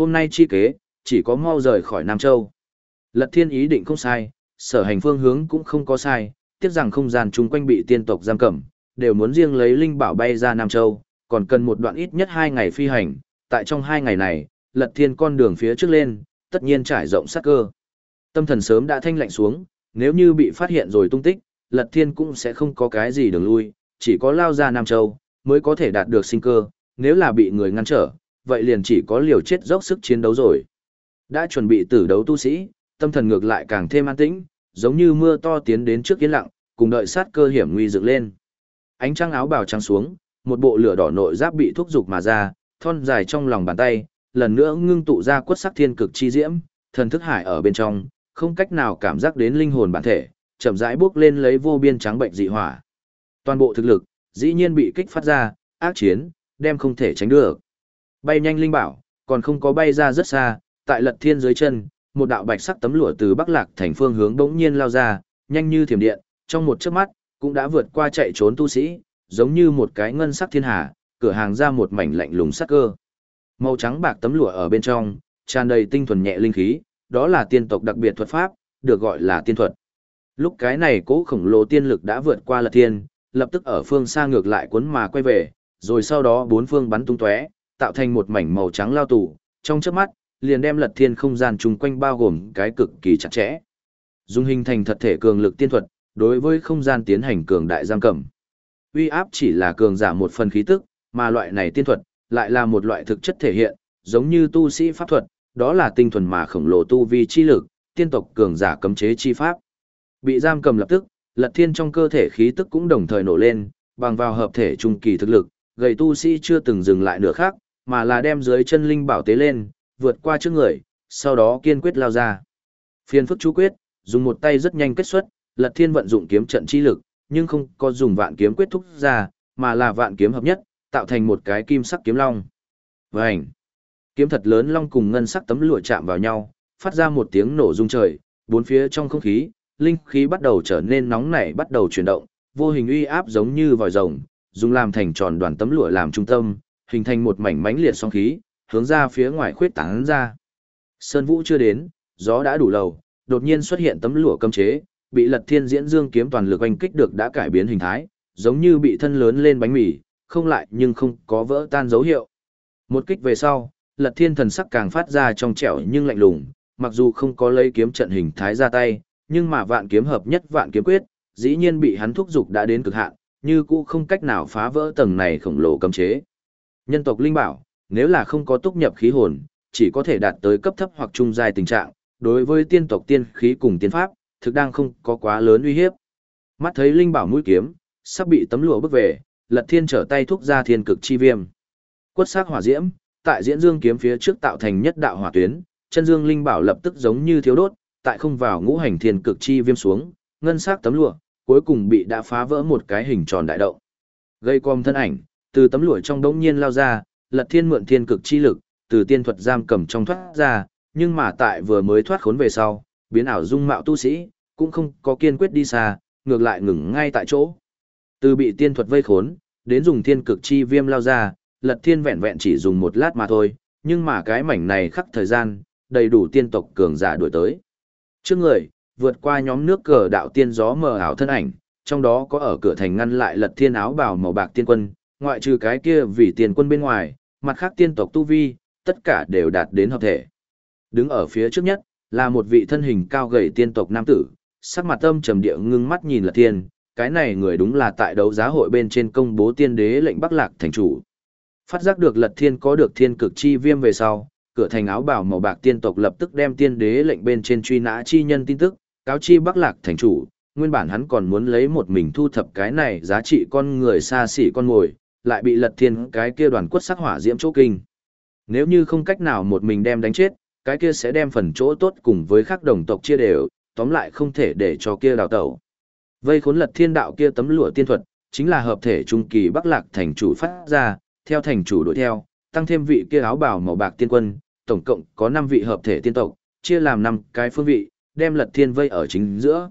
hôm nay chi kế, chỉ có mau rời khỏi Nam Châu. Lật thiên ý định không sai, sở hành phương hướng cũng không có sai, tiếc rằng không gian chung quanh bị tiên tộc giam cầm, đều muốn riêng lấy linh bảo bay ra Nam Châu, còn cần một đoạn ít nhất hai ngày phi hành, tại trong hai ngày này, lật thiên con đường phía trước lên, tất nhiên trải rộng sát cơ. Tâm thần sớm đã thanh lạnh xuống, nếu như bị phát hiện rồi tung tích, lật thiên cũng sẽ không có cái gì đường lui, chỉ có lao ra Nam Châu, mới có thể đạt được sinh cơ, nếu là bị người ngăn trở, vậy liền chỉ có liều chết dốc sức chiến đấu rồi. Đã chuẩn bị tử đấu tu sĩ, tâm thần ngược lại càng thêm an tĩnh, giống như mưa to tiến đến trước yên lặng, cùng đợi sát cơ hiểm nguy dựng lên. Ánh trăng áo bào trắng xuống, một bộ lửa đỏ nội giáp bị thúc dục mà ra, thon dài trong lòng bàn tay, lần nữa ngưng tụ ra quất sắc thiên cực chi diễm, thần thức hải ở bên trong, không cách nào cảm giác đến linh hồn bản thể, chậm rãi bước lên lấy vô biên trắng bệnh dị hỏa. Toàn bộ thực lực, dĩ nhiên bị kích phát ra, ác chiến, đem không thể tránh được. Bay nhanh linh bảo, còn không có bay ra rất xa, tại lật thiên dưới chân, một đạo bạch sắc tấm lụa từ bắc lạc thành phương hướng bỗng nhiên lao ra, nhanh như thiểm điện, trong một chớp mắt, cũng đã vượt qua chạy trốn tu sĩ, giống như một cái ngân sắc thiên hà, cửa hàng ra một mảnh lạnh lùng sắc cơ. Màu trắng bạc tấm lụa ở bên trong, tràn đầy tinh thuần nhẹ linh khí, đó là tiên tộc đặc biệt thuật pháp, được gọi là tiên thuật. Lúc cái này cố khổng lồ tiên lực đã vượt qua lật thiên, lập tức ở phương xa ngược lại cuốn mà quay về, rồi sau đó bốn phương bắn tung tóe, tạo thành một mảnh màu trắng lao tù, trong chớp mắt, liền đem lật thiên không gian chung quanh bao gồm cái cực kỳ chặt chẽ. Dung hình thành thật thể cường lực tiên thuật, đối với không gian tiến hành cường đại giam cầm. Uy áp chỉ là cường giả một phần khí tức, mà loại này tiên thuật, lại là một loại thực chất thể hiện, giống như tu sĩ pháp thuật, đó là tinh thuần mà khổng lồ tu vi chi lực, tiên tộc cường giả cấm chế chi pháp. Bị giam cầm lập tức, Lật Thiên trong cơ thể khí tức cũng đồng thời nổ lên, bằng vào hợp thể trung kỳ thực lực, gầy tu sĩ chưa từng dừng lại nửa khác, mà là đem dưới chân linh bảo tế lên, vượt qua trước người, sau đó kiên quyết lao ra. Phiên phức chú quyết, dùng một tay rất nhanh kết xuất, Lật Thiên vận dụng kiếm trận chi lực, nhưng không có dùng vạn kiếm quyết thúc ra, mà là vạn kiếm hợp nhất, tạo thành một cái kim sắc kiếm long. Vành! Kiếm thật lớn long cùng ngân sắc tấm lụa chạm vào nhau, phát ra một tiếng nổ rung trời, bốn phía trong không khí, linh khí bắt đầu trở nên nóng nảy bắt đầu chuyển động, vô hình uy áp giống như vòi rồng, dùng làm thành tròn đoàn tấm lụa làm trung tâm, hình thành một mảnh mánh liệt song khí, hướng ra phía ngoài khuyết tán ra. Sơn Vũ chưa đến, gió đã đủ lầu, đột nhiên xuất hiện tấm lụa cấm chế, bị Lật Thiên Diễn Dương kiếm toàn lực oanh kích được đã cải biến hình thái, giống như bị thân lớn lên bánh mì, không lại nhưng không có vỡ tan dấu hiệu. Một kích về sau, Lật Thiên thần sắc càng phát ra trong trẻo nhưng lạnh lùng, mặc dù không có lấy kiếm trận hình thái ra tay, nhưng mà vạn kiếm hợp nhất vạn kiếm quyết, dĩ nhiên bị hắn thúc dục đã đến cực hạn, như cũ không cách nào phá vỡ tầng này khổng lồ cấm chế. Nhân tộc linh bảo, nếu là không có túc nhập khí hồn, chỉ có thể đạt tới cấp thấp hoặc trung giai tình trạng, đối với tiên tộc tiên khí cùng tiên pháp, thực đang không có quá lớn uy hiếp. Mắt thấy linh bảo mũi kiếm, sắp bị tấm lụa bước về, Lật Thiên trở tay thúc ra thiên cực chi viêm. Quất sắc hỏa diễm, tại diễn dương kiếm phía trước tạo thành nhất đạo hỏa tuyến, chân dương linh bảo lập tức giống như thiếu đốt, tại không vào ngũ hành thiên cực chi viêm xuống, ngân sắc tấm lụa, cuối cùng bị đã phá vỡ một cái hình tròn đại động. Gây com thân ảnh, từ tấm lụa trong đống nhiên lao ra, lật thiên mượn thiên cực chi lực, từ tiên thuật giam cầm trong thoát ra, nhưng mà tại vừa mới thoát khốn về sau, biến ảo dung mạo tu sĩ, cũng không có kiên quyết đi xa, ngược lại ngừng ngay tại chỗ. Từ bị tiên thuật vây khốn, đến dùng thiên cực chi viêm lao ra, lật thiên vẹn vẹn chỉ dùng một lát mà thôi, nhưng mà cái mảnh này khắc thời gian, đầy đủ tiên tộc cường giả đuổi tới. Trước người, vượt qua nhóm nước cờ đạo tiên gió mờ ảo thân ảnh, trong đó có ở cửa thành ngăn lại lật thiên áo bào màu bạc tiên quân, ngoại trừ cái kia vì tiền quân bên ngoài, mặt khác tiên tộc tu vi, tất cả đều đạt đến hợp thể. Đứng ở phía trước nhất, là một vị thân hình cao gầy tiên tộc nam tử, sắc mặt âm trầm địa ngưng mắt nhìn là tiên cái này người đúng là tại đấu giá hội bên trên công bố tiên đế lệnh bắc lạc thành chủ. Phát giác được lật thiên có được thiên cực chi viêm về sau, cửa thành áo bảo màu bạc tiên tộc lập tức đem tiên đế lệnh bên trên truy nã chi nhân tin tức, cáo chi bắc lạc thành chủ, nguyên bản hắn còn muốn lấy một mình thu thập cái này giá trị con người xa xỉ con ngồi, lại bị lật thiên cái kia đoàn quất sắc hỏa diễm chỗ kinh. Nếu như không cách nào một mình đem đánh chết, cái kia sẽ đem phần chỗ tốt cùng với các đồng tộc chia đều, tóm lại không thể để cho kia đào tẩu. Vây khốn lật thiên đạo kia tấm lụa tiên thuật, chính là hợp thể trung kỳ bắc lạc thành chủ phát ra, theo thành chủ đuổi theo, tăng thêm vị kia áo bào màu bạc tiên quân, tổng cộng có 5 vị hợp thể tiên tộc, chia làm 5 cái phương vị, đem lật thiên vây ở chính giữa.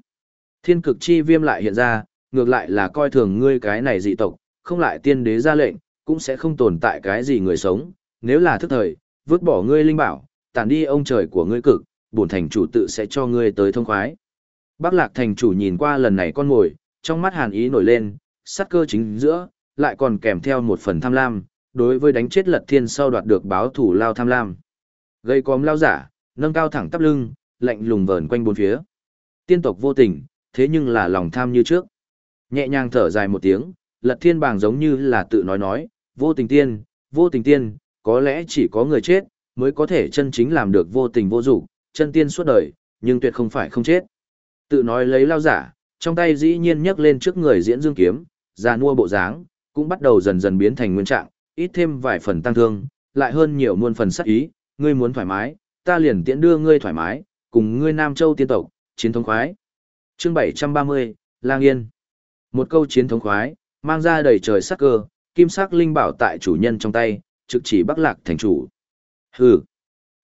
Thiên cực chi viêm lại hiện ra, ngược lại là coi thường ngươi cái này dị tộc, không lại tiên đế ra lệnh, cũng sẽ không tồn tại cái gì người sống, nếu là thức thời, Vứt bỏ ngươi linh bảo, tản đi ông trời của ngươi cực, bổn thành chủ tự sẽ cho ngươi tới thông khoái. Bác Lạc thành chủ nhìn qua lần này con ngồi, trong mắt hàn ý nổi lên, sát cơ chính giữa, lại còn kèm theo một phần tham lam, đối với đánh chết lật thiên sau đoạt được báo thủ lao tham lam. Gây cóm lao giả, nâng cao thẳng tắp lưng, lạnh lùng vờn quanh bốn phía. Tiên tộc vô tình, thế nhưng là lòng tham như trước. Nhẹ nhàng thở dài một tiếng, lật thiên bàng giống như là tự nói nói, vô tình tiên, vô tình tiên, có lẽ chỉ có người chết, mới có thể chân chính làm được vô tình vô dụng, chân tiên suốt đời, nhưng tuyệt không phải không chết. Tự nói lấy lao giả, trong tay dĩ nhiên nhấc lên trước người diễn dương kiếm, già nua bộ dáng, cũng bắt đầu dần dần biến thành nguyên trạng, ít thêm vài phần tăng thương, lại hơn nhiều muôn phần sắc ý, ngươi muốn thoải mái, ta liền tiễn đưa ngươi thoải mái, cùng ngươi Nam Châu tiên tộc, chiến thống khoái. Chương 730, Lang Yên. Một câu chiến thống khoái, mang ra đầy trời sắc cơ, kim sắc linh bảo tại chủ nhân trong tay, trực chỉ Bắc Lạc thành chủ. Hừ,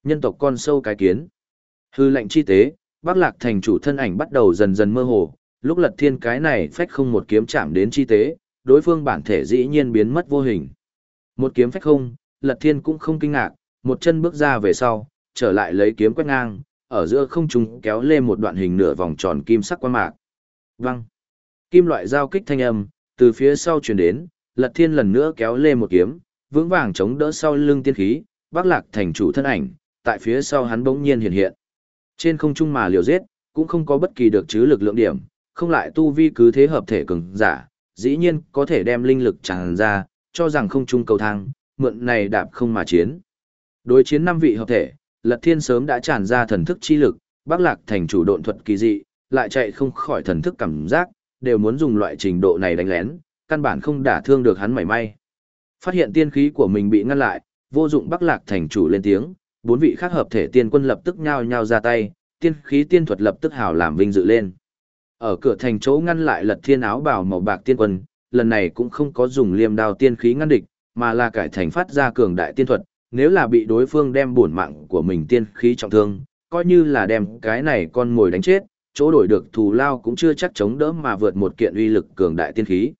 nhân tộc con sâu cái kiến. Hư lệnh chi tế, Bắc Lạc thành chủ thân ảnh bắt đầu dần dần mơ hồ, lúc Lật Thiên cái này phách không một kiếm chạm đến chi tế, đối phương bản thể dĩ nhiên biến mất vô hình. Một kiếm phách không, Lật Thiên cũng không kinh ngạc, một chân bước ra về sau, trở lại lấy kiếm quét ngang, ở giữa không trung kéo lên một đoạn hình nửa vòng tròn kim sắc quan mạc. Văng. Kim loại giao kích thanh âm, từ phía sau truyền đến, Lật Thiên lần nữa kéo lê một kiếm, vững vàng chống đỡ sau lưng tiên khí, Bắc Lạc thành chủ thân ảnh, tại phía sau hắn bỗng nhiên hiện hiện. Trên không trung mà liều giết, cũng không có bất kỳ được chứ lực lượng điểm, không lại tu vi cứ thế hợp thể cường giả, dĩ nhiên có thể đem linh lực tràn ra, cho rằng không trung cầu thang, mượn này đạp không mà chiến. Đối chiến năm vị hợp thể, Lật Thiên sớm đã tràn ra thần thức chi lực, Bắc Lạc thành chủ độn thuật kỳ dị, lại chạy không khỏi thần thức cảm giác, đều muốn dùng loại trình độ này đánh lén, căn bản không đả thương được hắn mảy may. Phát hiện tiên khí của mình bị ngăn lại, vô dụng Bắc Lạc thành chủ lên tiếng, bốn vị khác hợp thể tiên quân lập tức nhao nhao ra tay, tiên khí tiên thuật lập tức hào làm vinh dự lên. Ở cửa thành chỗ ngăn lại Lật Thiên áo bào màu bạc tiên quân, lần này cũng không có dùng liêm đao tiên khí ngăn địch, mà là cải thành phát ra cường đại tiên thuật, nếu là bị đối phương đem bổn mạng của mình tiên khí trọng thương, coi như là đem cái này con ngồi đánh chết, chỗ đổi được thù lao cũng chưa chắc chống đỡ mà vượt một kiện uy lực cường đại tiên khí.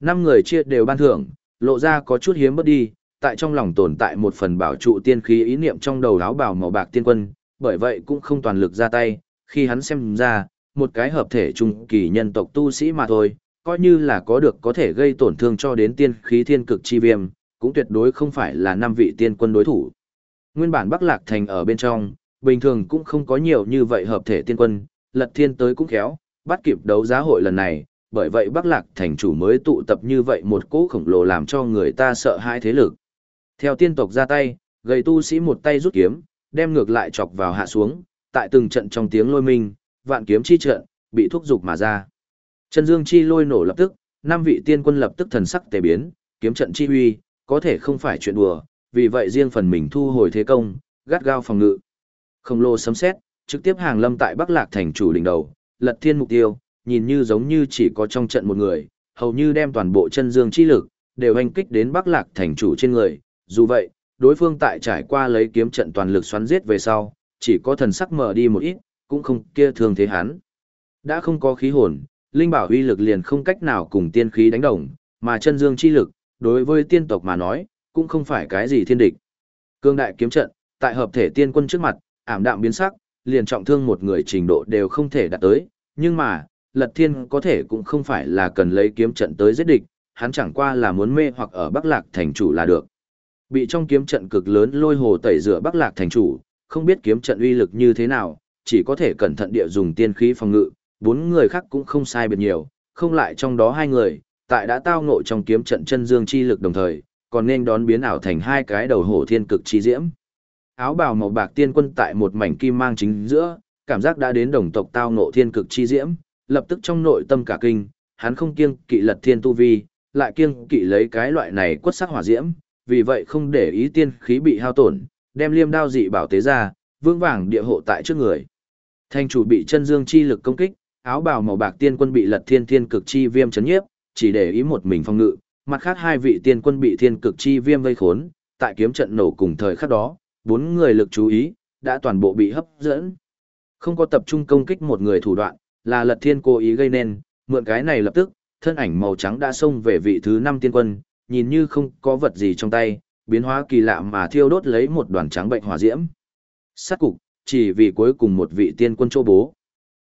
Năm người chia đều ban thưởng, lộ ra có chút hiếm bất đi, tại trong lòng tồn tại một phần bảo trụ tiên khí ý niệm trong đầu áo bào màu bạc tiên quân, bởi vậy cũng không toàn lực ra tay, khi hắn xem ra, một cái hợp thể trung kỳ nhân tộc tu sĩ mà thôi, coi như là có được có thể gây tổn thương cho đến tiên khí thiên cực chi viêm, cũng tuyệt đối không phải là năm vị tiên quân đối thủ. Nguyên bản Bắc Lạc Thành ở bên trong, bình thường cũng không có nhiều như vậy hợp thể tiên quân, lật thiên tới cũng khéo, bắt kịp đấu giá hội lần này, bởi vậy Bắc Lạc Thành chủ mới tụ tập như vậy một cỗ khổng lồ làm cho người ta sợ hãi thế lực. Theo tiên tộc ra tay, gầy tu sĩ một tay rút kiếm, đem ngược lại chọc vào hạ xuống, tại từng trận trong tiếng lôi minh, vạn kiếm chi trận, bị thúc dục mà ra. Chân dương chi lôi nổ lập tức, năm vị tiên quân lập tức thần sắc tề biến, kiếm trận chi huy, có thể không phải chuyện đùa, vì vậy riêng phần mình thu hồi thế công, gắt gao phòng ngự. Không lô sấm xét, trực tiếp hàng lâm tại Bắc Lạc thành chủ đỉnh đầu, lật thiên mục tiêu, nhìn như giống như chỉ có trong trận một người, hầu như đem toàn bộ chân dương chi lực, đều hành kích đến Bắc Lạc thành chủ trên người. Dù vậy, đối phương tại trải qua lấy kiếm trận toàn lực xoắn giết về sau, chỉ có thần sắc mở đi một ít, cũng không kia thường thế hắn. Đã không có khí hồn, linh bảo uy lực liền không cách nào cùng tiên khí đánh đồng, mà chân dương chi lực, đối với tiên tộc mà nói, cũng không phải cái gì thiên địch. Cương đại kiếm trận, tại hợp thể tiên quân trước mặt, ảm đạm biến sắc, liền trọng thương một người trình độ đều không thể đạt tới, nhưng mà, Lật Thiên có thể cũng không phải là cần lấy kiếm trận tới giết địch, hắn chẳng qua là muốn mê hoặc ở Bắc Lạc thành chủ là được. Bị trong kiếm trận cực lớn lôi hồ tẩy rửa Bắc Lạc thành chủ, không biết kiếm trận uy lực như thế nào, chỉ có thể cẩn thận địa dùng tiên khí phòng ngự, bốn người khác cũng không sai biệt nhiều, không lại trong đó hai người, tại đã tao ngộ trong kiếm trận chân dương chi lực đồng thời, còn nên đón biến ảo thành hai cái đầu hổ thiên cực chi diễm. Áo bào màu bạc tiên quân tại một mảnh kim mang chính giữa, cảm giác đã đến đồng tộc tao ngộ thiên cực chi diễm, lập tức trong nội tâm cả kinh, hắn không kiêng kỵ lật thiên tu vi, lại kiêng kỵ lấy cái loại này quất sắc hỏa diễm, vì vậy không để ý tiên khí bị hao tổn, đem liêm đao dị bảo tế ra, vương vàng địa hộ tại trước người. Thanh chủ bị chân dương chi lực công kích, áo bào màu bạc tiên quân bị lật thiên thiên cực chi viêm chấn nhiếp, chỉ để ý một mình phong ngự, mặt khác hai vị tiên quân bị thiên cực chi viêm vây khốn, tại kiếm trận nổ cùng thời khắc đó, bốn người lực chú ý, đã toàn bộ bị hấp dẫn. Không có tập trung công kích một người thủ đoạn, là lật thiên cố ý gây nên, mượn cái này lập tức, thân ảnh màu trắng đã xông về vị thứ năm tiên quân, nhìn như không có vật gì trong tay, biến hóa kỳ lạ mà thiêu đốt lấy một đoàn trắng bệnh hỏa diễm. Sát cục, chỉ vì cuối cùng một vị tiên quân chỗ bố.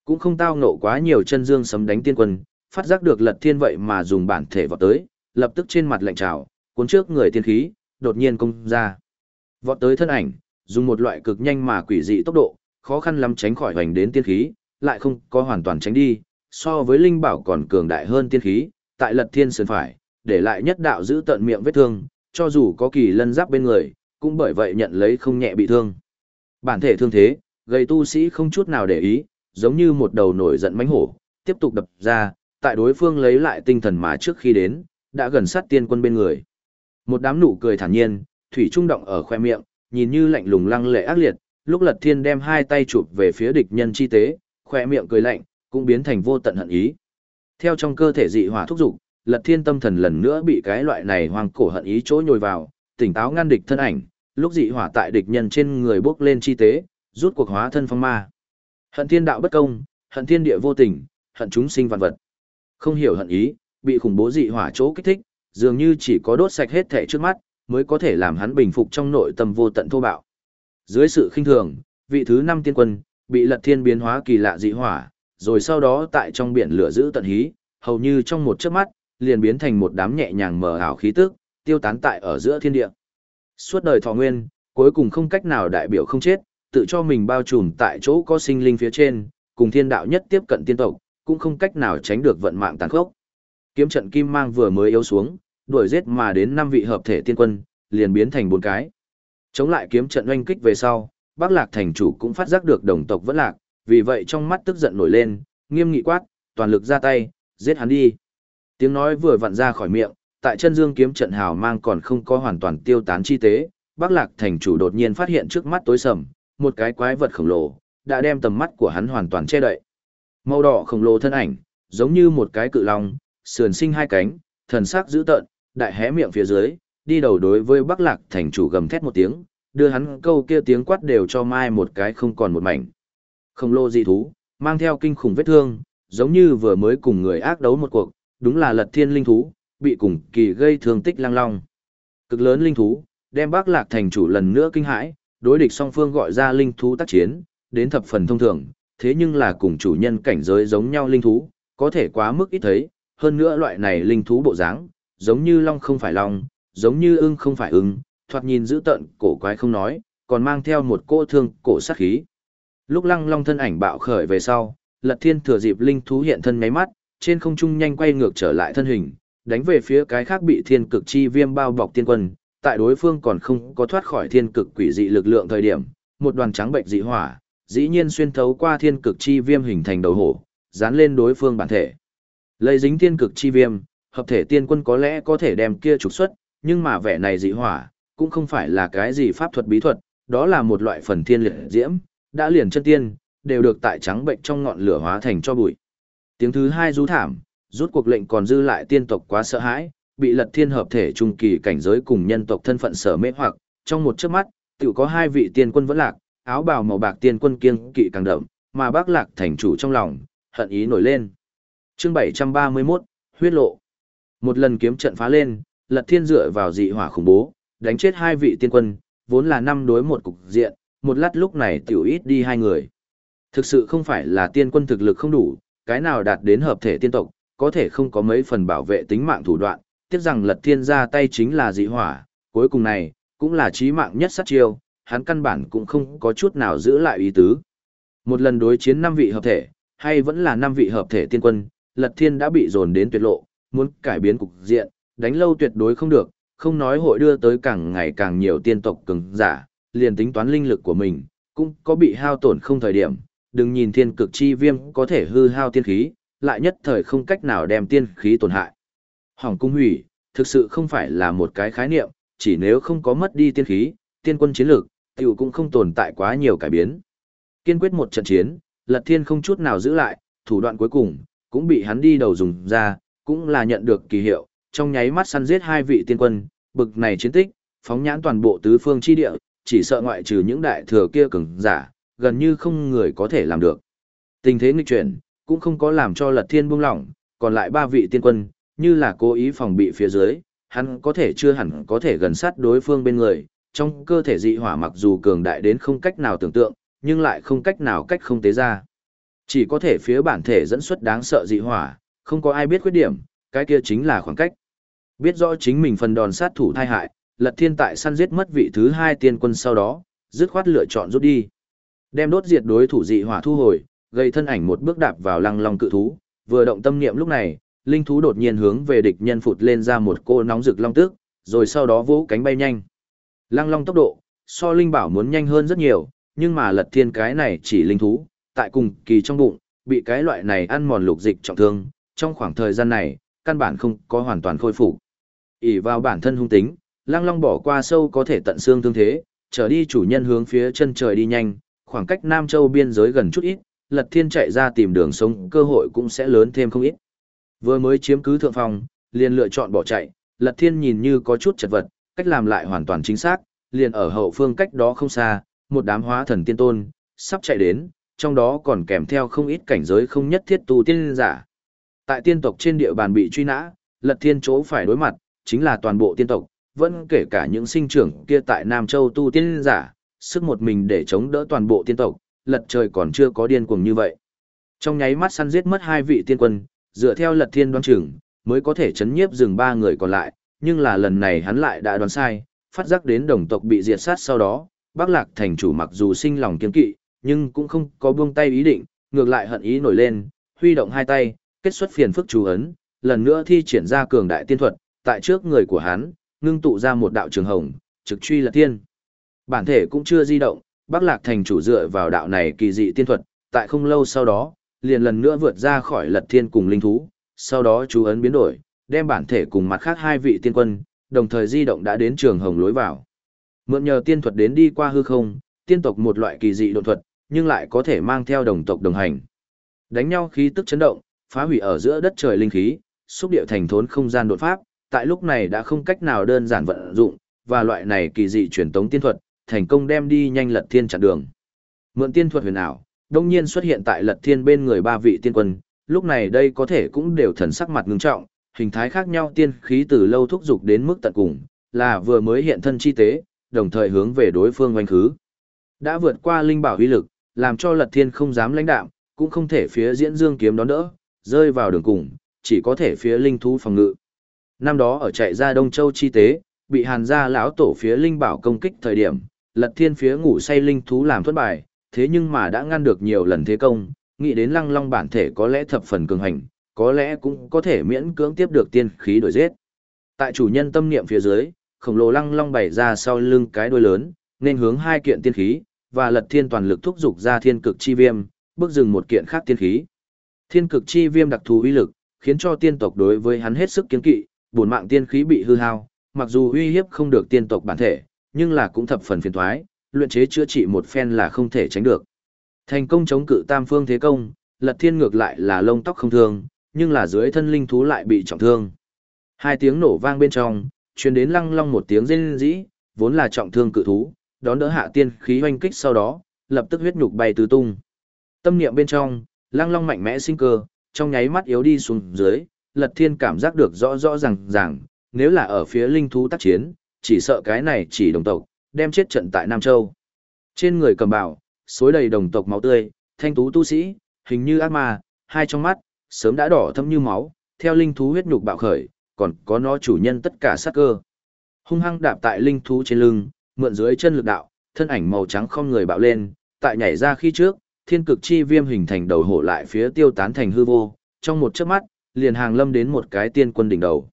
Cũng không tao nộ quá nhiều chân dương sấm đánh tiên quân, phát giác được lật thiên vậy mà dùng bản thể vọt tới, lập tức trên mặt lạnh trào, cuốn trước người tiên khí, đột nhiên công ra. Vọt tới thân ảnh, dùng một loại cực nhanh mà quỷ dị tốc độ, khó khăn lắm tránh khỏi hoành đến tiên khí, lại không có hoàn toàn tránh đi, so với linh bảo còn cường đại hơn tiên khí, tại lật thiên sườn phải, để lại nhất đạo giữ tận miệng vết thương, cho dù có kỳ lân giáp bên người, cũng bởi vậy nhận lấy không nhẹ bị thương. Bản thể thương thế, gây tu sĩ không chút nào để ý, giống như một đầu nổi giận mánh hổ, tiếp tục đập ra, tại đối phương lấy lại tinh thần mà trước khi đến, đã gần sát tiên quân bên người. Một đám nụ cười thản nhiên, thủy trung động ở khoe miệng, nhìn như lạnh lùng lăng lệ ác liệt, lúc Lật Thiên đem hai tay chụp về phía địch nhân chi tế, khoe miệng cười lạnh, cũng biến thành vô tận hận ý. Theo trong cơ thể dị hỏa thúc dục, Lật Thiên tâm thần lần nữa bị cái loại này hoang cổ hận ý chỗ nhồi vào, tỉnh táo ngăn địch thân ảnh, lúc dị hỏa tại địch nhân trên người bốc lên chi tế, rút cuộc hóa thân phong ma. Hận thiên đạo bất công, hận thiên địa vô tình, hận chúng sinh vạn vật. Không hiểu hận ý, bị khủng bố dị hỏa chỗ kích thích, dường như chỉ có đốt sạch hết thể trước mắt, mới có thể làm hắn bình phục trong nội tâm vô tận thô bạo. Dưới sự khinh thường, vị thứ năm tiên quân, bị lật thiên biến hóa kỳ lạ dị hỏa, rồi sau đó tại trong biển lửa giữ tận hí, hầu như trong một chớp mắt, liền biến thành một đám nhẹ nhàng mờ ảo khí tức, tiêu tán tại ở giữa thiên địa. Suốt đời thọ nguyên, cuối cùng không cách nào đại biểu không chết, tự cho mình bao trùm tại chỗ có sinh linh phía trên, cùng thiên đạo nhất tiếp cận tiên tộc, cũng không cách nào tránh được vận mạng tàn khốc. Kiếm trận kim mang vừa mới yếu xuống, đuổi giết mà đến năm vị hợp thể tiên quân, liền biến thành bốn cái. Chống lại kiếm trận oanh kích về sau, Bắc Lạc thành chủ cũng phát giác được đồng tộc vẫn lạc, vì vậy trong mắt tức giận nổi lên, nghiêm nghị quát, toàn lực ra tay, giết hắn đi. Tiếng nói vừa vặn ra khỏi miệng, tại chân dương kiếm trận hào mang còn không có hoàn toàn tiêu tán chi tế, Bắc Lạc thành chủ đột nhiên phát hiện trước mắt tối sầm, một cái quái vật khổng lồ, đã đem tầm mắt của hắn hoàn toàn che đậy. Màu đỏ khổng lồ thân ảnh, giống như một cái cự long, sườn sinh hai cánh, thần sắc dữ tợn, đại hé miệng phía dưới, đi đầu đối với Bắc Lạc thành chủ gầm thét một tiếng, đưa hắn câu kia tiếng quát đều cho mai một cái không còn một mảnh. Không lô dị thú, mang theo kinh khủng vết thương, giống như vừa mới cùng người ác đấu một cuộc, đúng là lật thiên linh thú, bị cùng kỳ gây thương tích lang long. Cực lớn linh thú, đem Bắc Lạc thành chủ lần nữa kinh hãi, đối địch song phương gọi ra linh thú tác chiến, đến thập phần thông thường, thế nhưng là cùng chủ nhân cảnh giới giống nhau linh thú, có thể quá mức ít thấy, hơn nữa loại này linh thú bộ dáng, giống như long không phải long, giống như ưng không phải ưng, thoạt nhìn dữ tợn, cổ quái không nói, còn mang theo một cỗ thương, cổ sát khí. Lúc lăng long thân ảnh bạo khởi về sau, lật thiên thừa dịp linh thú hiện thân nháy mắt, trên không trung nhanh quay ngược trở lại thân hình, đánh về phía cái khác bị thiên cực chi viêm bao bọc tiên quân, tại đối phương còn không có thoát khỏi thiên cực quỷ dị lực lượng thời điểm, một đoàn trắng bệnh dị hỏa, dĩ nhiên xuyên thấu qua thiên cực chi viêm hình thành đầu hổ, dán lên đối phương bản thể. Lấy dính thiên cực chi viêm, hợp thể tiên quân có lẽ có thể đem kia trục xuất, nhưng mà vẻ này dị hỏa, cũng không phải là cái gì pháp thuật bí thuật, đó là một loại phần thiên liệt diễm, đã liền chân tiên, đều được tại trắng bệnh trong ngọn lửa hóa thành cho bụi. Tiếng thứ hai rú thảm, rút cuộc lệnh còn dư lại tiên tộc quá sợ hãi, bị lật thiên hợp thể trung kỳ cảnh giới cùng nhân tộc thân phận sở mê hoặc, trong một chớp mắt, tự có hai vị tiên quân vẫn lạc, áo bào màu bạc tiên quân kiêng kỵ càng đậm, mà bác lạc thành chủ trong lòng, hận ý nổi lên. Chương 731, huyết lộ. Một lần kiếm trận phá lên, Lật Thiên dựa vào dị hỏa khủng bố, đánh chết hai vị tiên quân, vốn là năm đối một cục diện, một lát lúc này tiểu ít đi hai người. Thực sự không phải là tiên quân thực lực không đủ, cái nào đạt đến hợp thể tiên tộc, có thể không có mấy phần bảo vệ tính mạng thủ đoạn, tiếc rằng Lật Thiên ra tay chính là dị hỏa, cuối cùng này, cũng là chí mạng nhất sát chiêu, hắn căn bản cũng không có chút nào giữ lại ý tứ. Một lần đối chiến năm vị hợp thể, hay vẫn là năm vị hợp thể tiên quân, Lật Thiên đã bị dồn đến tuyệt lộ, muốn cải biến cục diện, đánh lâu tuyệt đối không được, không nói hội đưa tới càng ngày càng nhiều tiên tộc cường giả, liền tính toán linh lực của mình, cũng có bị hao tổn không thời điểm, đừng nhìn thiên cực chi viêm có thể hư hao tiên khí, lại nhất thời không cách nào đem tiên khí tổn hại. Hỏng cung hủy, thực sự không phải là một cái khái niệm, chỉ nếu không có mất đi tiên khí, tiên quân chiến lược, tiểu cũng không tồn tại quá nhiều cải biến. Kiên quyết một trận chiến, Lật Thiên không chút nào giữ lại, thủ đoạn cuối cùng, cũng bị hắn đi đầu dùng ra, cũng là nhận được kỳ hiệu, trong nháy mắt săn giết hai vị tiên quân, bực này chiến tích, phóng nhãn toàn bộ tứ phương chi địa, chỉ sợ ngoại trừ những đại thừa kia cường giả, gần như không người có thể làm được. Tình thế nghịch chuyển, cũng không có làm cho Lật Thiên buông lỏng, còn lại ba vị tiên quân, như là cố ý phòng bị phía dưới, hắn có thể chưa hẳn có thể gần sát đối phương bên người, trong cơ thể dị hỏa mặc dù cường đại đến không cách nào tưởng tượng, nhưng lại không cách nào cách không tế ra. Chỉ có thể phía bản thể dẫn xuất đáng sợ dị hỏa, không có ai biết khuyết điểm, cái kia chính là khoảng cách. Biết rõ chính mình phần đòn sát thủ thai hại, Lật Thiên tại săn giết mất vị thứ hai tiên quân sau đó, dứt khoát lựa chọn rút đi. Đem đốt diệt đối thủ dị hỏa thu hồi, gây thân ảnh một bước đạp vào lăng long cự thú, vừa động tâm niệm lúc này, linh thú đột nhiên hướng về địch nhân phụt lên ra một cô nóng rực long tức, rồi sau đó vỗ cánh bay nhanh. Lăng long tốc độ, so linh bảo muốn nhanh hơn rất nhiều, nhưng mà lật thiên cái này chỉ linh thú, tại cùng kỳ trong bụng, bị cái loại này ăn mòn lục dịch trọng thương, trong khoảng thời gian này, căn bản không có hoàn toàn khôi phục. ỉ vào bản thân hung tính, lăng long bỏ qua sâu có thể tận xương thương thế, trở đi chủ nhân hướng phía chân trời đi nhanh, khoảng cách Nam Châu biên giới gần chút ít, Lật Thiên chạy ra tìm đường sống, cơ hội cũng sẽ lớn thêm không ít. Vừa mới chiếm cứ thượng phòng, liền lựa chọn bỏ chạy, Lật Thiên nhìn như có chút chật vật, cách làm lại hoàn toàn chính xác, liền ở hậu phương cách đó không xa, một đám hóa thần tiên tôn, sắp chạy đến, trong đó còn kèm theo không ít cảnh giới không nhất thiết tu tiên giả. Tại tiên tộc trên địa bàn bị truy nã, Lật Thiên chỗ phải đối mặt, chính là toàn bộ tiên tộc, vẫn kể cả những sinh trưởng kia tại Nam Châu tu tiên giả, sức một mình để chống đỡ toàn bộ tiên tộc, lật trời còn chưa có điên cuồng như vậy. Trong nháy mắt săn giết mất hai vị tiên quân, dựa theo lật thiên đoán chừng, mới có thể chấn nhiếp dừng ba người còn lại, nhưng là lần này hắn lại đã đoán sai, phát giác đến đồng tộc bị diệt sát sau đó, bác lạc thành chủ mặc dù sinh lòng kiên kỵ, nhưng cũng không có buông tay ý định, ngược lại hận ý nổi lên, huy động hai tay, kết xuất phiền phức chú ấn, lần nữa thi triển ra cường đại tiên thuật, tại trước người của hắn, ngưng tụ ra một đạo trường hồng, trực truy là tiên Bản thể cũng chưa di động, Bắc Lạc thành chủ dựa vào đạo này kỳ dị tiên thuật, tại không lâu sau đó, liền lần nữa vượt ra khỏi lật thiên cùng linh thú, sau đó chú ấn biến đổi, đem bản thể cùng mặt khác hai vị tiên quân, đồng thời di động đã đến trường hồng lối vào. Mượn nhờ tiên thuật đến đi qua hư không, tiên tộc một loại kỳ dị độ thuật, nhưng lại có thể mang theo đồng tộc đồng hành. Đánh nhau khí tức chấn động, phá hủy ở giữa đất trời linh khí, xúc địa thành thốn không gian đột pháp, tại lúc này đã không cách nào đơn giản vận dụng, và loại này kỳ dị truyền tống tiên thuật, thành công đem đi nhanh lật thiên chặn đường. Mượn tiên thuật huyền ảo, đông nhiên xuất hiện tại lật thiên bên người ba vị tiên quân, lúc này đây có thể cũng đều thần sắc mặt ngưng trọng, hình thái khác nhau tiên khí từ lâu thúc dục đến mức tận cùng, là vừa mới hiện thân chi tế, đồng thời hướng về đối phương oanh khứ. Đã vượt qua linh bảo uy lực, làm cho lật thiên không dám lãnh đạm, cũng không thể phía diễn dương kiếm đón đỡ, rơi vào đường cùng, chỉ có thể phía linh thú phòng ngự. Năm đó ở chạy ra Đông Châu chi tế, bị hàn gia lão tổ phía linh bảo công kích thời điểm, lật thiên phía ngủ say linh thú làm thuất bài, thế nhưng mà đã ngăn được nhiều lần thế công, nghĩ đến lăng long bản thể có lẽ thập phần cường hành, có lẽ cũng có thể miễn cưỡng tiếp được tiên khí đổi giết. Tại chủ nhân tâm niệm phía dưới, khổng lồ lăng long bày ra sau lưng cái đuôi lớn, nên hướng hai kiện tiên khí, và lật thiên toàn lực thúc dục ra thiên cực chi viêm, bước dừng một kiện khác tiên khí. Thiên cực chi viêm đặc thù uy lực, khiến cho tiên tộc đối với hắn hết sức kiên kỵ, bổn mạng tiên khí bị hư hao, mặc dù uy hiếp không được tiên tộc bản thể, nhưng là cũng thập phần phiền toái, luyện chế chữa trị một phen là không thể tránh được. Thành công chống cự tam phương thế công, Lật Thiên ngược lại là lông tóc không thương, nhưng là dưới thân linh thú lại bị trọng thương. Hai tiếng nổ vang bên trong, truyền đến lăng long một tiếng rên rỉ, vốn là trọng thương cự thú, đón đỡ hạ tiên khí hoanh kích sau đó, lập tức huyết nhục bay tứ tung. Tâm niệm bên trong, lăng long mạnh mẽ sinh cơ, trong nháy mắt yếu đi xuống dưới, Lật Thiên cảm giác được rõ rõ ràng ràng, nếu là ở phía linh thú tác chiến, chỉ sợ cái này chỉ đồng tộc, đem chết trận tại Nam Châu. Trên người cầm bảo, xối đầy đồng tộc máu tươi, thanh tú tu sĩ, hình như ác ma, hai trong mắt, sớm đã đỏ thâm như máu, theo linh thú huyết nhục bạo khởi, còn có nó chủ nhân tất cả sát cơ. Hung hăng đạp tại linh thú trên lưng, mượn dưới chân lực đạo, thân ảnh màu trắng không người bạo lên, tại nhảy ra khi trước, thiên cực chi viêm hình thành đầu hổ lại phía tiêu tán thành hư vô, trong một chớp mắt, liền hàng lâm đến một cái tiên quân đỉnh đầu.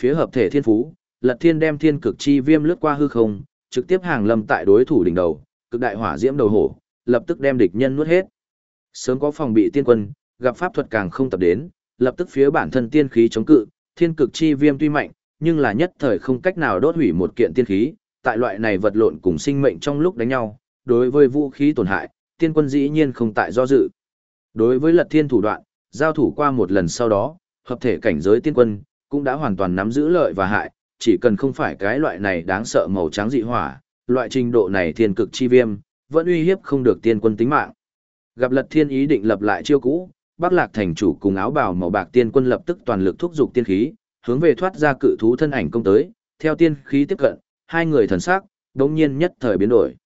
Phía hợp thể thiên phú, Lật Thiên đem thiên cực chi viêm lướt qua hư không, trực tiếp hàng lâm tại đối thủ đỉnh đầu, cực đại hỏa diễm đầu hổ, lập tức đem địch nhân nuốt hết. Sớm có phòng bị tiên quân, gặp pháp thuật càng không tập đến, lập tức phía bản thân tiên khí chống cự, thiên cực chi viêm tuy mạnh, nhưng là nhất thời không cách nào đốt hủy một kiện tiên khí, tại loại này vật lộn cùng sinh mệnh trong lúc đánh nhau, đối với vũ khí tổn hại, tiên quân dĩ nhiên không tại do dự. Đối với lật thiên thủ đoạn, giao thủ qua một lần sau đó, hợp thể cảnh giới tiên quân, cũng đã hoàn toàn nắm giữ lợi và hại, chỉ cần không phải cái loại này đáng sợ màu trắng dị hỏa, loại trình độ này thiên cực chi viêm, vẫn uy hiếp không được tiên quân tính mạng. Gặp lật thiên ý định lập lại chiêu cũ, bác Lạc thành chủ cùng áo bào màu bạc tiên quân lập tức toàn lực thúc giục tiên khí, hướng về thoát ra cự thú thân ảnh công tới, theo tiên khí tiếp cận, hai người thần sắc, đống nhiên nhất thời biến đổi.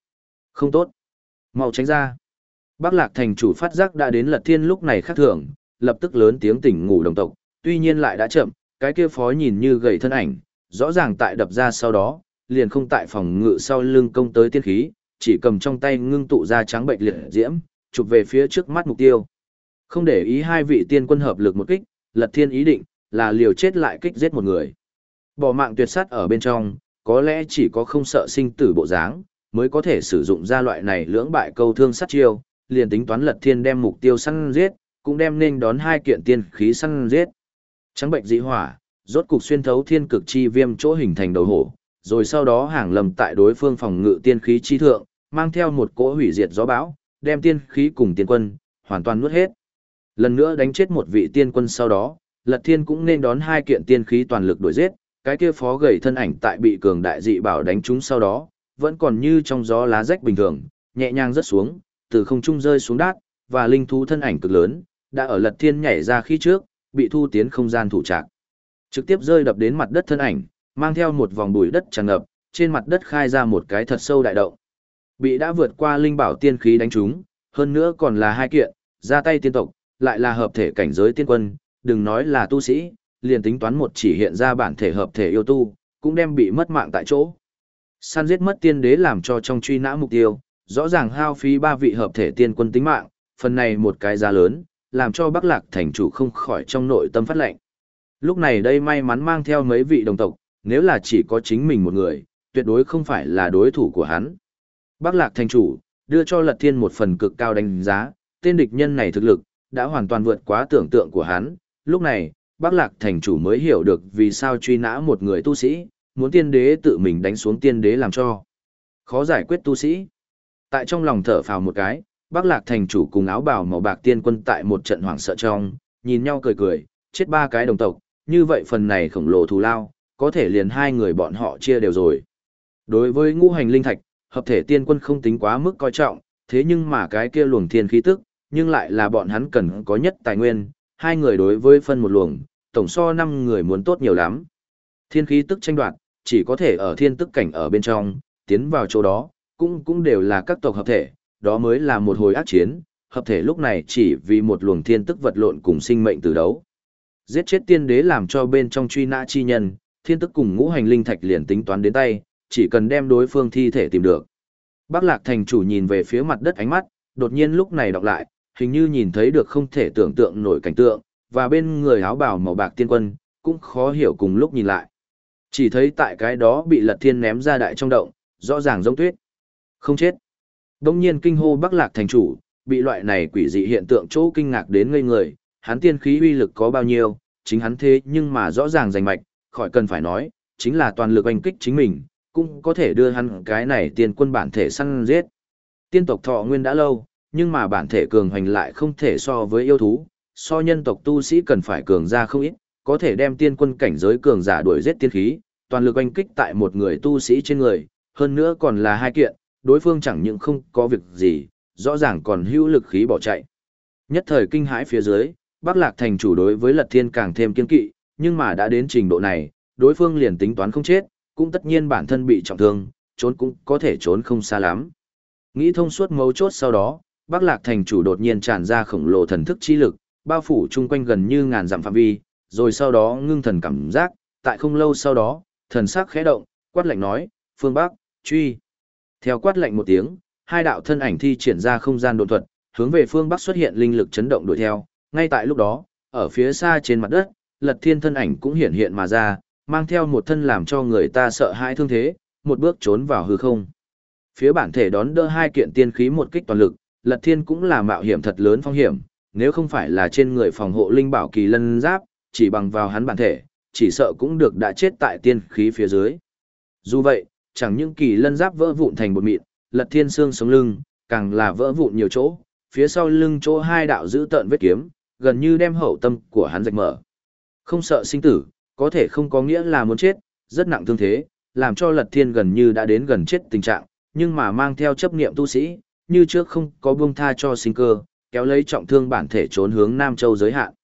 Không tốt. mau tránh ra. Bác Lạc thành chủ phát giác đã đến lật thiên lúc này khác thường, lập tức lớn tiếng tỉnh ngủ đồng tộc, tuy nhiên lại đã chậm, cái kia phó nhìn như gầy thân ảnh, rõ ràng tại đập ra sau đó, liền không tại phòng ngự sau lưng công tới tiên khí, chỉ cầm trong tay ngưng tụ ra trắng bệnh liệt diễm, chụp về phía trước mắt mục tiêu. Không để ý hai vị tiên quân hợp lực một kích, lật thiên ý định, là liều chết lại kích giết một người. Bỏ mạng tuyệt sát ở bên trong, có lẽ chỉ có không sợ sinh tử bộ dáng, mới có thể sử dụng ra loại này lưỡng bại câu thương sát chiêu, liền tính toán lật thiên đem mục tiêu săn giết, cũng đem nên đón hai kiện tiên khí săn giết. Trắng bệnh dị hỏa, rốt cục xuyên thấu thiên cực chi viêm chỗ hình thành đầu hổ, rồi sau đó hàng lầm tại đối phương phòng ngự tiên khí chi thượng, mang theo một cỗ hủy diệt gió bão, đem tiên khí cùng tiên quân, hoàn toàn nuốt hết. Lần nữa đánh chết một vị tiên quân sau đó, Lật Thiên cũng nên đón hai kiện tiên khí toàn lực đuổi giết, cái kia phó gầy thân ảnh tại bị cường đại dị bảo đánh trúng sau đó, vẫn còn như trong gió lá rách bình thường, nhẹ nhàng rớt xuống, từ không trung rơi xuống đát, và linh thú thân ảnh cực lớn, đã ở Lật Thiên nhảy ra khi trước, bị thu tiến không gian thủ trạc. Trực tiếp rơi đập đến mặt đất thân ảnh, mang theo một vòng bụi đất tràn ngập, trên mặt đất khai ra một cái thật sâu đại động. Bị đã vượt qua linh bảo tiên khí đánh trúng, hơn nữa còn là hai kiện, ra tay tiên tộc, lại là hợp thể cảnh giới tiên quân, đừng nói là tu sĩ, liền tính toán một chỉ hiện ra bản thể hợp thể yêu tu, cũng đem bị mất mạng tại chỗ. Săn giết mất tiên đế làm cho trong truy nã mục tiêu, rõ ràng hao phí ba vị hợp thể tiên quân tính mạng, phần này một cái giá lớn, làm cho Bắc Lạc thành chủ không khỏi trong nội tâm phát lệnh. Lúc này đây may mắn mang theo mấy vị đồng tộc, nếu là chỉ có chính mình một người, tuyệt đối không phải là đối thủ của hắn. Bắc Lạc thành chủ, đưa cho Lật Thiên một phần cực cao đánh giá, tên địch nhân này thực lực, đã hoàn toàn vượt quá tưởng tượng của hắn. Lúc này, Bắc Lạc thành chủ mới hiểu được vì sao truy nã một người tu sĩ, muốn tiên đế tự mình đánh xuống tiên đế làm cho. Khó giải quyết tu sĩ. Tại trong lòng thở phào một cái, Bắc Lạc thành chủ cùng áo bào màu bạc tiên quân tại một trận hoảng sợ trong, nhìn nhau cười cười, chết ba cái đồng tộc, như vậy phần này khổng lồ thù lao, có thể liền hai người bọn họ chia đều rồi. Đối với ngũ hành linh thạch, hợp thể tiên quân không tính quá mức coi trọng, thế nhưng mà cái kia luồng thiên khí tức, nhưng lại là bọn hắn cần có nhất tài nguyên, hai người đối với phân một luồng, tổng so năm người muốn tốt nhiều lắm. Thiên khí tức tranh đoạt, chỉ có thể ở thiên tức cảnh ở bên trong, tiến vào chỗ đó, cũng cũng đều là các tộc hợp thể, đó mới là một hồi ác chiến, hợp thể lúc này chỉ vì một luồng thiên tức vật lộn cùng sinh mệnh từ đấu. Giết chết tiên đế làm cho bên trong truy nã chi nhân, thiên tức cùng ngũ hành linh thạch liền tính toán đến tay, chỉ cần đem đối phương thi thể tìm được. Bác Lạc thành chủ nhìn về phía mặt đất ánh mắt, đột nhiên lúc này đọc lại, hình như nhìn thấy được không thể tưởng tượng nổi cảnh tượng, và bên người áo bào màu bạc tiên quân, cũng khó hiểu cùng lúc nhìn lại. Chỉ thấy tại cái đó bị lật thiên ném ra đại trong động, rõ ràng giống tuyết. Không chết. Đông nhiên kinh hô Bắc Lạc thành chủ, bị loại này quỷ dị hiện tượng chỗ kinh ngạc đến ngây người, hắn tiên khí uy lực có bao nhiêu, chính hắn thế nhưng mà rõ ràng rành mạch, khỏi cần phải nói, chính là toàn lực oanh kích chính mình, cũng có thể đưa hắn cái này tiên quân bản thể săn giết. Tiên tộc thọ nguyên đã lâu, nhưng mà bản thể cường hoành lại không thể so với yêu thú, so nhân tộc tu sĩ cần phải cường ra không ít, có thể đem tiên quân cảnh giới cường giả đuổi giết tiên khí, toàn lực oanh kích tại một người tu sĩ trên người, hơn nữa còn là hai kiện, đối phương chẳng những không có việc gì, rõ ràng còn hữu lực khí bỏ chạy. Nhất thời kinh hãi phía dưới, Bắc Lạc thành chủ đối với Lật Thiên càng thêm kiên kỵ, nhưng mà đã đến trình độ này, đối phương liền tính toán không chết, cũng tất nhiên bản thân bị trọng thương, trốn cũng có thể trốn không xa lắm. Nghĩ thông suốt mấu chốt sau đó, Bắc Lạc thành chủ đột nhiên tràn ra khổng lồ thần thức chi lực, bao phủ chung quanh gần như ngàn dặm phạm vi, rồi sau đó ngưng thần cảm giác, tại không lâu sau đó, thần sắc khẽ động, quát lạnh nói, "Phương Bắc, truy!" Theo quát lạnh một tiếng, hai đạo thân ảnh thi triển ra không gian độn thuật, hướng về phương bắc xuất hiện linh lực chấn động đuổi theo, ngay tại lúc đó, ở phía xa trên mặt đất, Lật Thiên thân ảnh cũng hiện hiện mà ra, mang theo một thân làm cho người ta sợ hãi thương thế, một bước trốn vào hư không. Phía bản thể đón đỡ hai kiện tiên khí một kích toàn lực, Lật Thiên cũng là mạo hiểm thật lớn phong hiểm, nếu không phải là trên người phòng hộ linh bảo kỳ lân giáp, chỉ bằng vào hắn bản thể, chỉ sợ cũng được đã chết tại tiên khí phía dưới. Dù vậy, chẳng những kỳ lân giáp vỡ vụn thành bột mịn, lật thiên xương sống lưng, càng là vỡ vụn nhiều chỗ, phía sau lưng chỗ hai đạo giữ tợn vết kiếm, gần như đem hậu tâm của hắn rạch mở. Không sợ sinh tử, có thể không có nghĩa là muốn chết, rất nặng thương thế, làm cho lật thiên gần như đã đến gần chết tình trạng, nhưng mà mang theo chấp niệm tu sĩ, như trước không có buông tha cho sinh cơ, kéo lấy trọng thương bản thể trốn hướng Nam Châu giới hạn.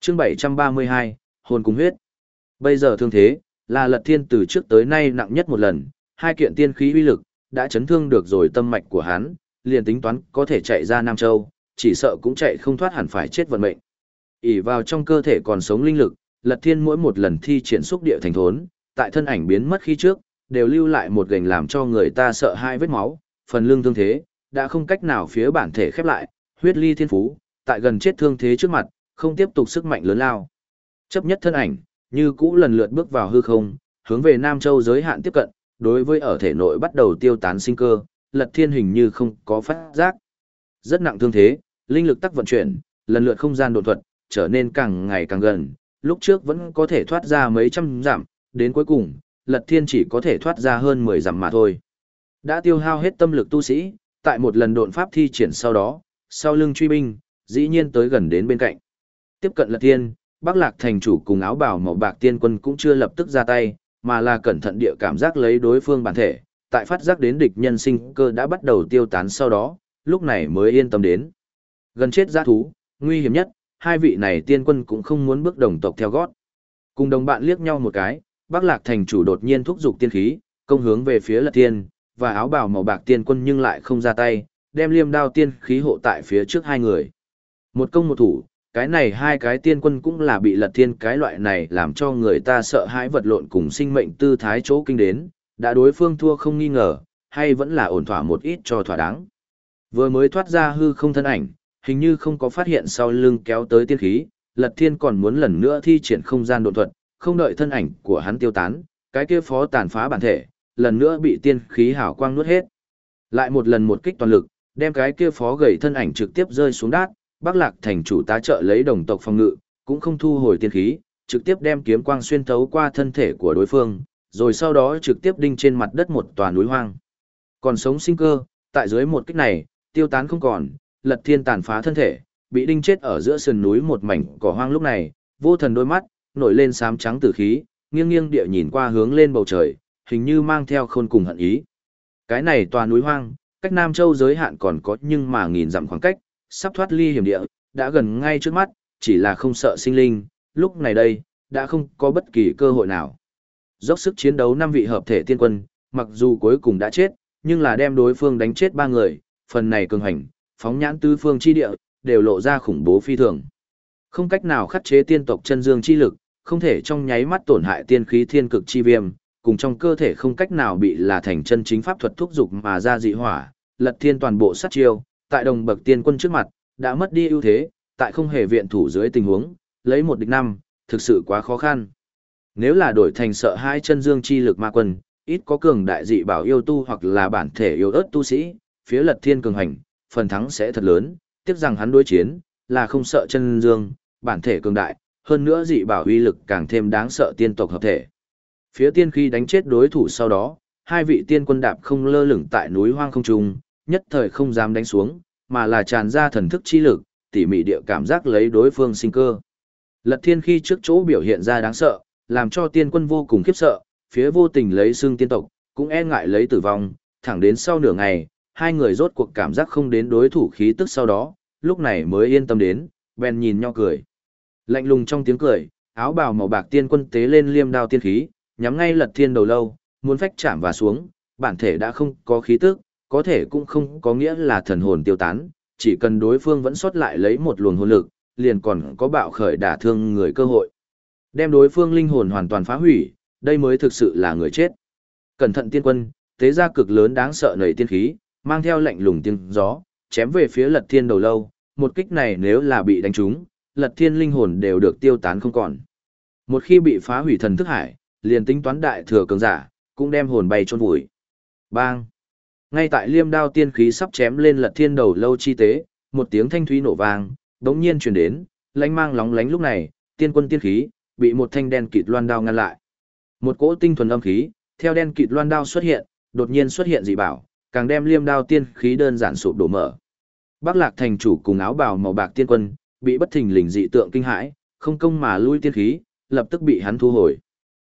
Chương 732, hồn cùng huyết. Bây giờ thương thế, là lật thiên từ trước tới nay nặng nhất một lần, hai kiện tiên khí uy lực, đã chấn thương được rồi tâm mạch của hắn, liền tính toán có thể chạy ra Nam Châu, chỉ sợ cũng chạy không thoát hẳn phải chết vận mệnh. ỉ vào trong cơ thể còn sống linh lực, lật thiên mỗi một lần thi triển xúc địa thành thốn, tại thân ảnh biến mất khi trước, đều lưu lại một gành làm cho người ta sợ hai vết máu, phần lương thương thế, đã không cách nào phía bản thể khép lại, huyết ly thiên phú, tại gần chết thương thế trước mặt, không tiếp tục sức mạnh lớn lao. Chấp nhất thân ảnh, như cũ lần lượt bước vào hư không, hướng về Nam Châu giới hạn tiếp cận, đối với ở thể nội bắt đầu tiêu tán sinh cơ, lật thiên hình như không có phát giác. Rất nặng thương thế, linh lực tắc vận chuyển, lần lượt không gian đột thuật, trở nên càng ngày càng gần, lúc trước vẫn có thể thoát ra mấy trăm giảm, đến cuối cùng, lật thiên chỉ có thể thoát ra hơn 10 giảm mà thôi. Đã tiêu hao hết tâm lực tu sĩ, tại một lần độn pháp thi triển sau đó, sau lưng truy binh, dĩ nhiên tới gần đến bên cạnh. Tiếp cận lật thiên, Bắc Lạc thành chủ cùng áo bào màu bạc tiên quân cũng chưa lập tức ra tay, mà là cẩn thận địa cảm giác lấy đối phương bản thể, tại phát giác đến địch nhân sinh cơ đã bắt đầu tiêu tán sau đó, lúc này mới yên tâm đến. Gần chết giã thú, nguy hiểm nhất, hai vị này tiên quân cũng không muốn bước đồng tộc theo gót. Cùng đồng bạn liếc nhau một cái, Bắc Lạc thành chủ đột nhiên thúc giục tiên khí, công hướng về phía Lật Tiên, và áo bào màu bạc tiên quân nhưng lại không ra tay, đem liêm đao tiên khí hộ tại phía trước hai người. Một công một thủ, cái này hai cái tiên quân cũng là bị lật thiên cái loại này làm cho người ta sợ hãi vật lộn cùng sinh mệnh tư thái chỗ kinh đến, đã đối phương thua không nghi ngờ, hay vẫn là ổn thỏa một ít cho thỏa đáng. Vừa mới thoát ra hư không thân ảnh, hình như không có phát hiện sau lưng kéo tới tiên khí, lật thiên còn muốn lần nữa thi triển không gian độn thuật, không đợi thân ảnh của hắn tiêu tán, cái kia phó tàn phá bản thể, lần nữa bị tiên khí hào quang nuốt hết. Lại một lần một kích toàn lực, đem cái kia phó gầy thân ảnh trực tiếp rơi xuống đát, Bắc Lạc thành chủ tá trợ lấy đồng tộc phòng ngự, cũng không thu hồi tiên khí, trực tiếp đem kiếm quang xuyên thấu qua thân thể của đối phương, rồi sau đó trực tiếp đinh trên mặt đất một tòa núi hoang. Còn sống sinh cơ, tại dưới một kích này, tiêu tán không còn, lật thiên tàn phá thân thể, bị đinh chết ở giữa sườn núi một mảnh cỏ hoang lúc này, vô thần đôi mắt, nổi lên xám trắng tử khí, nghiêng nghiêng địa nhìn qua hướng lên bầu trời, hình như mang theo khôn cùng hận ý. Cái này tòa núi hoang, cách Nam Châu giới hạn còn có nhưng mà nghìn dặm khoảng cách, sắp thoát ly hiểm địa, đã gần ngay trước mắt, chỉ là không sợ sinh linh, lúc này đây, đã không có bất kỳ cơ hội nào. Dốc sức chiến đấu năm vị hợp thể tiên quân, mặc dù cuối cùng đã chết, nhưng là đem đối phương đánh chết ba người, phần này cường hành, phóng nhãn tứ phương chi địa, đều lộ ra khủng bố phi thường. Không cách nào khắc chế tiên tộc chân dương chi lực, không thể trong nháy mắt tổn hại tiên khí thiên cực chi viêm, cùng trong cơ thể không cách nào bị là thành chân chính pháp thuật thúc dục mà ra dị hỏa, lật thiên toàn bộ sát chiêu, tại đồng bậc tiên quân trước mặt, đã mất đi ưu thế, tại không hề viện thủ dưới tình huống, lấy một địch năm, thực sự quá khó khăn. Nếu là đổi thành sợ hai chân dương chi lực ma quân, ít có cường đại dị bảo yêu tu hoặc là bản thể yêu ớt tu sĩ, phía lật thiên cường hành, phần thắng sẽ thật lớn, tiếc rằng hắn đối chiến, là không sợ chân dương, bản thể cường đại, hơn nữa dị bảo uy lực càng thêm đáng sợ tiên tộc hợp thể. Phía tiên khi đánh chết đối thủ sau đó, hai vị tiên quân đạp không lơ lửng tại núi hoang không trung, nhất thời không dám đánh xuống, mà là tràn ra thần thức chi lực, tỉ mỉ địa cảm giác lấy đối phương sinh cơ. Lật thiên khi trước chỗ biểu hiện ra đáng sợ, làm cho tiên quân vô cùng khiếp sợ, phía vô tình lấy xương tiên tộc, cũng e ngại lấy tử vong, thẳng đến sau nửa ngày, hai người rốt cuộc cảm giác không đến đối thủ khí tức sau đó, lúc này mới yên tâm đến, bèn nhìn nhau cười. Lạnh lùng trong tiếng cười, áo bào màu bạc tiên quân tế lên liêm đao tiên khí, nhắm ngay lật thiên đầu lâu, muốn phách chạm và xuống, bản thể đã không có khí tức, có thể cũng không có nghĩa là thần hồn tiêu tán, chỉ cần đối phương vẫn sót lại lấy một luồng hồn lực, liền còn có bạo khởi đả thương người cơ hội. Đem đối phương linh hồn hoàn toàn phá hủy, đây mới thực sự là người chết. Cẩn thận tiên quân, tế ra cực lớn đáng sợ nảy tiên khí, mang theo lạnh lùng tiếng gió, chém về phía lật thiên đầu lâu, một kích này nếu là bị đánh trúng, lật thiên linh hồn đều được tiêu tán không còn. Một khi bị phá hủy thần thức hải, liền tính toán đại thừa cường giả, cũng đem hồn bay trôn vùi. Bang! Ngay tại liêm đao tiên khí sắp chém lên lật thiên đầu lâu chi tế, một tiếng thanh thúy nổ vang, đống nhiên truyền đến, lánh mang lóng lánh lúc này, tiên quân tiên khí, bị một thanh đen kịt loan đao ngăn lại. Một cỗ tinh thuần âm khí, theo đen kịt loan đao xuất hiện, đột nhiên xuất hiện dị bảo, càng đem liêm đao tiên khí đơn giản sụp đổ mở. Bắc Lạc thành chủ cùng áo bào màu bạc tiên quân, bị bất thình lình dị tượng kinh hãi, không công mà lui tiên khí, lập tức bị hắn thu hồi.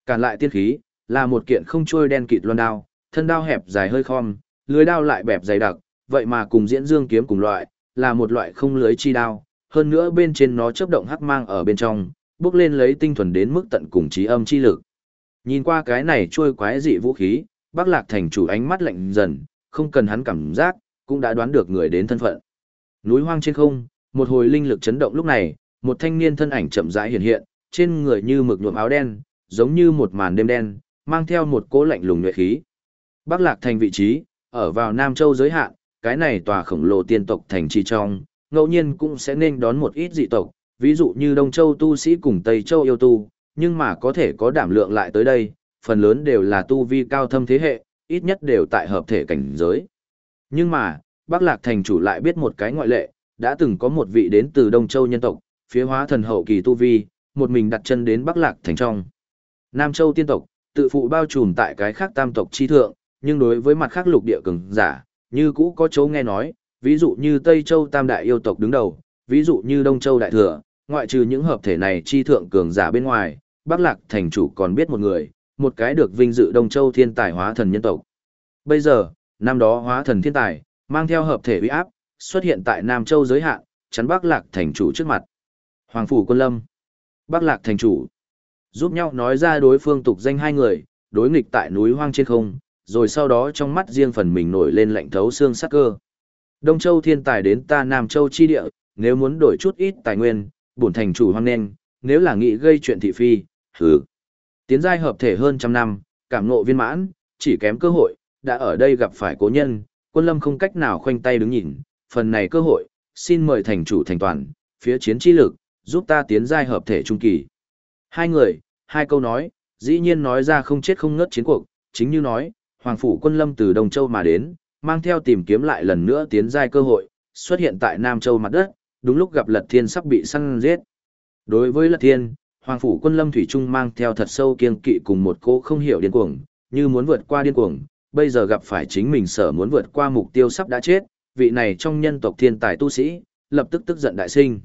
Cản lại tiên khí, là một kiện không trôi đen kịt loan đao, thân đao hẹp dài hơi khom, lưới đao lại bẹp dày đặc, vậy mà cùng diễn dương kiếm cùng loại, là một loại không lưới chi đao, hơn nữa bên trên nó chớp động hắc mang ở bên trong, bước lên lấy tinh thuần đến mức tận cùng trí âm chi lực. Nhìn qua cái này trôi quái dị vũ khí, Bắc Lạc thành chủ ánh mắt lạnh dần, không cần hắn cảm giác, cũng đã đoán được người đến thân phận. Núi hoang trên không, một hồi linh lực chấn động lúc này, một thanh niên thân ảnh chậm rãi hiện hiện, trên người như mực nhuộm áo đen, giống như một màn đêm đen, mang theo một cỗ lạnh lùng nhuệ khí. Bắc Lạc thành vị trí, ở vào Nam Châu giới hạn, cái này tòa khổng lồ tiên tộc thành trì trong, ngẫu nhiên cũng sẽ nên đón một ít dị tộc, ví dụ như Đông Châu tu sĩ cùng Tây Châu yêu tu, nhưng mà có thể có đảm lượng lại tới đây, phần lớn đều là tu vi cao thâm thế hệ, ít nhất đều tại hợp thể cảnh giới. Nhưng mà, Bắc Lạc thành chủ lại biết một cái ngoại lệ, đã từng có một vị đến từ Đông Châu nhân tộc, phía hóa thần hậu kỳ tu vi, một mình đặt chân đến Bắc Lạc thành trong. Nam Châu tiên tộc, tự phụ bao trùm tại cái khác tam tộc chi thượng, nhưng đối với mặt khác lục địa cường giả, như cũ có chỗ nghe nói, ví dụ như Tây Châu tam đại yêu tộc đứng đầu, ví dụ như Đông Châu đại thừa, ngoại trừ những hợp thể này chi thượng cường giả bên ngoài, Bắc Lạc thành chủ còn biết một người, một cái được vinh dự Đông Châu thiên tài hóa thần nhân tộc. Bây giờ, năm đó hóa thần thiên tài, mang theo hợp thể uy áp, xuất hiện tại Nam Châu giới hạn, chắn Bắc Lạc thành chủ trước mặt. Hoàng phủ Quân Lâm, Bắc Lạc thành chủ, giúp nhau nói ra đối phương tục danh hai người, đối nghịch tại núi hoang trên không, rồi sau đó trong mắt riêng phần mình nổi lên lạnh thấu xương sắc cơ. Đông Châu thiên tài đến ta Nam Châu chi địa, nếu muốn đổi chút ít tài nguyên, bổn thành chủ hoang nên, nếu là nghĩ gây chuyện thị phi, hừ. Tiến giai hợp thể hơn trăm năm, cảm ngộ viên mãn, chỉ kém cơ hội, đã ở đây gặp phải cố nhân, quân lâm không cách nào khoanh tay đứng nhìn, phần này cơ hội, xin mời thành chủ thành toàn, phía chiến chi lực, giúp ta tiến giai hợp thể trung kỳ. Hai người, hai câu nói, dĩ nhiên nói ra không chết không ngất chiến cuộc, chính như nói, Hoàng Phủ quân lâm từ Đông Châu mà đến, mang theo tìm kiếm lại lần nữa tiến giai cơ hội, xuất hiện tại Nam Châu mặt đất, đúng lúc gặp Lật Thiên sắp bị săn giết. Đối với Lật Thiên, Hoàng Phủ quân lâm Thủy Trung mang theo thật sâu kiên kỵ cùng một cô không hiểu điên cuồng, như muốn vượt qua điên cuồng, bây giờ gặp phải chính mình sở muốn vượt qua mục tiêu sắp đã chết, vị này trong nhân tộc thiên tài tu sĩ, lập tức tức giận đại sinh.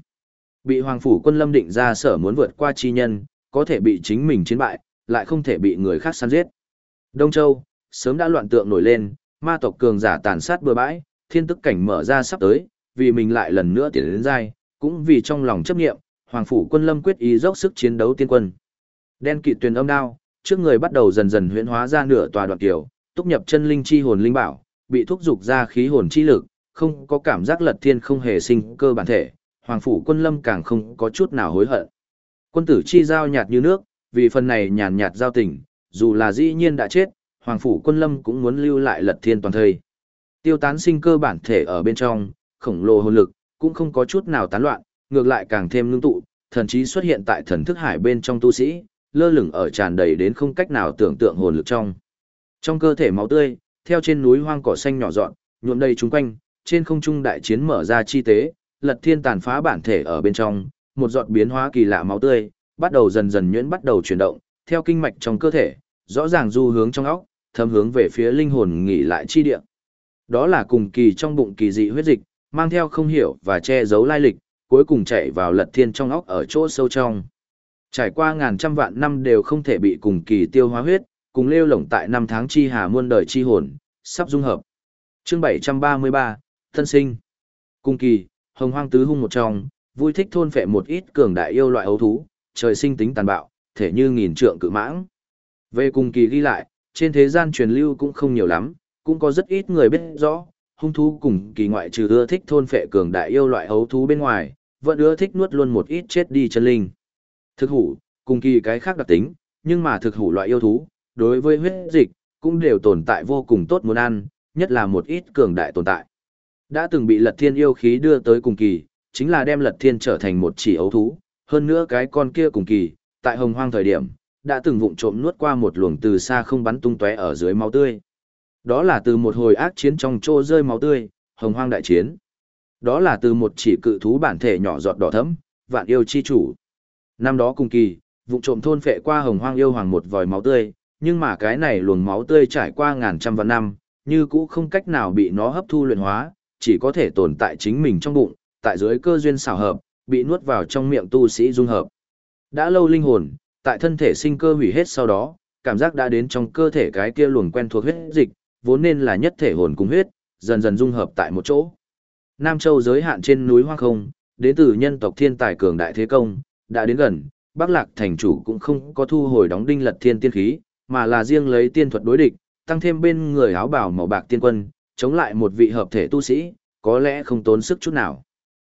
Bị Hoàng Phủ quân lâm định ra sở muốn vượt qua chi nhân, có thể bị chính mình chiến bại, lại không thể bị người khác săn giết. Đông Châu, sớm đã loạn tượng nổi lên, ma tộc cường giả tàn sát bừa bãi, thiên tức cảnh mở ra sắp tới, vì mình lại lần nữa tiến đến giai, cũng vì trong lòng chấp nghiệm, Hoàng phủ quân lâm quyết ý dốc sức chiến đấu tiên quân. Đen kịt tuyền âm đao, trước người bắt đầu dần dần huyễn hóa ra nửa tòa đoạn tiểu, túc nhập chân linh chi hồn linh bảo, bị thúc dục ra khí hồn chi lực, không có cảm giác lật thiên không hề sinh cơ bản thể, Hoàng phủ quân lâm càng không có chút nào hối hận. Quân tử chi giao nhạt như nước, vì phần này nhàn nhạt giao tình, dù là dĩ nhiên đã chết, Hoàng phủ quân lâm cũng muốn lưu lại lật thiên toàn thây. Tiêu tán sinh cơ bản thể ở bên trong, khổng lồ hồn lực, cũng không có chút nào tán loạn, ngược lại càng thêm ngưng tụ, thần trí xuất hiện tại thần thức hải bên trong tu sĩ, lơ lửng ở tràn đầy đến không cách nào tưởng tượng hồn lực trong. Trong cơ thể máu tươi, theo trên núi hoang cỏ xanh nhỏ dọn, nhuộm đầy chúng quanh, trên không trung đại chiến mở ra chi tế, lật thiên tàn phá bản thể ở bên trong, một giọt biến hóa kỳ lạ máu tươi, bắt đầu dần dần nhuyễn bắt đầu chuyển động, theo kinh mạch trong cơ thể, rõ ràng du hướng trong óc, thâm hướng về phía linh hồn nghỉ lại chi địa. Đó là cùng kỳ trong bụng kỳ dị huyết dịch, mang theo không hiểu và che giấu lai lịch, cuối cùng chạy vào lật thiên trong óc ở chỗ sâu trong. Trải qua ngàn trăm vạn năm đều không thể bị cùng kỳ tiêu hóa huyết, cùng lêu lổng tại năm tháng chi hà muôn đời chi hồn, sắp dung hợp. Chương 733, Thân sinh. Cùng kỳ, hồng hoang tứ hung một trong, vui thích thôn phệ một ít cường đại yêu loại ấu thú, trời sinh tính tàn bạo, thể như nghìn trượng cự mãng. Về cùng kỳ ghi lại, trên thế gian truyền lưu cũng không nhiều lắm, cũng có rất ít người biết rõ, hung thú cùng kỳ ngoại trừ ưa thích thôn phệ cường đại yêu loại hấu thú bên ngoài, vẫn ưa thích nuốt luôn một ít chết đi chân linh. Thực hủ, cùng kỳ cái khác đặc tính, nhưng mà thực hủ loại yêu thú, đối với huyết dịch, cũng đều tồn tại vô cùng tốt muốn ăn, nhất là một ít cường đại tồn tại. Đã từng bị lật thiên yêu khí đưa tới cùng kỳ, chính là đem lật thiên trở thành một chỉ ấu thú, hơn nữa cái con kia cùng kỳ, tại hồng hoang thời điểm, đã từng vụng trộm nuốt qua một luồng từ xa không bắn tung tóe ở dưới máu tươi. Đó là từ một hồi ác chiến trong chỗ rơi máu tươi, hồng hoang đại chiến. Đó là từ một chỉ cự thú bản thể nhỏ giọt đỏ thẫm, vạn yêu chi chủ. Năm đó cùng kỳ, vụng trộm thôn phệ qua hồng hoang yêu hoàng một vòi máu tươi, nhưng mà cái này luồng máu tươi trải qua ngàn trăm vạn năm, như cũ không cách nào bị nó hấp thu luyện hóa, chỉ có thể tồn tại chính mình trong bụng, tại dưới cơ duyên xảo hợp, bị nuốt vào trong miệng tu sĩ dung hợp. Đã lâu linh hồn, tại thân thể sinh cơ hủy hết sau đó, cảm giác đã đến trong cơ thể cái kia luồng quen thuộc huyết dịch, vốn nên là nhất thể hồn cùng huyết, dần dần dung hợp tại một chỗ. Nam Châu giới hạn trên núi hoang không, đến từ nhân tộc thiên tài cường đại thế công, đã đến gần, Bắc Lạc thành chủ cũng không có thu hồi đóng đinh lật thiên tiên khí, mà là riêng lấy tiên thuật đối địch, tăng thêm bên người áo bào màu bạc tiên quân, chống lại một vị hợp thể tu sĩ, có lẽ không tốn sức chút nào.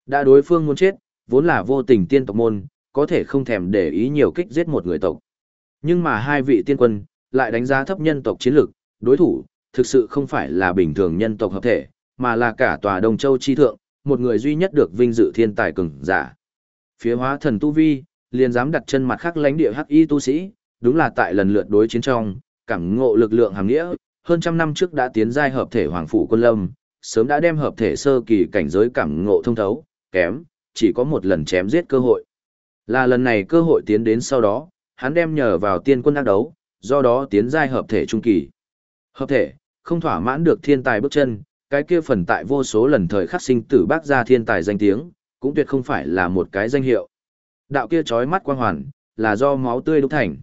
Đã đối phương muốn chết, vốn là vô tình tiên tộc môn, có thể không thèm để ý nhiều kích giết một người tộc. Nhưng mà hai vị tiên quân, lại đánh giá thấp nhân tộc chiến lực, đối thủ, thực sự không phải là bình thường nhân tộc hợp thể, mà là cả tòa Đông Châu chi thượng, một người duy nhất được vinh dự thiên tài cường giả. Phía hóa thần tu vi, liền dám đặt chân mặt khác lãnh địa hắc y tu sĩ, đúng là tại lần lượt đối chiến trong, cảm ngộ lực lượng hàng nghĩa, hơn trăm năm trước đã tiến giai hợp thể hoàng phủ quân lâm, sớm đã đem hợp thể sơ kỳ cảnh giới cảm ngộ thông thấu, kém, chỉ có một lần chém giết cơ hội. Là lần này cơ hội tiến đến sau đó, hắn đem nhờ vào tiên quân ác đấu, do đó tiến giai hợp thể trung kỳ. Hợp thể, không thỏa mãn được thiên tài bước chân, cái kia phần tại vô số lần thời khắc sinh tử bác ra thiên tài danh tiếng, cũng tuyệt không phải là một cái danh hiệu. Đạo kia chói mắt quang hoàn, là do máu tươi đúc thành.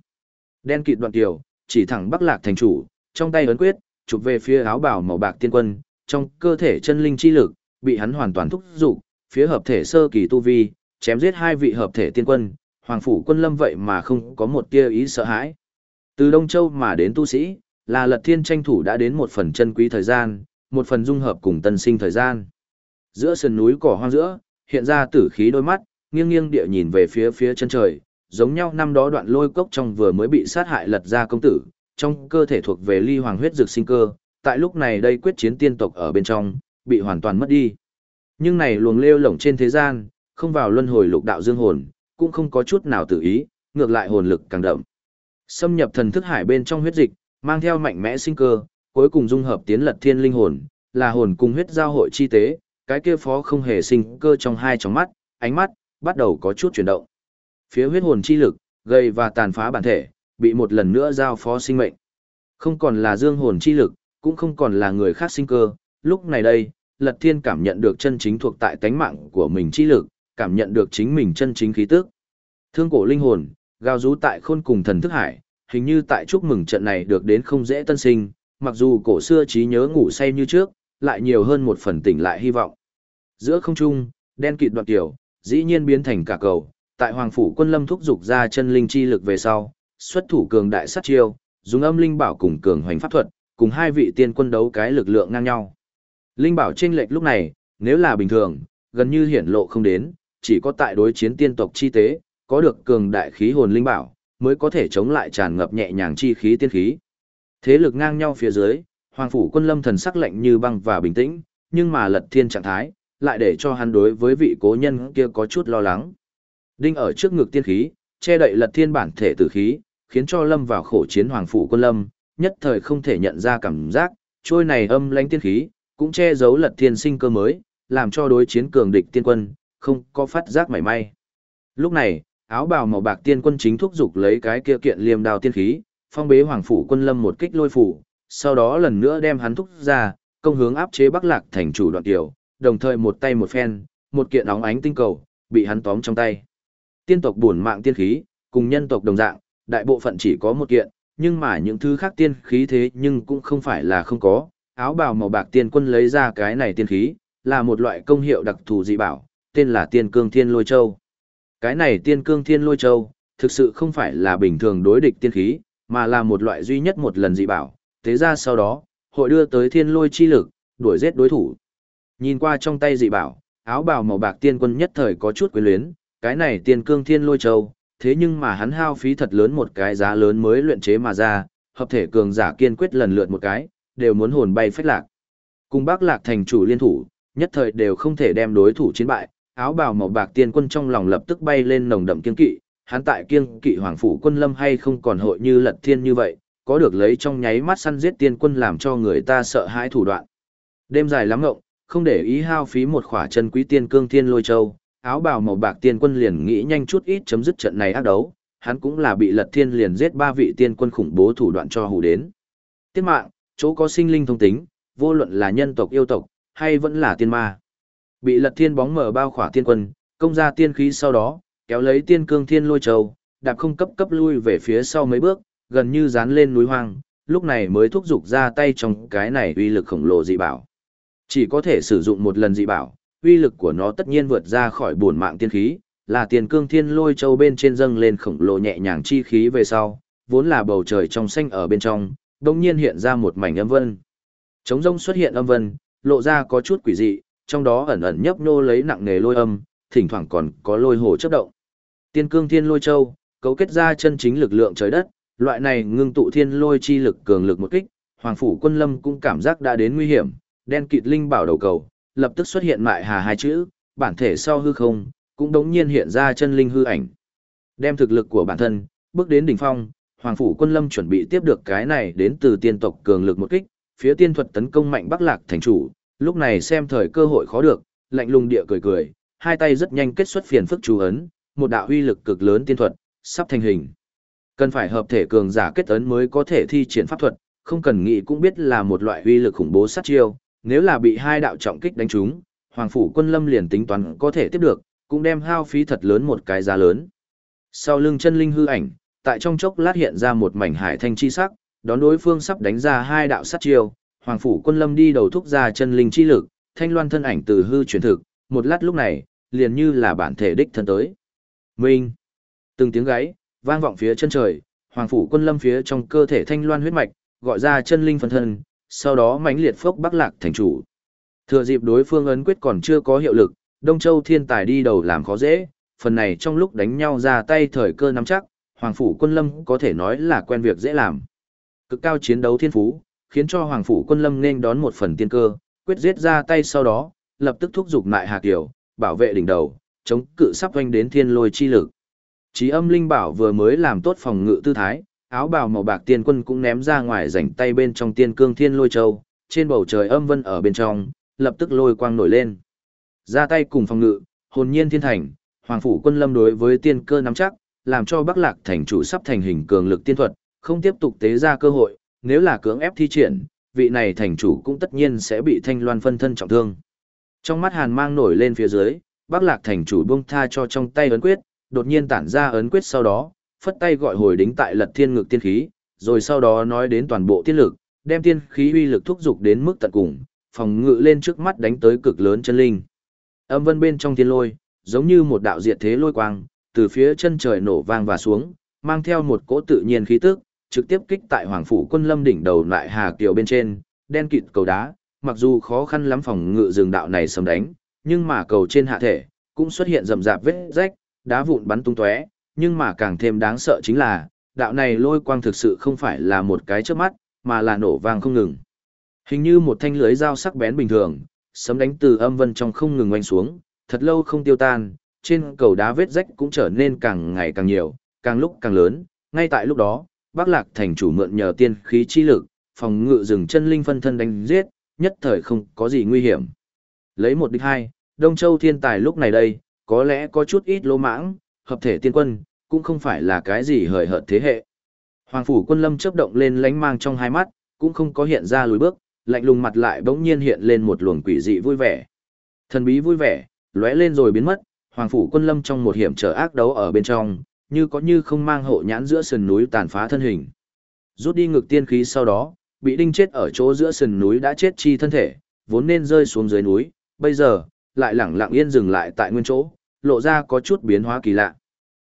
Đen kịt đoạn tiểu, chỉ thẳng bắc lạc thành chủ, trong tay ấn quyết, chụp về phía áo bào màu bạc tiên quân, trong cơ thể chân linh chi lực, bị hắn hoàn toàn thúc dục phía hợp thể sơ kỳ tu vi, chém giết hai vị hợp thể tiên quân, hoàng phủ quân lâm vậy mà không có một tia ý sợ hãi. Từ Đông Châu mà đến tu sĩ, là lật thiên tranh thủ đã đến một phần chân quý thời gian, một phần dung hợp cùng tân sinh thời gian. Giữa sườn núi cỏ hoang giữa, hiện ra tử khí đôi mắt, nghiêng nghiêng địa nhìn về phía phía chân trời, giống nhau năm đó đoạn lôi cốc trong vừa mới bị sát hại lật ra công tử, trong cơ thể thuộc về ly hoàng huyết dược sinh cơ, tại lúc này đây quyết chiến tiên tộc ở bên trong, bị hoàn toàn mất đi. Nhưng này luồng lêu lổng trên thế gian, không vào luân hồi lục đạo dương hồn, cũng không có chút nào tự ý, ngược lại hồn lực càng đậm. Xâm nhập thần thức hải bên trong huyết dịch, mang theo mạnh mẽ sinh cơ, cuối cùng dung hợp tiến lật thiên linh hồn, là hồn cùng huyết giao hội chi tế, cái kia phó không hề sinh cơ trong hai tròng mắt, ánh mắt bắt đầu có chút chuyển động. Phía huyết hồn chi lực, gây và tàn phá bản thể, bị một lần nữa giao phó sinh mệnh. Không còn là dương hồn chi lực, cũng không còn là người khác sinh cơ, lúc này đây, Lật Thiên cảm nhận được chân chính thuộc tại tánh mạng của mình chi lực, cảm nhận được chính mình chân chính khí tức. Thương cổ linh hồn, gào rú tại khôn cùng thần thức hải, hình như tại chúc mừng trận này được đến không dễ tân sinh, mặc dù cổ xưa trí nhớ ngủ say như trước, lại nhiều hơn một phần tỉnh lại hy vọng. Giữa không trung, đen kịt đoạn tiểu, dĩ nhiên biến thành cả cầu, tại Hoàng phủ quân lâm thúc dục ra chân linh chi lực về sau, xuất thủ cường đại sát chiêu, dùng âm linh bảo cùng cường hoành pháp thuật, cùng hai vị tiên quân đấu cái lực lượng ngang nhau. Linh bảo chênh lệch lúc này, nếu là bình thường, gần như hiển lộ không đến, chỉ có tại đối chiến tiên tộc chi tế, có được cường đại khí hồn linh bảo, mới có thể chống lại tràn ngập nhẹ nhàng chi khí tiên khí. Thế lực ngang nhau phía dưới, Hoàng phủ quân lâm thần sắc lạnh như băng và bình tĩnh, nhưng mà lật thiên trạng thái, lại để cho hắn đối với vị cố nhân kia có chút lo lắng. Đinh ở trước ngực tiên khí, che đậy lật thiên bản thể tử khí, khiến cho lâm vào khổ chiến Hoàng phủ quân lâm, nhất thời không thể nhận ra cảm giác, trôi này âm lãnh tiên khí, cũng che giấu lật thiên sinh cơ mới, làm cho đối chiến cường địch tiên quân, không có phát giác mảy may. Lúc này, áo bào màu bạc tiên quân chính thúc dục lấy cái kia kiện liềm đào tiên khí, phong bế hoàng phủ quân lâm một kích lôi phủ, sau đó lần nữa đem hắn thúc ra, công hướng áp chế Bắc Lạc thành chủ đoạn tiểu, đồng thời một tay một phen, một kiện óng ánh tinh cầu, bị hắn tóm trong tay. Tiên tộc buồn mạng tiên khí, cùng nhân tộc đồng dạng, đại bộ phận chỉ có một kiện, nhưng mà những thứ khác tiên khí thế nhưng cũng không phải là không có. Áo bào màu bạc tiên quân lấy ra cái này tiên khí, là một loại công hiệu đặc thù dị bảo, tên là tiên cương thiên lôi châu. Cái này tiên cương thiên lôi châu, thực sự không phải là bình thường đối địch tiên khí, mà là một loại duy nhất một lần dị bảo, thế ra sau đó, hội đưa tới thiên lôi chi lực, đuổi giết đối thủ. Nhìn qua trong tay dị bảo, áo bào màu bạc tiên quân nhất thời có chút quyến luyến, cái này tiên cương thiên lôi châu, thế nhưng mà hắn hao phí thật lớn một cái giá lớn mới luyện chế mà ra, hợp thể cường giả kiên quyết lần lượt một cái, đều muốn hồn bay phách lạc. Cùng bác lạc thành chủ liên thủ, nhất thời đều không thể đem đối thủ chiến bại, áo bào màu bạc tiên quân trong lòng lập tức bay lên nồng đậm kiên kỵ, hắn tại kiên kỵ hoàng phủ quân lâm hay không còn hội như lật thiên như vậy, có được lấy trong nháy mắt săn giết tiên quân làm cho người ta sợ hãi thủ đoạn. Đêm dài lắm ngộng, không để ý hao phí một khỏa chân quý tiên cương thiên lôi châu, áo bào màu bạc tiên quân liền nghĩ nhanh chút ít chấm dứt trận này ác đấu, hắn cũng là bị lật thiên liền giết ba vị tiên quân khủng bố thủ đoạn cho hù đến. Tiết mạng, chỗ có sinh linh thông tính, vô luận là nhân tộc yêu tộc, hay vẫn là tiên ma. Bị lật thiên bóng mở bao khỏa tiên quân, công ra tiên khí sau đó, kéo lấy tiên cương thiên lôi châu, đạp không cấp cấp lui về phía sau mấy bước, gần như dán lên núi hoang, lúc này mới thúc giục ra tay trong cái này uy lực khổng lồ dị bảo. Chỉ có thể sử dụng một lần dị bảo, uy lực của nó tất nhiên vượt ra khỏi buồn mạng tiên khí, là tiền cương thiên lôi châu bên trên dâng lên khổng lồ nhẹ nhàng chi khí về sau, vốn là bầu trời trong xanh ở bên trong, đột nhiên hiện ra một mảnh âm vân. Trống rông xuất hiện âm vân, lộ ra có chút quỷ dị, trong đó ẩn ẩn nhấp nô lấy nặng nề lôi âm, thỉnh thoảng còn có lôi hồ chớp động. Tiên cương thiên lôi châu, cấu kết ra chân chính lực lượng trời đất, loại này ngưng tụ thiên lôi chi lực cường lực một kích, Hoàng phủ quân lâm cũng cảm giác đã đến nguy hiểm, đen kịt linh bảo đầu cầu, lập tức xuất hiện mại hà hai chữ, bản thể sau hư không, cũng đống nhiên hiện ra chân linh hư ảnh. Đem thực lực của bản thân, bước đến đỉnh phong, Hoàng phủ quân lâm chuẩn bị tiếp được cái này đến từ tiên tộc cường lực một kích, phía tiên thuật tấn công mạnh Bắc Lạc thành chủ, lúc này xem thời cơ hội khó được, lạnh lùng địa cười cười, hai tay rất nhanh kết xuất phiền phức chú ấn, một đạo uy lực cực lớn tiên thuật, sắp thành hình. Cần phải hợp thể cường giả kết ấn mới có thể thi triển pháp thuật, không cần nghĩ cũng biết là một loại uy lực khủng bố sát chiêu, nếu là bị hai đạo trọng kích đánh trúng, Hoàng phủ Quân Lâm liền tính toán có thể tiếp được, cũng đem hao phí thật lớn một cái giá lớn. Sau lưng chân linh hư ảnh, tại trong chốc lát hiện ra một mảnh hải thanh chi sắc, đón đối phương sắp đánh ra hai đạo sát chiêu, Hoàng phủ Quân Lâm đi đầu thúc ra chân linh chi lực, thanh loan thân ảnh từ hư chuyển thực, một lát lúc này, liền như là bản thể đích thân tới. Minh. Từng tiếng gáy, vang vọng phía chân trời, Hoàng phủ Quân Lâm phía trong cơ thể thanh loan huyết mạch, gọi ra chân linh phân thân, sau đó mãnh liệt phốc bắc lạc thành chủ. Thừa dịp đối phương ấn quyết còn chưa có hiệu lực, Đông Châu thiên tài đi đầu làm khó dễ, phần này trong lúc đánh nhau ra tay thời cơ nắm chắc, Hoàng Phủ Quân Lâm có thể nói là quen việc dễ làm. Cực cao chiến đấu thiên phú, khiến cho Hoàng Phủ Quân Lâm nên đón một phần tiên cơ, quyết giết ra tay sau đó, lập tức thúc giục Nại Hà Kiều, bảo vệ đỉnh đầu, chống cự sắp oanh đến thiên lôi chi lực. Chí âm linh bảo vừa mới làm tốt phòng ngự tư thái, áo bào màu bạc tiên quân cũng ném ra ngoài rảnh tay bên trong tiên cương thiên lôi châu, trên bầu trời âm vân ở bên trong, lập tức lôi quang nổi lên. Ra tay cùng phòng ngự, hồn nhiên thiên thành, hoàng phủ quân lâm đối với tiên cơ nắm chắc, làm cho Bắc Lạc thành chủ sắp thành hình cường lực tiên thuật, không tiếp tục tế ra cơ hội, nếu là cưỡng ép thi triển, vị này thành chủ cũng tất nhiên sẽ bị thanh loan phân thân trọng thương. Trong mắt hàn mang nổi lên phía dưới, Bắc Lạc thành chủ buông tha cho trong tay ấn quyết, đột nhiên tản ra ấn quyết sau đó, phất tay gọi hồi đính tại lật thiên ngực tiên khí, rồi sau đó nói đến toàn bộ tiên lực, đem tiên khí uy lực thúc dục đến mức tận cùng, phòng ngự lên trước mắt đánh tới cực lớn chân linh. Âm vân bên trong thiên lôi, giống như một đạo diệt thế lôi quang, từ phía chân trời nổ vang và xuống, mang theo một cỗ tự nhiên khí tức, trực tiếp kích tại Hoàng phủ quân lâm đỉnh đầu lại Hà Kiều bên trên, đen kịt cầu đá, mặc dù khó khăn lắm phòng ngự rừng đạo này sớm đánh, nhưng mà cầu trên hạ thể cũng xuất hiện rầm rạp vết rách, đá vụn bắn tung tóe, nhưng mà càng thêm đáng sợ chính là, đạo này lôi quang thực sự không phải là một cái chớp mắt, mà là nổ vang không ngừng. Hình như một thanh lưới dao sắc bén bình thường, sấm đánh từ âm vân trong không ngừng oanh xuống, thật lâu không tiêu tan, trên cầu đá vết rách cũng trở nên càng ngày càng nhiều, càng lúc càng lớn, ngay tại lúc đó, Bác Lạc thành chủ mượn nhờ tiên khí chi lực, phòng ngự rừng chân linh phân thân đánh giết, nhất thời không có gì nguy hiểm. Lấy một địch hai, Đông Châu thiên tài lúc này đây, có lẽ có chút ít lỗ mãng, hợp thể tiên quân, cũng không phải là cái gì hời hợt thế hệ. Hoàng phủ quân lâm chớp động lên lánh mang trong hai mắt, cũng không có hiện ra lùi bước, lạnh lùng mặt lại bỗng nhiên hiện lên một luồng quỷ dị vui vẻ. Thần bí vui vẻ, lóe lên rồi biến mất, Hoàng phủ quân lâm trong một hiểm trở ác đấu ở bên trong, như có như không mang hộ nhãn giữa sườn núi tàn phá thân hình. Rút đi ngực tiên khí sau đó, bị đinh chết ở chỗ giữa sườn núi đã chết chi thân thể, vốn nên rơi xuống dưới núi, bây giờ, lại lẳng lặng yên dừng lại tại nguyên chỗ, lộ ra có chút biến hóa kỳ lạ.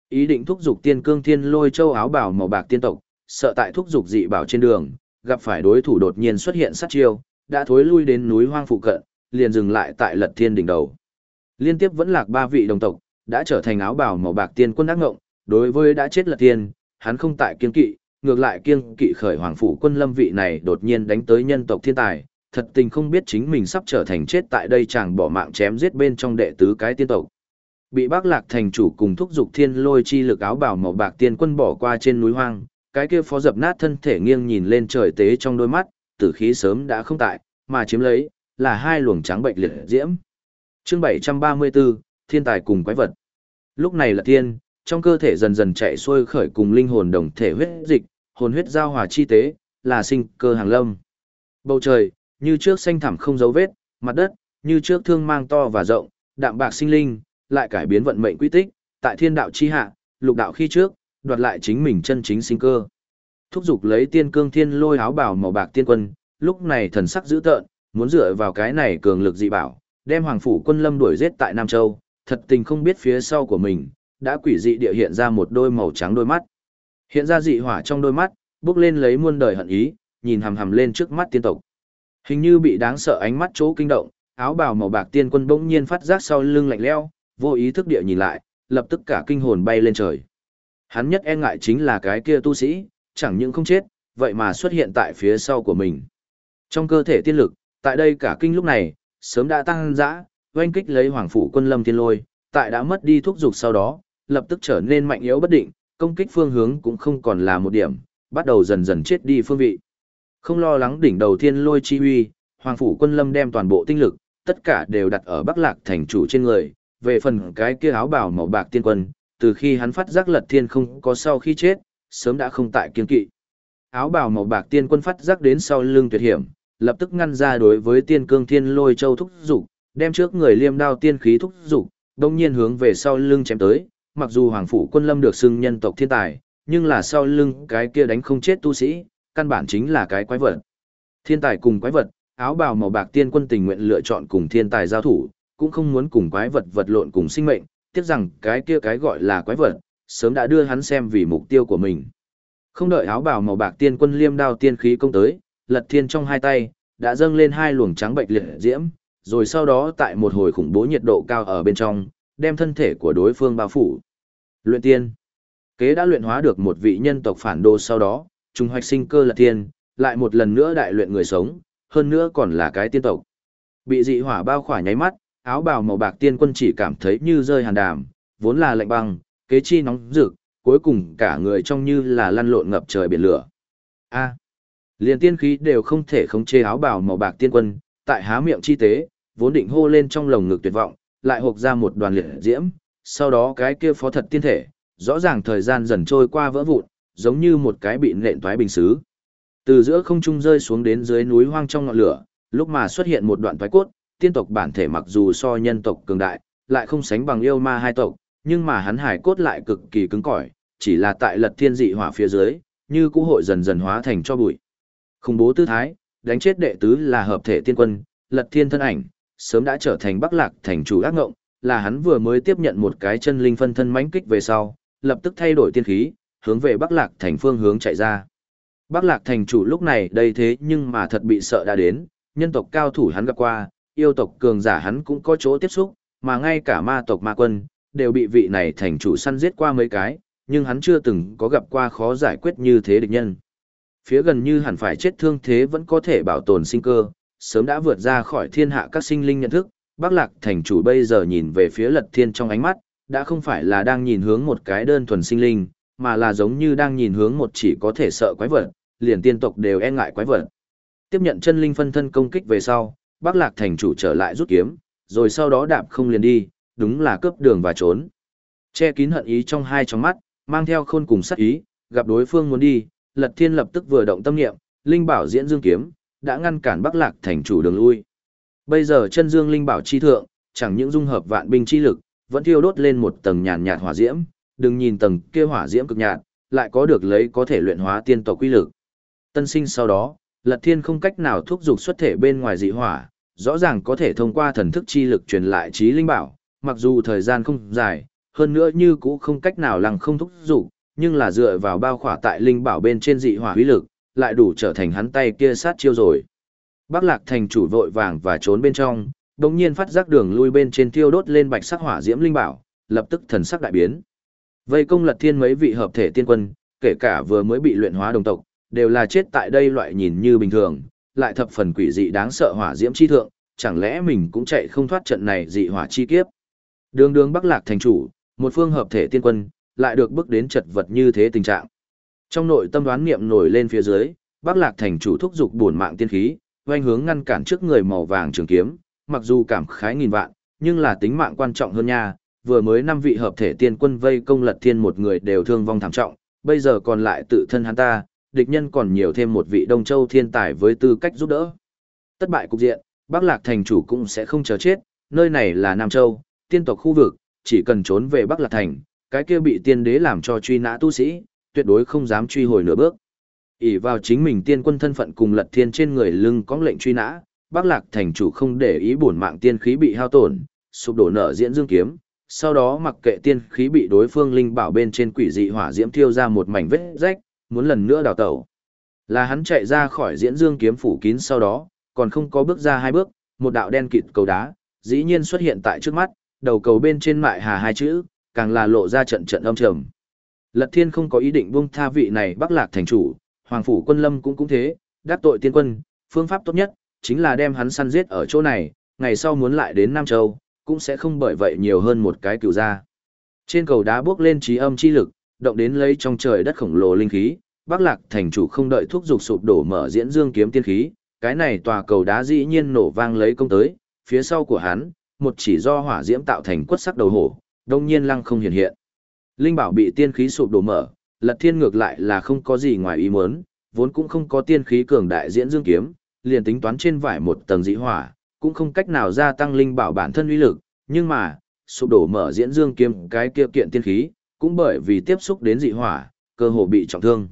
Ý định thúc dục tiên cương thiên lôi châu áo bảo màu bạc tiên tộc, sợ tại thúc dục dị bảo trên đường, gặp phải đối thủ đột nhiên xuất hiện sát chiêu, đã thối lui đến núi hoang phụ cận, liền dừng lại tại lật thiên đỉnh đầu. Liên tiếp vẫn lạc ba vị đồng tộc, đã trở thành áo bảo màu bạc tiên quân ác ngộng, đối với đã chết lật thiên, hắn không tại kiên kỵ, ngược lại kiên kỵ khởi hoàng phủ quân lâm vị này đột nhiên đánh tới nhân tộc thiên tài, thật tình không biết chính mình sắp trở thành chết tại đây chàng bỏ mạng chém giết bên trong đệ tứ cái tiên tộc. Bị bác lạc thành chủ cùng thúc dục thiên lôi chi lực áo bảo màu bạc tiên quân bỏ qua trên núi hoang, cái kia phó dập nát thân thể nghiêng nhìn lên trời tế trong đôi mắt, tử khí sớm đã không tại, mà chiếm lấy, là hai luồng trắng bệnh liệt diễm. chương 734, thiên tài cùng quái vật. Lúc này là tiên, trong cơ thể dần dần chạy xuôi khởi cùng linh hồn đồng thể huyết dịch, hồn huyết giao hòa chi tế, là sinh cơ hàng lâm. Bầu trời, như trước xanh thẳm không dấu vết, mặt đất, như trước thương mang to và rộng, đạm bạc sinh linh, lại cải biến vận mệnh quy tích, tại thiên đạo chi hạ, lục đạo khi trước, đoạt lại chính mình chân chính sinh cơ. Thúc giục lấy tiên cương thiên lôi áo bảo màu bạc tiên quân, lúc này thần sắc dữ tợn, muốn dựa vào cái này cường lực dị bảo, đem hoàng phủ quân lâm đuổi giết tại Nam Châu, thật tình không biết phía sau của mình, đã quỷ dị địa hiện ra một đôi màu trắng đôi mắt. Hiện ra dị hỏa trong đôi mắt, bước lên lấy muôn đời hận ý, nhìn hằm hằm lên trước mắt tiên tộc. Hình như bị đáng sợ ánh mắt chỗ kinh động, áo bào màu bạc tiên quân bỗng nhiên phát giác sau lưng lạnh lẽo, vô ý thức địa nhìn lại, lập tức cả kinh hồn bay lên trời. Hắn nhất e ngại chính là cái kia tu sĩ, chẳng những không chết, vậy mà xuất hiện tại phía sau của mình. Trong cơ thể tiên lực, tại đây cả kinh lúc này, sớm đã tăng dã, oanh kích lấy hoàng phủ quân lâm thiên lôi, tại đã mất đi thuốc dục sau đó, lập tức trở nên mạnh yếu bất định, công kích phương hướng cũng không còn là một điểm, bắt đầu dần dần chết đi phương vị. Không lo lắng đỉnh đầu thiên lôi chi uy, hoàng phủ quân lâm đem toàn bộ tinh lực, tất cả đều đặt ở Bắc Lạc thành chủ trên người, về phần cái kia áo bào màu bạc tiên quân, từ khi hắn phát giác lật thiên không có sau khi chết, sớm đã không tại kiên kỵ. Áo bào màu bạc tiên quân phát giác đến sau lưng tuyệt hiểm, lập tức ngăn ra đối với tiên cương thiên lôi châu thúc dục đem trước người liêm đao tiên khí thúc dục đồng nhiên hướng về sau lưng chém tới, mặc dù hoàng phủ quân lâm được xưng nhân tộc thiên tài, nhưng là sau lưng cái kia đánh không chết tu sĩ, căn bản chính là cái quái vật. Thiên tài cùng quái vật, áo bào màu bạc tiên quân tình nguyện lựa chọn cùng thiên tài giao thủ, cũng không muốn cùng quái vật vật lộn cùng sinh mệnh, tiếc rằng cái kia cái gọi là quái vật, sớm đã đưa hắn xem vì mục tiêu của mình. Không đợi áo bào màu bạc tiên quân liêm đao tiên khí công tới, lật thiên trong hai tay, đã dâng lên hai luồng trắng bệnh liệt diễm, rồi sau đó tại một hồi khủng bố nhiệt độ cao ở bên trong, đem thân thể của đối phương bao phủ. Luyện tiên. Kế đã luyện hóa được một vị nhân tộc phản đồ sau đó, trùng hoạch sinh cơ là tiên, lại một lần nữa đại luyện người sống, hơn nữa còn là cái tiên tộc. Bị dị hỏa bao khỏa nháy mắt, áo bào màu bạc tiên quân chỉ cảm thấy như rơi hàn đàm, vốn là lạnh băng, kế chi nóng rực, cuối cùng cả người trông như là lăn lộn ngập trời biển lửa. A. liền tiên khí đều không thể khống chế áo bào màu bạc tiên quân, tại há miệng chi tế, vốn định hô lên trong lồng ngực tuyệt vọng, lại hộc ra một đoàn liệt diễm, sau đó cái kia phó thật tiên thể, rõ ràng thời gian dần trôi qua vỡ vụn, giống như một cái bị nện toái bình xứ. Từ giữa không trung rơi xuống đến dưới núi hoang trong ngọn lửa, lúc mà xuất hiện một đoạn toái cốt, tiên tộc bản thể mặc dù so nhân tộc cường đại, lại không sánh bằng yêu ma hai tộc, nhưng mà hắn hải cốt lại cực kỳ cứng cỏi, chỉ là tại lật thiên dị hỏa phía dưới, như cũ hội dần dần hóa thành cho bụi. Khủng bố tư thái, đánh chết đệ tứ là hợp thể tiên quân, lật thiên thân ảnh, sớm đã trở thành bắc lạc thành chủ ác ngộng, là hắn vừa mới tiếp nhận một cái chân linh phân thân mãnh kích về sau, lập tức thay đổi tiên khí, hướng về bắc lạc thành phương hướng chạy ra. Bắc lạc thành chủ lúc này đây thế nhưng mà thật bị sợ đã đến, nhân tộc cao thủ hắn gặp qua, yêu tộc cường giả hắn cũng có chỗ tiếp xúc, mà ngay cả ma tộc ma quân, đều bị vị này thành chủ săn giết qua mấy cái, nhưng hắn chưa từng có gặp qua khó giải quyết như thế địch nhân. Phía gần như hẳn phải chết thương thế vẫn có thể bảo tồn sinh cơ, sớm đã vượt ra khỏi thiên hạ các sinh linh nhận thức, Bắc Lạc thành chủ bây giờ nhìn về phía Lật Thiên trong ánh mắt, đã không phải là đang nhìn hướng một cái đơn thuần sinh linh, mà là giống như đang nhìn hướng một chỉ có thể sợ quái vật, liền tiên tộc đều e ngại quái vật. Tiếp nhận chân linh phân thân công kích về sau, Bắc Lạc thành chủ trở lại rút kiếm, rồi sau đó đạp không liền đi, đúng là cướp đường và trốn. Che kín hận ý trong hai trong mắt, mang theo khôn cùng sát ý, gặp đối phương muốn đi, Lật Thiên lập tức vừa động tâm niệm, linh bảo diễn dương kiếm, đã ngăn cản Bắc Lạc thành chủ đường lui. Bây giờ chân dương linh bảo chi thượng, chẳng những dung hợp vạn binh chi lực, vẫn thiêu đốt lên một tầng nhàn nhạt hỏa diễm, đừng nhìn tầng kia hỏa diễm cực nhạt, lại có được lấy có thể luyện hóa tiên tộc quy lực. Tân sinh sau đó, Lật Thiên không cách nào thúc dục xuất thể bên ngoài dị hỏa, rõ ràng có thể thông qua thần thức chi lực truyền lại trí linh bảo, mặc dù thời gian không dài, hơn nữa như cũ không cách nào lăng không thúc dục, nhưng là dựa vào bao khỏa tại linh bảo bên trên dị hỏa uy lực, lại đủ trở thành hắn tay kia sát chiêu rồi. Bắc Lạc thành chủ vội vàng và trốn bên trong, đồng nhiên phát giác đường lui bên trên tiêu đốt lên bạch sắc hỏa diễm linh bảo, lập tức thần sắc đại biến. Vây công lật thiên mấy vị hợp thể tiên quân, kể cả vừa mới bị luyện hóa đồng tộc, đều là chết tại đây loại nhìn như bình thường, lại thập phần quỷ dị đáng sợ hỏa diễm chi thượng, chẳng lẽ mình cũng chạy không thoát trận này dị hỏa chi kiếp. Đường đường Bắc Lạc thành chủ, một phương hợp thể tiên quân, lại được bước đến chật vật như thế tình trạng. Trong nội tâm đoán niệm nổi lên phía dưới, Bắc Lạc thành chủ thúc dục bổn mạng tiên khí, oanh hướng ngăn cản trước người màu vàng trường kiếm, mặc dù cảm khái nghìn vạn, nhưng là tính mạng quan trọng hơn nha, vừa mới năm vị hợp thể tiên quân vây công lật thiên một người đều thương vong thảm trọng, bây giờ còn lại tự thân hắn ta, địch nhân còn nhiều thêm một vị Đông Châu thiên tài với tư cách giúp đỡ. Tất bại cục diện, Bắc Lạc thành chủ cũng sẽ không chờ chết, nơi này là Nam Châu, tiên tộc khu vực, chỉ cần trốn về Bắc Lạc thành, cái kia bị tiên đế làm cho truy nã tu sĩ, tuyệt đối không dám truy hồi nửa bước ỷ vào chính mình tiên quân thân phận cùng lật thiên trên người lưng có lệnh truy nã, Bắc Lạc thành chủ không để ý bổn mạng tiên khí bị hao tổn, sụp đổ nợ diễn dương kiếm, sau đó mặc kệ tiên khí bị đối phương linh bảo bên trên quỷ dị hỏa diễm thiêu ra một mảnh vết rách, muốn lần nữa đào tẩu. Là hắn chạy ra khỏi diễn dương kiếm phủ kín sau đó, còn không có bước ra hai bước, một đạo đen kịt cầu đá, dĩ nhiên xuất hiện tại trước mắt, đầu cầu bên trên mại hà hai chữ, càng là lộ ra trận trận âm trầm. Lật Thiên không có ý định buông tha vị này Bắc Lạc thành chủ, Hoàng phủ Quân Lâm cũng cũng thế, đắc tội tiên quân, phương pháp tốt nhất chính là đem hắn săn giết ở chỗ này, ngày sau muốn lại đến Nam Châu, cũng sẽ không bởi vậy nhiều hơn một cái cửu ra. Trên cầu đá bước lên trí âm chi lực, động đến lấy trong trời đất khổng lồ linh khí, Bắc Lạc thành chủ không đợi thuốc dục sụp đổ mở diễn dương kiếm tiên khí, cái này tòa cầu đá dĩ nhiên nổ vang lấy công tới, phía sau của hắn, một chỉ do hỏa diễm tạo thành quất sắc đầu hổ, đông nhiên lăng không hiện hiện. Linh bảo bị tiên khí sụp đổ mở, Lật Thiên ngược lại là không có gì ngoài ý muốn, vốn cũng không có tiên khí cường đại diễn dương kiếm, liền tính toán trên vải một tầng dị hỏa, cũng không cách nào gia tăng linh bảo bản thân uy lực, nhưng mà, sụp đổ mở diễn dương kiếm cái kia kiện tiên khí, cũng bởi vì tiếp xúc đến dị hỏa, cơ hồ bị trọng thương.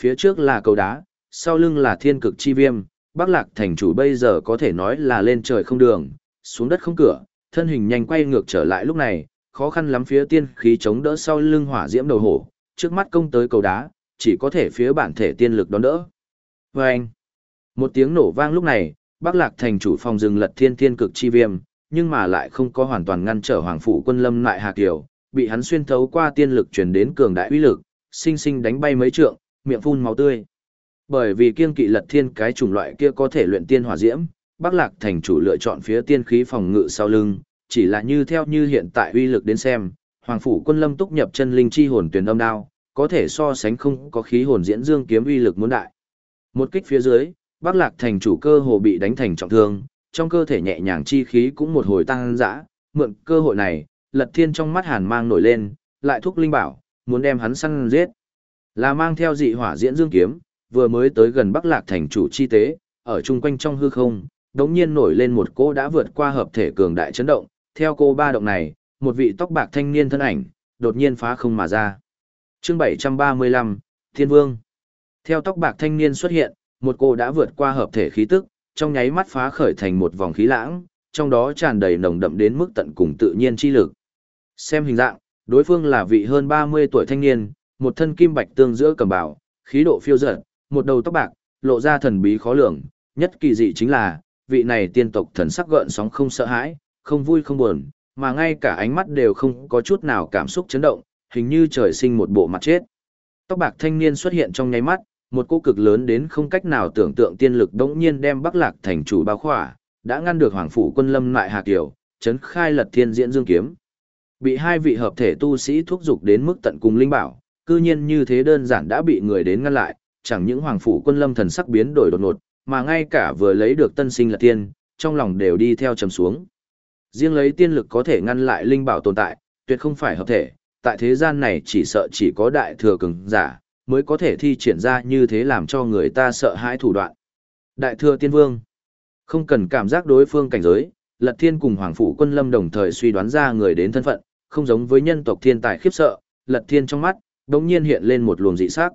Phía trước là cầu đá, sau lưng là thiên cực chi viêm, Bắc Lạc thành chủ bây giờ có thể nói là lên trời không đường, xuống đất không cửa, thân hình nhanh quay ngược trở lại lúc này, khó khăn lắm phía tiên khí chống đỡ sau lưng hỏa diễm đầu hổ, trước mắt công tới cầu đá, chỉ có thể phía bản thể tiên lực đón đỡ. Vâng! anh, một tiếng nổ vang lúc này, Bắc Lạc thành chủ phòng rừng lật thiên thiên cực chi viêm, nhưng mà lại không có hoàn toàn ngăn trở hoàng phủ quân lâm lại hạ kiều, bị hắn xuyên thấu qua tiên lực truyền đến cường đại uy lực, sinh sinh đánh bay mấy trượng, miệng phun máu tươi. Bởi vì kiên kỵ lật thiên cái chủng loại kia có thể luyện tiên hỏa diễm, Bắc Lạc thành chủ lựa chọn phía tiên khí phòng ngự sau lưng, chỉ là như theo như hiện tại uy lực đến xem, Hoàng phủ quân lâm túc nhập chân linh chi hồn tuyển âm đao, có thể so sánh không có khí hồn diễn dương kiếm uy lực muốn đại. Một kích phía dưới, Bắc Lạc thành chủ cơ hồ bị đánh thành trọng thương, trong cơ thể nhẹ nhàng chi khí cũng một hồi tăng dã, mượn cơ hội này, Lật Thiên trong mắt hàn mang nổi lên, lại thúc linh bảo, muốn đem hắn săn giết. Là mang theo dị hỏa diễn dương kiếm, vừa mới tới gần Bắc Lạc thành chủ chi tế, ở chung quanh trong hư không, đống nhiên nổi lên một cô đã vượt qua hợp thể cường đại chấn động, theo cô ba động này, một vị tóc bạc thanh niên thân ảnh, đột nhiên phá không mà ra. chương 735, Thiên Vương. Theo tóc bạc thanh niên xuất hiện, một cô đã vượt qua hợp thể khí tức, trong nháy mắt phá khởi thành một vòng khí lãng, trong đó tràn đầy nồng đậm đến mức tận cùng tự nhiên chi lực. Xem hình dạng, đối phương là vị hơn 30 tuổi thanh niên, một thân kim bạch tương giữa cầm bảo, khí độ phiêu dật, một đầu tóc bạc, lộ ra thần bí khó lường, nhất kỳ dị chính là, vị này tiên tộc thần sắc gợn sóng không sợ hãi, không vui không buồn, mà ngay cả ánh mắt đều không có chút nào cảm xúc chấn động, hình như trời sinh một bộ mặt chết. Tóc bạc thanh niên xuất hiện trong nháy mắt, một cô cực lớn đến không cách nào tưởng tượng tiên lực đống nhiên đem Bắc Lạc thành chủ bao khỏa, đã ngăn được Hoàng phủ quân lâm lại Hà Kiều, chấn khai lật thiên diễn dương kiếm. Bị hai vị hợp thể tu sĩ thúc dục đến mức tận cùng linh bảo, cư nhiên như thế đơn giản đã bị người đến ngăn lại, chẳng những Hoàng phủ quân lâm thần sắc biến đổi đột ngột, mà ngay cả vừa lấy được tân sinh lật thiên, trong lòng đều đi theo trầm xuống. Riêng lấy tiên lực có thể ngăn lại linh bảo tồn tại, tuyệt không phải hợp thể, tại thế gian này chỉ sợ chỉ có đại thừa cường giả, mới có thể thi triển ra như thế làm cho người ta sợ hãi thủ đoạn. Đại thừa tiên vương, không cần cảm giác đối phương cảnh giới, Lật Thiên cùng Hoàng Phủ Quân Lâm đồng thời suy đoán ra người đến thân phận, không giống với nhân tộc thiên tài khiếp sợ, Lật Thiên trong mắt, bỗng nhiên hiện lên một luồng dị sắc.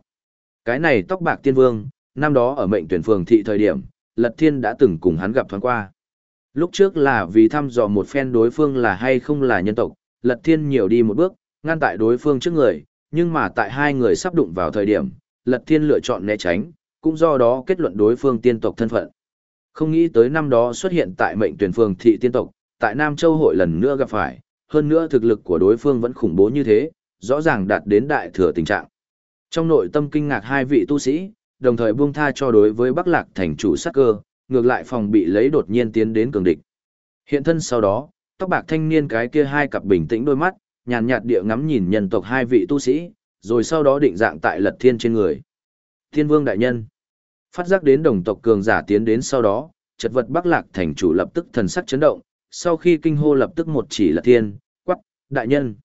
Cái này tóc bạc tiên vương, năm đó ở mệnh tuyển phường thị thời điểm, Lật Thiên đã từng cùng hắn gặp thoáng qua. Lúc trước là vì thăm dò một phen đối phương là hay không là nhân tộc, Lật Thiên nhiều đi một bước, ngăn tại đối phương trước người, nhưng mà tại hai người sắp đụng vào thời điểm, Lật Thiên lựa chọn né tránh, cũng do đó kết luận đối phương tiên tộc thân phận. Không nghĩ tới năm đó xuất hiện tại mệnh tuyển phường thị tiên tộc, tại Nam Châu hội lần nữa gặp phải, hơn nữa thực lực của đối phương vẫn khủng bố như thế, rõ ràng đạt đến đại thừa tình trạng. Trong nội tâm kinh ngạc hai vị tu sĩ, đồng thời buông tha cho đối với Bắc Lạc thành chủ sắc cơ, ngược lại phòng bị lấy đột nhiên tiến đến cường địch. Hiện thân sau đó, tóc bạc thanh niên cái kia hai cặp bình tĩnh đôi mắt, nhàn nhạt địa ngắm nhìn nhân tộc hai vị tu sĩ, rồi sau đó định dạng tại lật thiên trên người. Thiên vương đại nhân, phát giác đến đồng tộc cường giả tiến đến sau đó, chật vật bắc lạc thành chủ lập tức thần sắc chấn động, sau khi kinh hô lập tức một chỉ lật thiên, quắc, đại nhân.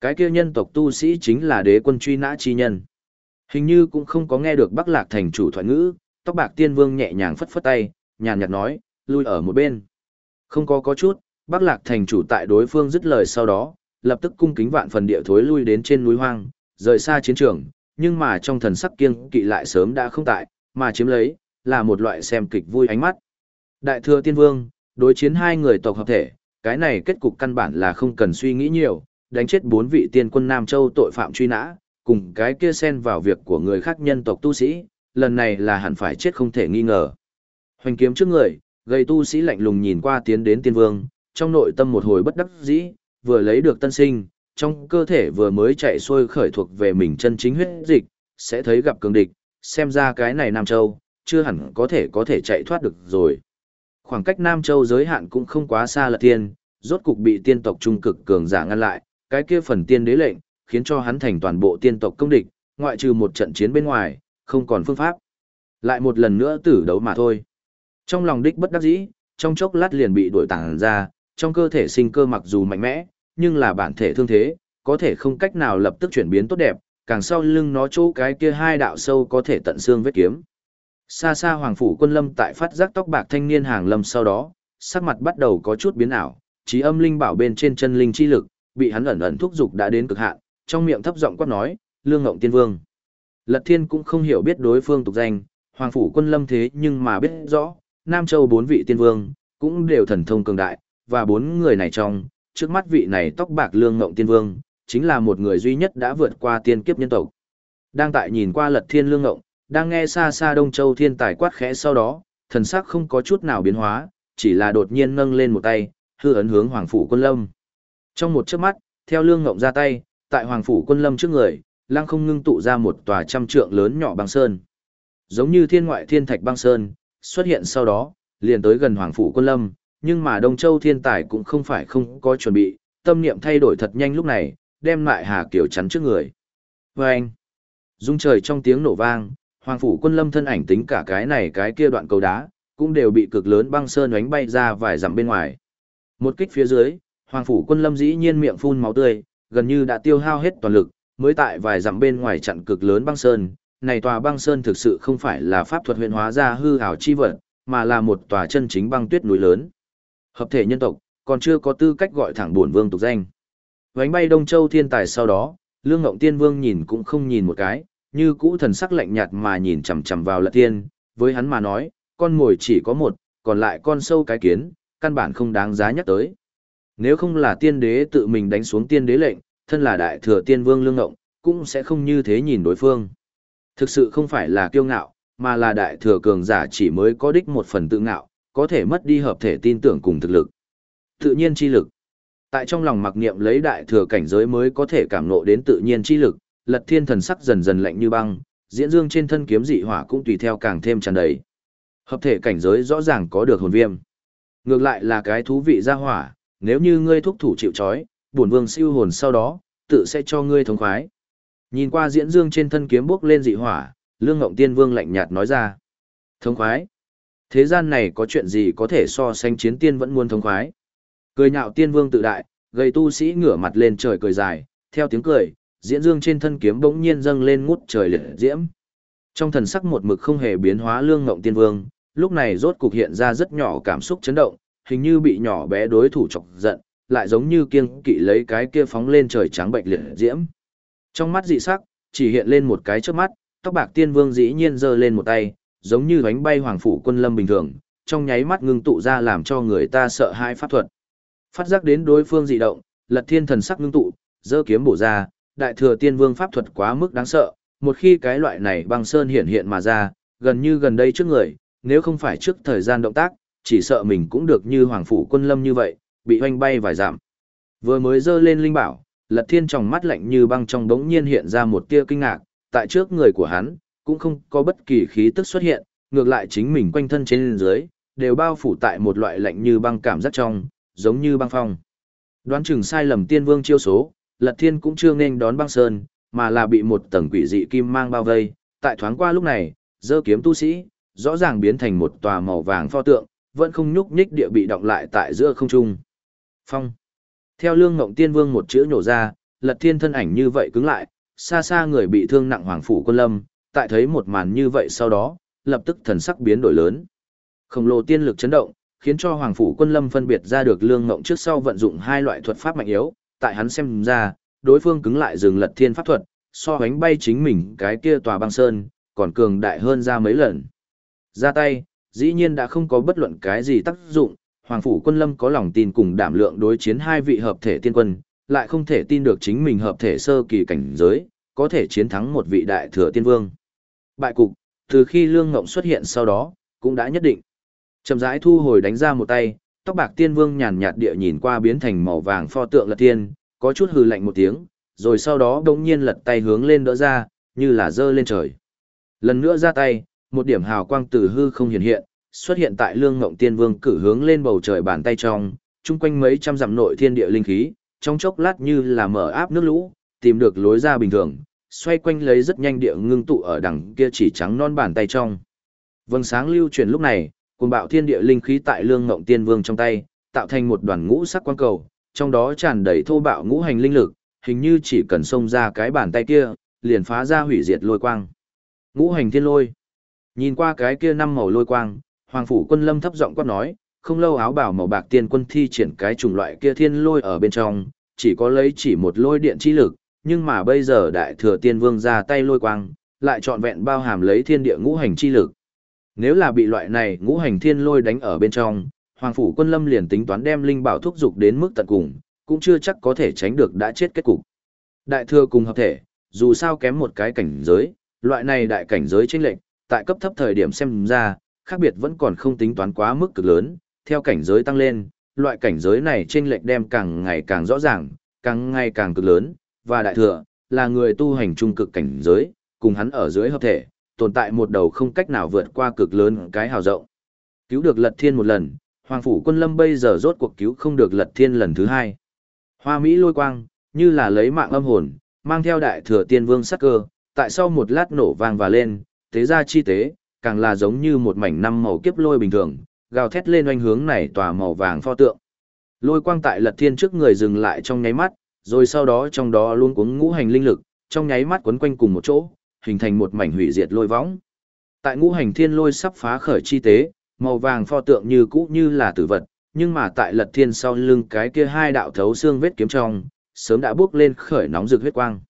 Cái kia nhân tộc tu sĩ chính là đế quân truy nã chi nhân. Hình như cũng không có nghe được bắc lạc thành chủ thoại ngữ, tóc bạc tiên vương nhẹ nhàng phất phất tay, nhàn nhạt nói, lui ở một bên. Không có có chút, Bắc Lạc thành chủ tại đối phương dứt lời sau đó, lập tức cung kính vạn phần địa thối lui đến trên núi hoang, rời xa chiến trường, nhưng mà trong thần sắc kiêng kỵ lại sớm đã không tại, mà chiếm lấy, là một loại xem kịch vui ánh mắt. Đại thừa tiên vương, đối chiến hai người tộc hợp thể, cái này kết cục căn bản là không cần suy nghĩ nhiều, đánh chết bốn vị tiên quân Nam Châu tội phạm truy nã, cùng cái kia xen vào việc của người khác nhân tộc tu sĩ, lần này là hẳn phải chết không thể nghi ngờ. Hoành kiếm trước người, gây tu sĩ lạnh lùng nhìn qua tiến đến tiên vương, trong nội tâm một hồi bất đắc dĩ, vừa lấy được tân sinh, trong cơ thể vừa mới chạy xuôi khởi thuộc về mình chân chính huyết dịch, sẽ thấy gặp cường địch, xem ra cái này Nam Châu, chưa hẳn có thể có thể chạy thoát được rồi. Khoảng cách Nam Châu giới hạn cũng không quá xa là tiên, rốt cục bị tiên tộc trung cực cường giả ngăn lại, cái kia phần tiên đế lệnh, khiến cho hắn thành toàn bộ tiên tộc công địch, ngoại trừ một trận chiến bên ngoài, không còn phương pháp. Lại một lần nữa tử đấu mà thôi. Trong lòng đích bất đắc dĩ, trong chốc lát liền bị đuổi tàng ra, trong cơ thể sinh cơ mặc dù mạnh mẽ, nhưng là bản thể thương thế, có thể không cách nào lập tức chuyển biến tốt đẹp, càng sau lưng nó chỗ cái kia hai đạo sâu có thể tận xương vết kiếm. Xa xa hoàng phủ quân lâm tại phát giác tóc bạc thanh niên hàng lâm sau đó, sắc mặt bắt đầu có chút biến ảo, trí âm linh bảo bên trên chân linh chi lực, bị hắn ẩn ẩn thúc dục đã đến cực hạn, trong miệng thấp giọng quát nói, "Lương Ngộng Tiên Vương." Lật Thiên cũng không hiểu biết đối phương tục danh, hoàng phủ quân lâm thế nhưng mà biết rõ, Nam Châu bốn vị tiên vương cũng đều thần thông cường đại, và bốn người này trong, trước mắt vị này tóc bạc Lương Ngộng Tiên Vương, chính là một người duy nhất đã vượt qua tiên kiếp nhân tộc. Đang tại nhìn qua Lật Thiên Lương Ngộng, đang nghe xa xa Đông Châu thiên tài quát khẽ sau đó, thần sắc không có chút nào biến hóa, chỉ là đột nhiên nâng lên một tay, hư ấn hướng Hoàng phủ Quân Lâm. Trong một chớp mắt, theo Lương Ngộng ra tay, tại Hoàng phủ Quân Lâm trước người, lăng không ngưng tụ ra một tòa trăm trượng lớn nhỏ băng sơn. Giống như thiên ngoại thiên thạch băng sơn, xuất hiện sau đó, liền tới gần Hoàng phủ Quân Lâm, nhưng mà Đông Châu thiên tài cũng không phải không có chuẩn bị, tâm niệm thay đổi thật nhanh lúc này, đem lại Hà Kiều chắn trước người. Và vâng! anh, dung trời trong tiếng nổ vang, Hoàng phủ quân lâm thân ảnh tính cả cái này cái kia đoạn cầu đá, cũng đều bị cực lớn băng sơn đánh bay ra vài dặm bên ngoài. Một kích phía dưới, Hoàng phủ quân lâm dĩ nhiên miệng phun máu tươi, gần như đã tiêu hao hết toàn lực, mới tại vài dặm bên ngoài chặn cực lớn băng sơn. Này tòa băng sơn thực sự không phải là pháp thuật huyền hóa ra hư ảo chi vật, mà là một tòa chân chính băng tuyết núi lớn. Hợp thể nhân tộc, còn chưa có tư cách gọi thẳng bổn vương tục danh. Vánh bay Đông Châu thiên tài sau đó, Lương Ngộng Tiên Vương nhìn cũng không nhìn một cái, như cũ thần sắc lạnh nhạt mà nhìn chằm chằm vào lật tiên, với hắn mà nói, con mồi chỉ có một, còn lại con sâu cái kiến, căn bản không đáng giá nhắc tới. Nếu không là tiên đế tự mình đánh xuống tiên đế lệnh, thân là đại thừa tiên vương lương ngộng, cũng sẽ không như thế nhìn đối phương. Thực sự không phải là kiêu ngạo, mà là đại thừa cường giả chỉ mới có đích một phần tự ngạo, có thể mất đi hợp thể tin tưởng cùng thực lực. Tự nhiên chi lực. Tại trong lòng mặc niệm lấy đại thừa cảnh giới mới có thể cảm ngộ đến tự nhiên chi lực, lật thiên thần sắc dần dần lạnh như băng, diễn dương trên thân kiếm dị hỏa cũng tùy theo càng thêm tràn đầy. Hợp thể cảnh giới rõ ràng có được hồn viêm. Ngược lại là cái thú vị ra hỏa, nếu như ngươi thúc thủ chịu trói, bổn vương siêu hồn sau đó, tự sẽ cho ngươi thống khoái. Nhìn qua diễn dương trên thân kiếm bước lên dị hỏa, lương ngộng tiên vương lạnh nhạt nói ra. Thông khoái. Thế gian này có chuyện gì có thể so sánh chiến tiên vẫn muốn thông khoái. Cười nhạo tiên vương tự đại, gây tu sĩ ngửa mặt lên trời cười dài, theo tiếng cười, diễn dương trên thân kiếm bỗng nhiên dâng lên ngút trời liệt diễm. Trong thần sắc một mực không hề biến hóa lương ngộng tiên vương, lúc này rốt cục hiện ra rất nhỏ cảm xúc chấn động, hình như bị nhỏ bé đối thủ chọc giận, lại giống như kiêng kỵ lấy cái kia phóng lên trời trắng bệnh liệt diễm. Trong mắt dị sắc, chỉ hiện lên một cái trước mắt, tóc bạc tiên vương dĩ nhiên giơ lên một tay, giống như đánh bay hoàng phủ quân lâm bình thường, trong nháy mắt ngưng tụ ra làm cho người ta sợ hãi pháp thuật. Phát giác đến đối phương dị động, lật thiên thần sắc ngưng tụ, giơ kiếm bổ ra, đại thừa tiên vương pháp thuật quá mức đáng sợ, một khi cái loại này băng sơn hiện hiện mà ra, gần như gần đây trước người, nếu không phải trước thời gian động tác, chỉ sợ mình cũng được như hoàng phủ quân lâm như vậy, bị hoanh bay vài giảm. Vừa mới giơ lên linh bảo, lật thiên trong mắt lạnh như băng trong đống nhiên hiện ra một tia kinh ngạc, tại trước người của hắn, cũng không có bất kỳ khí tức xuất hiện, ngược lại chính mình quanh thân trên dưới, đều bao phủ tại một loại lạnh như băng cảm giác trong, giống như băng phong. Đoán chừng sai lầm tiên vương chiêu số, Lật Thiên cũng chưa nên đón băng sơn, mà là bị một tầng quỷ dị kim mang bao vây, tại thoáng qua lúc này, dơ kiếm tu sĩ, rõ ràng biến thành một tòa màu vàng pho tượng, vẫn không nhúc nhích địa bị động lại tại giữa không trung. Phong. Theo Lương Ngộng Tiên Vương một chữ nhổ ra, Lật Thiên thân ảnh như vậy cứng lại, xa xa người bị thương nặng hoàng phủ quân lâm, tại thấy một màn như vậy sau đó, lập tức thần sắc biến đổi lớn. Khổng lồ tiên lực chấn động, khiến cho hoàng phủ quân lâm phân biệt ra được Lương Ngộng trước sau vận dụng hai loại thuật pháp mạnh yếu, tại hắn xem ra, đối phương cứng lại dừng lật thiên pháp thuật, so bánh bay chính mình cái kia tòa băng sơn, còn cường đại hơn ra mấy lần. Ra tay, dĩ nhiên đã không có bất luận cái gì tác dụng, Hoàng phủ quân lâm có lòng tin cùng đảm lượng đối chiến hai vị hợp thể tiên quân, lại không thể tin được chính mình hợp thể sơ kỳ cảnh giới, có thể chiến thắng một vị đại thừa tiên vương. Bại cục, từ khi Lương Ngộng xuất hiện sau đó, cũng đã nhất định. Chậm rãi thu hồi đánh ra một tay, tóc bạc tiên vương nhàn nhạt địa nhìn qua biến thành màu vàng pho tượng lật tiên, có chút hừ lạnh một tiếng, rồi sau đó đống nhiên lật tay hướng lên đỡ ra, như là dơ lên trời. Lần nữa ra tay, một điểm hào quang từ hư không hiện hiện, xuất hiện tại lương ngộng tiên vương cử hướng lên bầu trời bàn tay trong, chung quanh mấy trăm dặm nội thiên địa linh khí, trong chốc lát như là mở áp nước lũ, tìm được lối ra bình thường, xoay quanh lấy rất nhanh địa ngưng tụ ở đằng kia chỉ trắng non bàn tay trong. Vầng sáng lưu truyền lúc này, cuồng bạo thiên địa linh khí tại lương ngộng tiên vương trong tay, tạo thành một đoàn ngũ sắc quang cầu, trong đó tràn đầy thô bạo ngũ hành linh lực, hình như chỉ cần xông ra cái bàn tay kia, liền phá ra hủy diệt lôi quang. Ngũ hành thiên lôi. Nhìn qua cái kia năm màu lôi quang, Hoàng phủ quân lâm thấp giọng quát nói, không lâu áo bảo màu bạc tiên quân thi triển cái chủng loại kia thiên lôi ở bên trong, chỉ có lấy chỉ một lôi điện chi lực, nhưng mà bây giờ đại thừa tiên vương ra tay lôi quang, lại trọn vẹn bao hàm lấy thiên địa ngũ hành chi lực. Nếu là bị loại này ngũ hành thiên lôi đánh ở bên trong, Hoàng phủ quân lâm liền tính toán đem linh bảo thúc dục đến mức tận cùng, cũng chưa chắc có thể tránh được đã chết kết cục. Đại thừa cùng hợp thể, dù sao kém một cái cảnh giới, loại này đại cảnh giới chênh lệch, tại cấp thấp thời điểm xem ra, khác biệt vẫn còn không tính toán quá mức cực lớn, theo cảnh giới tăng lên, loại cảnh giới này chênh lệch đem càng ngày càng rõ ràng, càng ngày càng cực lớn, và đại thừa là người tu hành trung cực cảnh giới, cùng hắn ở dưới hợp thể, tồn tại một đầu không cách nào vượt qua cực lớn cái hào rộng. Cứu được Lật Thiên một lần, Hoàng phủ Quân Lâm bây giờ rốt cuộc cứu không được Lật Thiên lần thứ hai. Hoa Mỹ lôi quang, như là lấy mạng âm hồn, mang theo đại thừa tiên vương sắc cơ, tại sau một lát nổ vang và lên, tế ra chi tế, càng là giống như một mảnh năm màu kiếp lôi bình thường, gào thét lên oanh hướng này tòa màu vàng pho tượng. Lôi quang tại lật thiên trước người dừng lại trong nháy mắt, rồi sau đó trong đó luôn cuống ngũ hành linh lực, trong nháy mắt quấn quanh cùng một chỗ, hình thành một mảnh hủy diệt lôi võng. Tại ngũ hành thiên lôi sắp phá khởi chi tế, màu vàng pho tượng như cũ như là tử vật, nhưng mà tại lật thiên sau lưng cái kia hai đạo thấu xương vết kiếm trong, sớm đã bước lên khởi nóng rực huyết quang.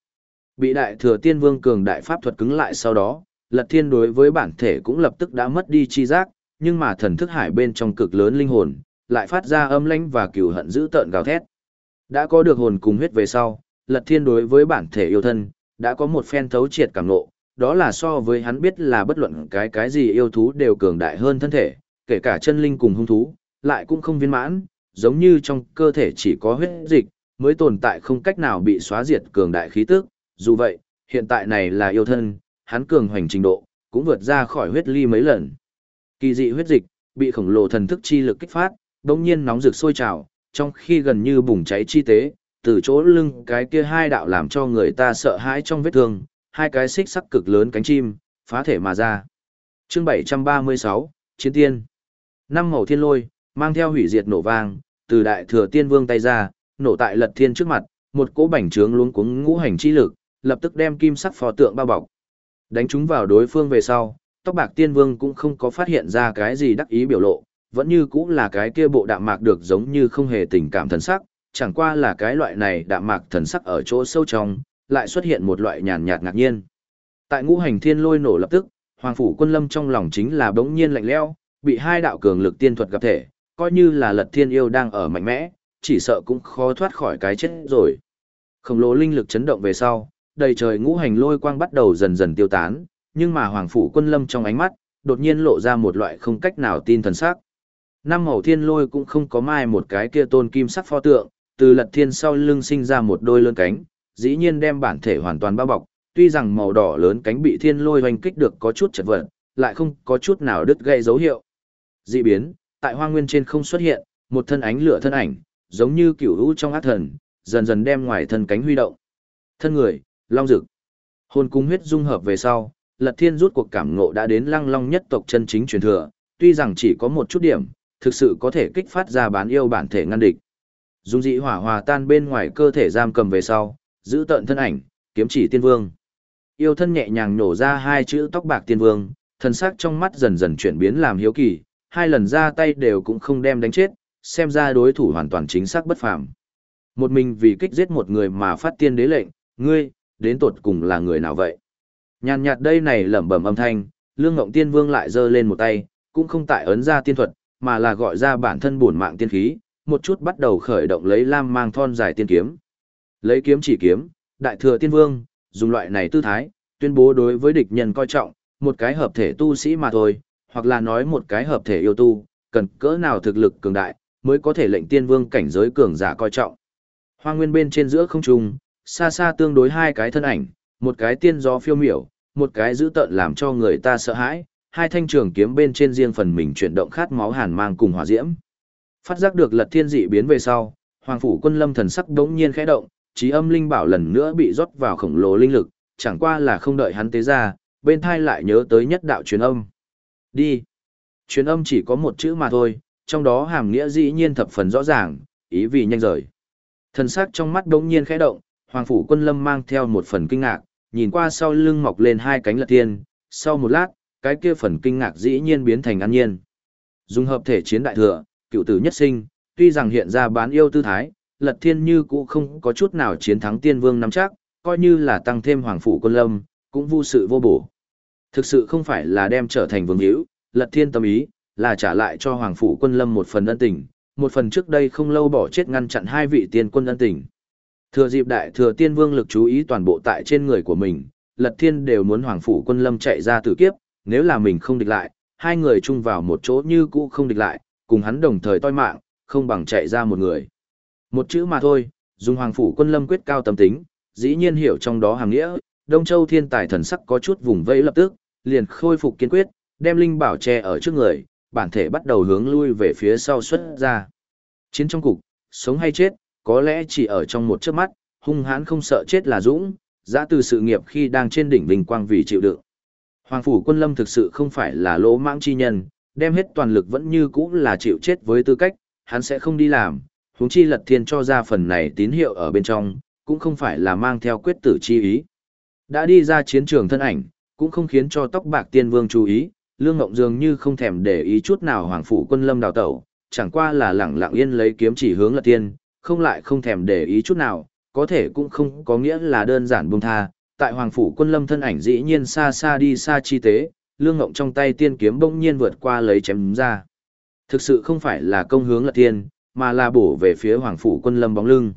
Bị đại thừa tiên vương cường đại pháp thuật cứng lại sau đó, lật thiên đối với bản thể cũng lập tức đã mất đi chi giác, nhưng mà thần thức hải bên trong cực lớn linh hồn, lại phát ra âm lãnh và cừu hận dữ tợn gào thét. Đã có được hồn cùng huyết về sau, lật thiên đối với bản thể yêu thân, đã có một phen thấu triệt cảm ngộ, đó là so với hắn biết là bất luận cái cái gì yêu thú đều cường đại hơn thân thể, kể cả chân linh cùng hung thú, lại cũng không viên mãn, giống như trong cơ thể chỉ có huyết dịch, mới tồn tại không cách nào bị xóa diệt cường đại khí tức. Dù vậy, hiện tại này là yêu thân, hắn cường hoành trình độ, cũng vượt ra khỏi huyết ly mấy lần. Kỳ dị huyết dịch, bị khổng lồ thần thức chi lực kích phát, đống nhiên nóng rực sôi trào, trong khi gần như bùng cháy chi tế, từ chỗ lưng cái kia hai đạo làm cho người ta sợ hãi trong vết thương, hai cái xích sắc cực lớn cánh chim, phá thể mà ra. chương 736, Chiến Tiên. Năm màu thiên lôi, mang theo hủy diệt nổ vang, từ đại thừa tiên vương tay ra, nổ tại lật thiên trước mặt, một cỗ bảnh trướng luống cuống ngũ hành chi lực, lập tức đem kim sắc phò tượng bao bọc. Đánh chúng vào đối phương về sau, tóc bạc tiên vương cũng không có phát hiện ra cái gì đắc ý biểu lộ, vẫn như cũng là cái kia bộ đạm mạc được giống như không hề tình cảm thần sắc, chẳng qua là cái loại này đạm mạc thần sắc ở chỗ sâu trong, lại xuất hiện một loại nhàn nhạt ngạc nhiên. Tại ngũ hành thiên lôi nổ lập tức, Hoàng phủ quân lâm trong lòng chính là bỗng nhiên lạnh lẽo, bị hai đạo cường lực tiên thuật gặp thể, coi như là Lật Thiên yêu đang ở mạnh mẽ, chỉ sợ cũng khó thoát khỏi cái chết rồi. Khổng lồ linh lực chấn động về sau, đầy trời ngũ hành lôi quang bắt đầu dần dần tiêu tán, nhưng mà Hoàng phủ quân lâm trong ánh mắt, đột nhiên lộ ra một loại không cách nào tin thần sắc. Năm màu thiên lôi cũng không có mai một cái kia tôn kim sắc pho tượng, từ lật thiên sau lưng sinh ra một đôi lơn cánh, dĩ nhiên đem bản thể hoàn toàn bao bọc, tuy rằng màu đỏ lớn cánh bị thiên lôi hoành kích được có chút chật vật, lại không có chút nào đứt gây dấu hiệu. Dị biến, tại hoang nguyên trên không xuất hiện, một thân ánh lửa thân ảnh, giống như cửu hữu trong ác thần, dần dần đem ngoài thân cánh huy động. Thân người, long dực. Hồn cung huyết dung hợp về sau, Lật Thiên rút cuộc cảm ngộ đã đến lăng long nhất tộc chân chính truyền thừa, tuy rằng chỉ có một chút điểm, thực sự có thể kích phát ra bán yêu bản thể ngăn địch. Dung dị hỏa hòa tan bên ngoài cơ thể giam cầm về sau, giữ tận thân ảnh, kiếm chỉ tiên vương. Yêu thân nhẹ nhàng nổ ra hai chữ tóc bạc tiên vương, thân sắc trong mắt dần dần chuyển biến làm hiếu kỳ, hai lần ra tay đều cũng không đem đánh chết, xem ra đối thủ hoàn toàn chính xác bất phàm. Một mình vì kích giết một người mà phát tiên đế lệnh, ngươi, đến tột cùng là người nào vậy? Nhàn nhạt đây này lẩm bẩm âm thanh, Lương Ngộng Tiên Vương lại giơ lên một tay, cũng không tại ấn ra tiên thuật, mà là gọi ra bản thân bổn mạng tiên khí, một chút bắt đầu khởi động lấy lam mang thon dài tiên kiếm. Lấy kiếm chỉ kiếm, đại thừa tiên vương, dùng loại này tư thái, tuyên bố đối với địch nhân coi trọng, một cái hợp thể tu sĩ mà thôi, hoặc là nói một cái hợp thể yêu tu, cần cỡ nào thực lực cường đại, mới có thể lệnh tiên vương cảnh giới cường giả coi trọng. Hoa nguyên bên trên giữa không trung, xa xa tương đối hai cái thân ảnh, một cái tiên gió phiêu miểu, một cái giữ tợn làm cho người ta sợ hãi, hai thanh trường kiếm bên trên riêng phần mình chuyển động khát máu hàn mang cùng hỏa diễm. Phát giác được lật thiên dị biến về sau, hoàng phủ quân lâm thần sắc đống nhiên khẽ động, trí âm linh bảo lần nữa bị rót vào khổng lồ linh lực, chẳng qua là không đợi hắn tế ra, bên thai lại nhớ tới nhất đạo truyền âm. Đi. Truyền âm chỉ có một chữ mà thôi, trong đó hàm nghĩa dĩ nhiên thập phần rõ ràng, ý vì nhanh rời. Thần sắc trong mắt đống nhiên khẽ động, Hoàng phủ quân lâm mang theo một phần kinh ngạc, nhìn qua sau lưng mọc lên hai cánh lật tiên, sau một lát, cái kia phần kinh ngạc dĩ nhiên biến thành an nhiên. Dùng hợp thể chiến đại thừa, cựu tử nhất sinh, tuy rằng hiện ra bán yêu tư thái, lật thiên như cũ không có chút nào chiến thắng tiên vương nắm chắc, coi như là tăng thêm hoàng phủ quân lâm, cũng vô sự vô bổ. Thực sự không phải là đem trở thành vương hữu, lật thiên tâm ý, là trả lại cho hoàng phủ quân lâm một phần ân tình, một phần trước đây không lâu bỏ chết ngăn chặn hai vị tiên quân ân tình. Thừa dịp đại thừa tiên vương lực chú ý toàn bộ tại trên người của mình, lật thiên đều muốn hoàng phủ quân lâm chạy ra tử kiếp, nếu là mình không địch lại, hai người chung vào một chỗ như cũ không địch lại, cùng hắn đồng thời toi mạng, không bằng chạy ra một người. Một chữ mà thôi, dùng hoàng phủ quân lâm quyết cao tâm tính, dĩ nhiên hiểu trong đó hàng nghĩa, Đông Châu thiên tài thần sắc có chút vùng vẫy lập tức, liền khôi phục kiên quyết, đem linh bảo che ở trước người, bản thể bắt đầu hướng lui về phía sau xuất ra. Chiến trong cục, sống hay chết, có lẽ chỉ ở trong một chớp mắt, hung hãn không sợ chết là dũng, giã từ sự nghiệp khi đang trên đỉnh vinh quang vì chịu đựng. Hoàng phủ quân lâm thực sự không phải là lỗ mãng chi nhân, đem hết toàn lực vẫn như cũ là chịu chết với tư cách, hắn sẽ không đi làm, huống chi lật thiên cho ra phần này tín hiệu ở bên trong, cũng không phải là mang theo quyết tử chi ý. Đã đi ra chiến trường thân ảnh, cũng không khiến cho tóc bạc tiên vương chú ý, lương ngộng dường như không thèm để ý chút nào hoàng phủ quân lâm đào tẩu, chẳng qua là lẳng lặng yên lấy kiếm chỉ hướng lật thiên, không lại không thèm để ý chút nào, có thể cũng không có nghĩa là đơn giản buông tha. Tại Hoàng Phủ quân lâm thân ảnh dĩ nhiên xa xa đi xa chi tế, lương ngộng trong tay tiên kiếm bỗng nhiên vượt qua lấy chém ra. Thực sự không phải là công hướng lật tiên, mà là bổ về phía Hoàng Phủ quân lâm bóng lưng.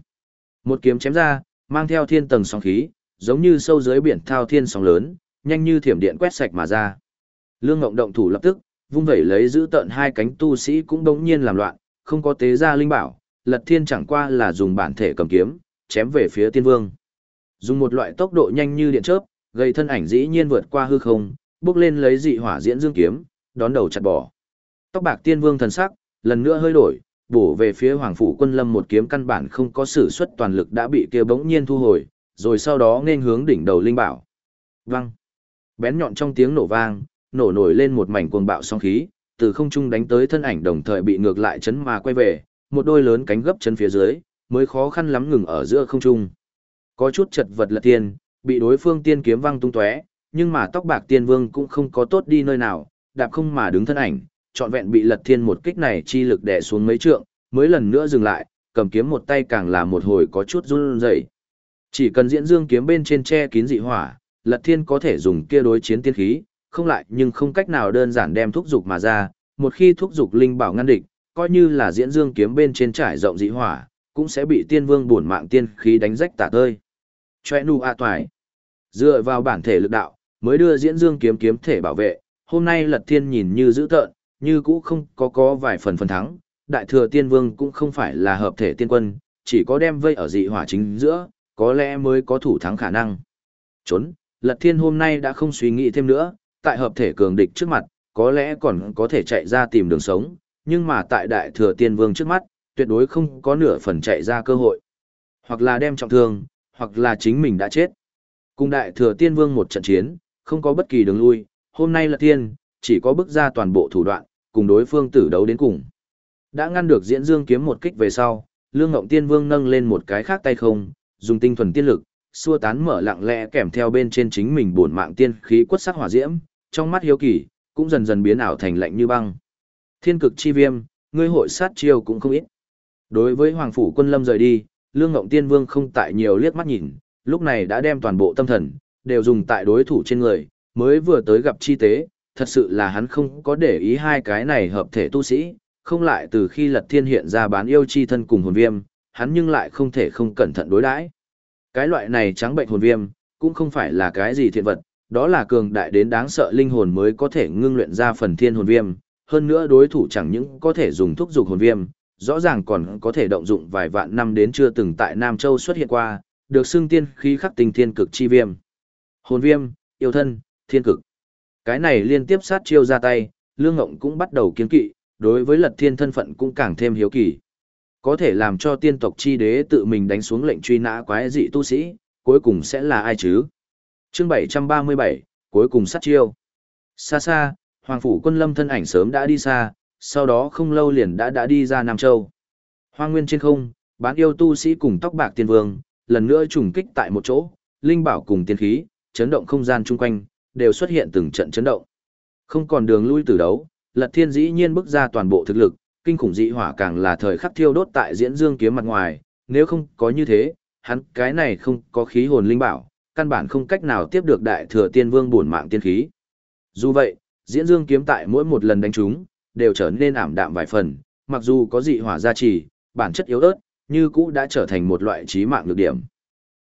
Một kiếm chém ra, mang theo thiên tầng sóng khí, giống như sâu dưới biển thao thiên sóng lớn, nhanh như thiểm điện quét sạch mà ra. Lương Ngộng động thủ lập tức, vung vẩy lấy giữ tận hai cánh tu sĩ cũng đống nhiên làm loạn, không có tế ra linh bảo, lật thiên chẳng qua là dùng bản thể cầm kiếm, chém về phía tiên vương. Dùng một loại tốc độ nhanh như điện chớp, gây thân ảnh dĩ nhiên vượt qua hư không, bước lên lấy dị hỏa diễn dương kiếm, đón đầu chặt bỏ. Tóc bạc tiên vương thần sắc, lần nữa hơi đổi, bổ về phía hoàng phủ quân lâm một kiếm căn bản không có sử xuất toàn lực đã bị kia bỗng nhiên thu hồi, rồi sau đó nên hướng đỉnh đầu linh bảo. Văng. Bén nhọn trong tiếng nổ vang, nổ nổi lên một mảnh cuồng bạo sóng khí, từ không trung đánh tới thân ảnh đồng thời bị ngược lại chấn mà quay về, một đôi lớn cánh gấp chân phía dưới, mới khó khăn lắm ngừng ở giữa không trung. Có chút chật vật lật tiên, bị đối phương tiên kiếm văng tung tóe, nhưng mà tóc bạc tiên vương cũng không có tốt đi nơi nào, đạp không mà đứng thân ảnh, trọn vẹn bị lật thiên một kích này chi lực đè xuống mấy trượng, mới lần nữa dừng lại, cầm kiếm một tay càng là một hồi có chút run rẩy. Chỉ cần diễn dương kiếm bên trên che kín dị hỏa, lật thiên có thể dùng kia đối chiến tiên khí, không lại nhưng không cách nào đơn giản đem thúc dục mà ra, một khi thúc dục linh bảo ngăn địch, coi như là diễn dương kiếm bên trên trải rộng dị hỏa, cũng sẽ bị tiên vương bổn mạng tiên khí đánh rách tả tơi. Choe nu a toài. Dựa vào bản thể lực đạo, mới đưa diễn dương kiếm kiếm thể bảo vệ, hôm nay lật thiên nhìn như dữ tợn, như cũ không có có vài phần phần thắng, đại thừa tiên vương cũng không phải là hợp thể tiên quân, chỉ có đem vây ở dị hỏa chính giữa, có lẽ mới có thủ thắng khả năng. Trốn, lật thiên hôm nay đã không suy nghĩ thêm nữa, tại hợp thể cường địch trước mặt, có lẽ còn có thể chạy ra tìm đường sống, nhưng mà tại đại thừa tiên vương trước mắt, tuyệt đối không có nửa phần chạy ra cơ hội. Hoặc là đem trọng thương, hoặc là chính mình đã chết. Cùng đại thừa tiên vương một trận chiến, không có bất kỳ đường lui, hôm nay là tiên, chỉ có bước ra toàn bộ thủ đoạn, cùng đối phương tử đấu đến cùng. Đã ngăn được diễn dương kiếm một kích về sau, lương ngộng tiên vương nâng lên một cái khác tay không, dùng tinh thuần tiên lực, xua tán mở lặng lẽ kèm theo bên trên chính mình bổn mạng tiên khí quất sắc hỏa diễm, trong mắt hiếu kỳ, cũng dần dần biến ảo thành lạnh như băng. Thiên cực chi viêm, ngươi hội sát chiêu cũng không ít. Đối với Hoàng Phủ quân lâm rời đi, Lương Ngộng Tiên Vương không tại nhiều liếc mắt nhìn, lúc này đã đem toàn bộ tâm thần, đều dùng tại đối thủ trên người, mới vừa tới gặp chi tế, thật sự là hắn không có để ý hai cái này hợp thể tu sĩ, không lại từ khi Lật Thiên hiện ra bán yêu chi thân cùng hồn viêm, hắn nhưng lại không thể không cẩn thận đối đãi. Cái loại này trắng bệnh hồn viêm, cũng không phải là cái gì thiện vật, đó là cường đại đến đáng sợ linh hồn mới có thể ngưng luyện ra phần thiên hồn viêm, hơn nữa đối thủ chẳng những có thể dùng thuốc dục hồn viêm, rõ ràng còn có thể động dụng vài vạn năm đến chưa từng tại Nam Châu xuất hiện qua, được xưng tiên khí khắc tình thiên cực chi viêm. Hồn viêm, yêu thân, thiên cực. Cái này liên tiếp sát chiêu ra tay, Lương Ngộng cũng bắt đầu kiên kỵ, đối với lật thiên thân phận cũng càng thêm hiếu kỳ. Có thể làm cho tiên tộc chi đế tự mình đánh xuống lệnh truy nã quái dị tu sĩ, cuối cùng sẽ là ai chứ? chương 737, cuối cùng sát chiêu. Xa xa, Hoàng Phủ quân lâm thân ảnh sớm đã đi xa, sau đó không lâu liền đã đã đi ra Nam Châu. Hoang nguyên trên không, bán yêu tu sĩ cùng tóc bạc tiên vương, lần nữa trùng kích tại một chỗ, linh bảo cùng tiên khí, chấn động không gian chung quanh, đều xuất hiện từng trận chấn động. Không còn đường lui từ đấu, Lật Thiên dĩ nhiên bước ra toàn bộ thực lực, kinh khủng dị hỏa càng là thời khắc thiêu đốt tại diễn dương kiếm mặt ngoài, nếu không có như thế, hắn cái này không có khí hồn linh bảo, căn bản không cách nào tiếp được đại thừa tiên vương bổn mạng tiên khí. Dù vậy, diễn dương kiếm tại mỗi một lần đánh trúng, đều trở nên ảm đạm vài phần, mặc dù có dị hỏa gia trì, bản chất yếu ớt, như cũ đã trở thành một loại trí mạng nhược điểm.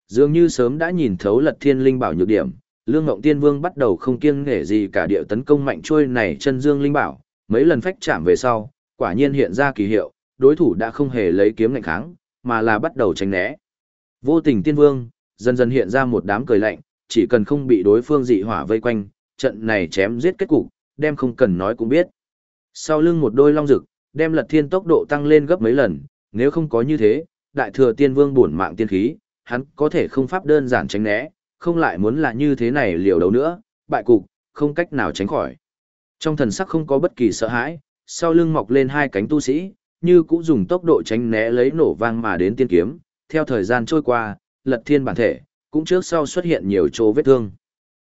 Dường như sớm đã nhìn thấu lật thiên linh bảo nhược điểm, Lương Ngộng Tiên Vương bắt đầu không kiêng nể gì cả điệu tấn công mạnh trôi này chân dương linh bảo, mấy lần phách chạm về sau, quả nhiên hiện ra kỳ hiệu, đối thủ đã không hề lấy kiếm ngạnh kháng, mà là bắt đầu tránh né. Vô tình Tiên Vương, dần dần hiện ra một đám cười lạnh, chỉ cần không bị đối phương dị hỏa vây quanh, trận này chém giết kết cục, đem không cần nói cũng biết. Sau lưng một đôi long rực, đem lật thiên tốc độ tăng lên gấp mấy lần, nếu không có như thế, đại thừa tiên vương bổn mạng tiên khí, hắn có thể không pháp đơn giản tránh né, không lại muốn là như thế này liều đấu nữa, bại cục, không cách nào tránh khỏi. Trong thần sắc không có bất kỳ sợ hãi, sau lưng mọc lên hai cánh tu sĩ, như cũng dùng tốc độ tránh né lấy nổ vang mà đến tiên kiếm, theo thời gian trôi qua, lật thiên bản thể, cũng trước sau xuất hiện nhiều chỗ vết thương.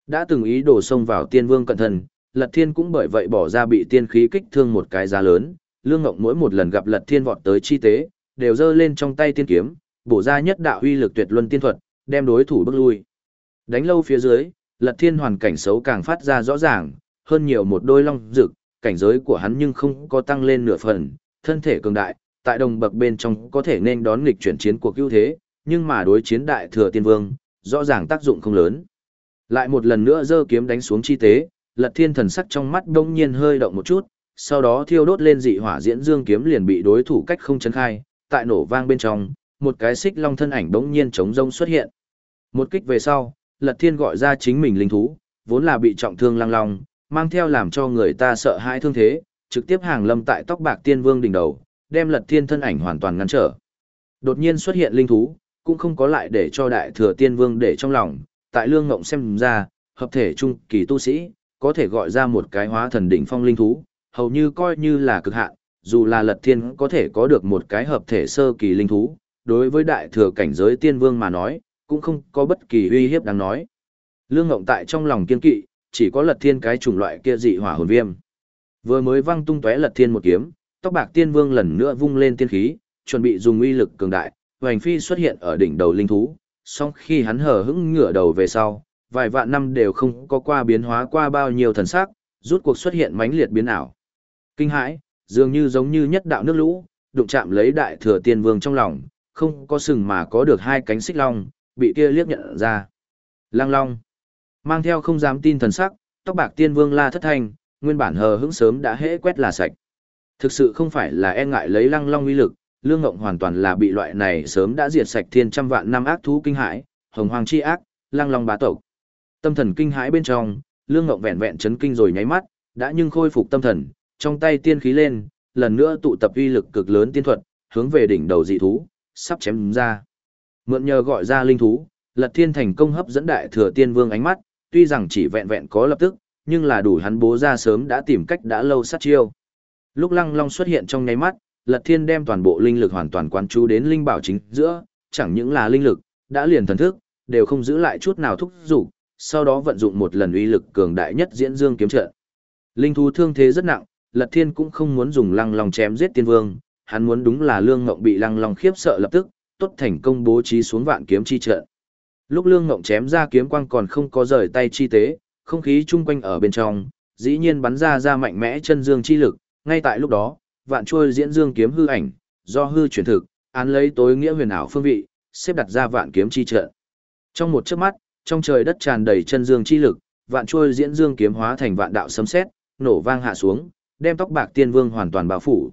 Đã từng ý đổ xông vào tiên vương cận thần, lật thiên cũng bởi vậy bỏ ra bị tiên khí kích thương một cái giá lớn, lương ngộng mỗi một lần gặp lật thiên vọt tới chi tế, đều giơ lên trong tay tiên kiếm, bổ ra nhất đạo uy lực tuyệt luân tiên thuật, đem đối thủ bước lui. Đánh lâu phía dưới, lật thiên hoàn cảnh xấu càng phát ra rõ ràng, hơn nhiều một đôi long rực, cảnh giới của hắn nhưng không có tăng lên nửa phần, thân thể cường đại, tại đồng bậc bên trong có thể nên đón nghịch chuyển chiến cuộc ưu thế, nhưng mà đối chiến đại thừa tiên vương, rõ ràng tác dụng không lớn. Lại một lần nữa giơ kiếm đánh xuống chi tế, lật thiên thần sắc trong mắt đông nhiên hơi động một chút, sau đó thiêu đốt lên dị hỏa diễn dương kiếm liền bị đối thủ cách không chấn khai, tại nổ vang bên trong, một cái xích long thân ảnh đông nhiên chống rông xuất hiện. Một kích về sau, Lật Thiên gọi ra chính mình linh thú, vốn là bị trọng thương lăng long, mang theo làm cho người ta sợ hãi thương thế, trực tiếp hàng lâm tại tóc bạc tiên vương đỉnh đầu, đem Lật Thiên thân ảnh hoàn toàn ngăn trở. Đột nhiên xuất hiện linh thú, cũng không có lại để cho đại thừa tiên vương để trong lòng, tại lương ngộng xem ra, hợp thể trung kỳ tu sĩ, có thể gọi ra một cái hóa thần đỉnh phong linh thú, hầu như coi như là cực hạn, dù là Lật Thiên có thể có được một cái hợp thể sơ kỳ linh thú, đối với đại thừa cảnh giới tiên vương mà nói, cũng không có bất kỳ uy hiếp đáng nói. Lương Ngộng tại trong lòng kiên kỵ, chỉ có lật thiên cái chủng loại kia dị hỏa hồn viêm. Vừa mới văng tung tóe lật thiên một kiếm, tóc bạc tiên vương lần nữa vung lên tiên khí, chuẩn bị dùng uy lực cường đại, hoành phi xuất hiện ở đỉnh đầu linh thú, song khi hắn hở hững ngửa đầu về sau, vài vạn năm đều không có qua biến hóa qua bao nhiêu thần sắc, rút cuộc xuất hiện mãnh liệt biến ảo. Kinh hãi, dường như giống như nhất đạo nước lũ, đụng chạm lấy đại thừa tiên vương trong lòng, không có sừng mà có được hai cánh xích long, bị kia liếc nhận ra. Lăng Long, mang theo không dám tin thần sắc, tóc bạc tiên vương la thất thanh, nguyên bản hờ hững sớm đã hễ quét là sạch. Thực sự không phải là e ngại lấy Lăng Long uy lực, Lương Ngộng hoàn toàn là bị loại này sớm đã diệt sạch thiên trăm vạn năm ác thú kinh hãi, hồng hoàng chi ác, Lăng Long bá tộc. Tâm thần kinh hãi bên trong, Lương Ngộng vẹn vẹn chấn kinh rồi nháy mắt, đã nhưng khôi phục tâm thần, trong tay tiên khí lên, lần nữa tụ tập uy lực cực lớn tiên thuật, hướng về đỉnh đầu dị thú, sắp chém ra. Mượn nhờ gọi ra linh thú, Lật Thiên thành công hấp dẫn đại thừa tiên vương ánh mắt, tuy rằng chỉ vẹn vẹn có lập tức, nhưng là đủ hắn bố ra sớm đã tìm cách đã lâu sát chiêu. Lúc Lăng Long xuất hiện trong nháy mắt, Lật Thiên đem toàn bộ linh lực hoàn toàn quán chú đến linh bảo chính giữa, chẳng những là linh lực, đã liền thần thức, đều không giữ lại chút nào thúc dục, sau đó vận dụng một lần uy lực cường đại nhất diễn dương kiếm trận. Linh thú thương thế rất nặng, Lật Thiên cũng không muốn dùng Lăng Long chém giết tiên vương, hắn muốn đúng là Lương Ngộng bị Lăng Long khiếp sợ lập tức, tốt thành công bố trí xuống vạn kiếm chi trận. Lúc Lương Ngộng chém ra kiếm quang còn không có rời tay chi tế, không khí chung quanh ở bên trong, dĩ nhiên bắn ra ra mạnh mẽ chân dương chi lực, ngay tại lúc đó, vạn trôi diễn dương kiếm hư ảnh, do hư chuyển thực, án lấy tối nghĩa huyền ảo phương vị, xếp đặt ra vạn kiếm chi trận. Trong một chớp mắt, trong trời đất tràn đầy chân dương chi lực, vạn trôi diễn dương kiếm hóa thành vạn đạo sấm sét, nổ vang hạ xuống, đem tóc bạc tiên vương hoàn toàn bao phủ.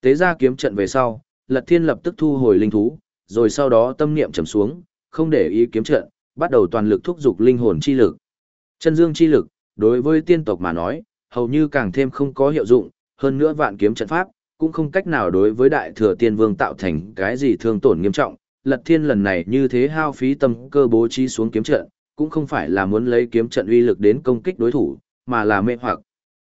Tế ra kiếm trận về sau, Lật Thiên lập tức thu hồi linh thú, rồi sau đó tâm niệm trầm xuống, không để ý kiếm trận, bắt đầu toàn lực thúc dục linh hồn chi lực. Chân dương chi lực, đối với tiên tộc mà nói, hầu như càng thêm không có hiệu dụng, hơn nữa vạn kiếm trận pháp, cũng không cách nào đối với đại thừa tiên vương tạo thành cái gì thương tổn nghiêm trọng. Lật thiên lần này như thế hao phí tâm cơ bố trí xuống kiếm trận, cũng không phải là muốn lấy kiếm trận uy lực đến công kích đối thủ, mà là mê hoặc.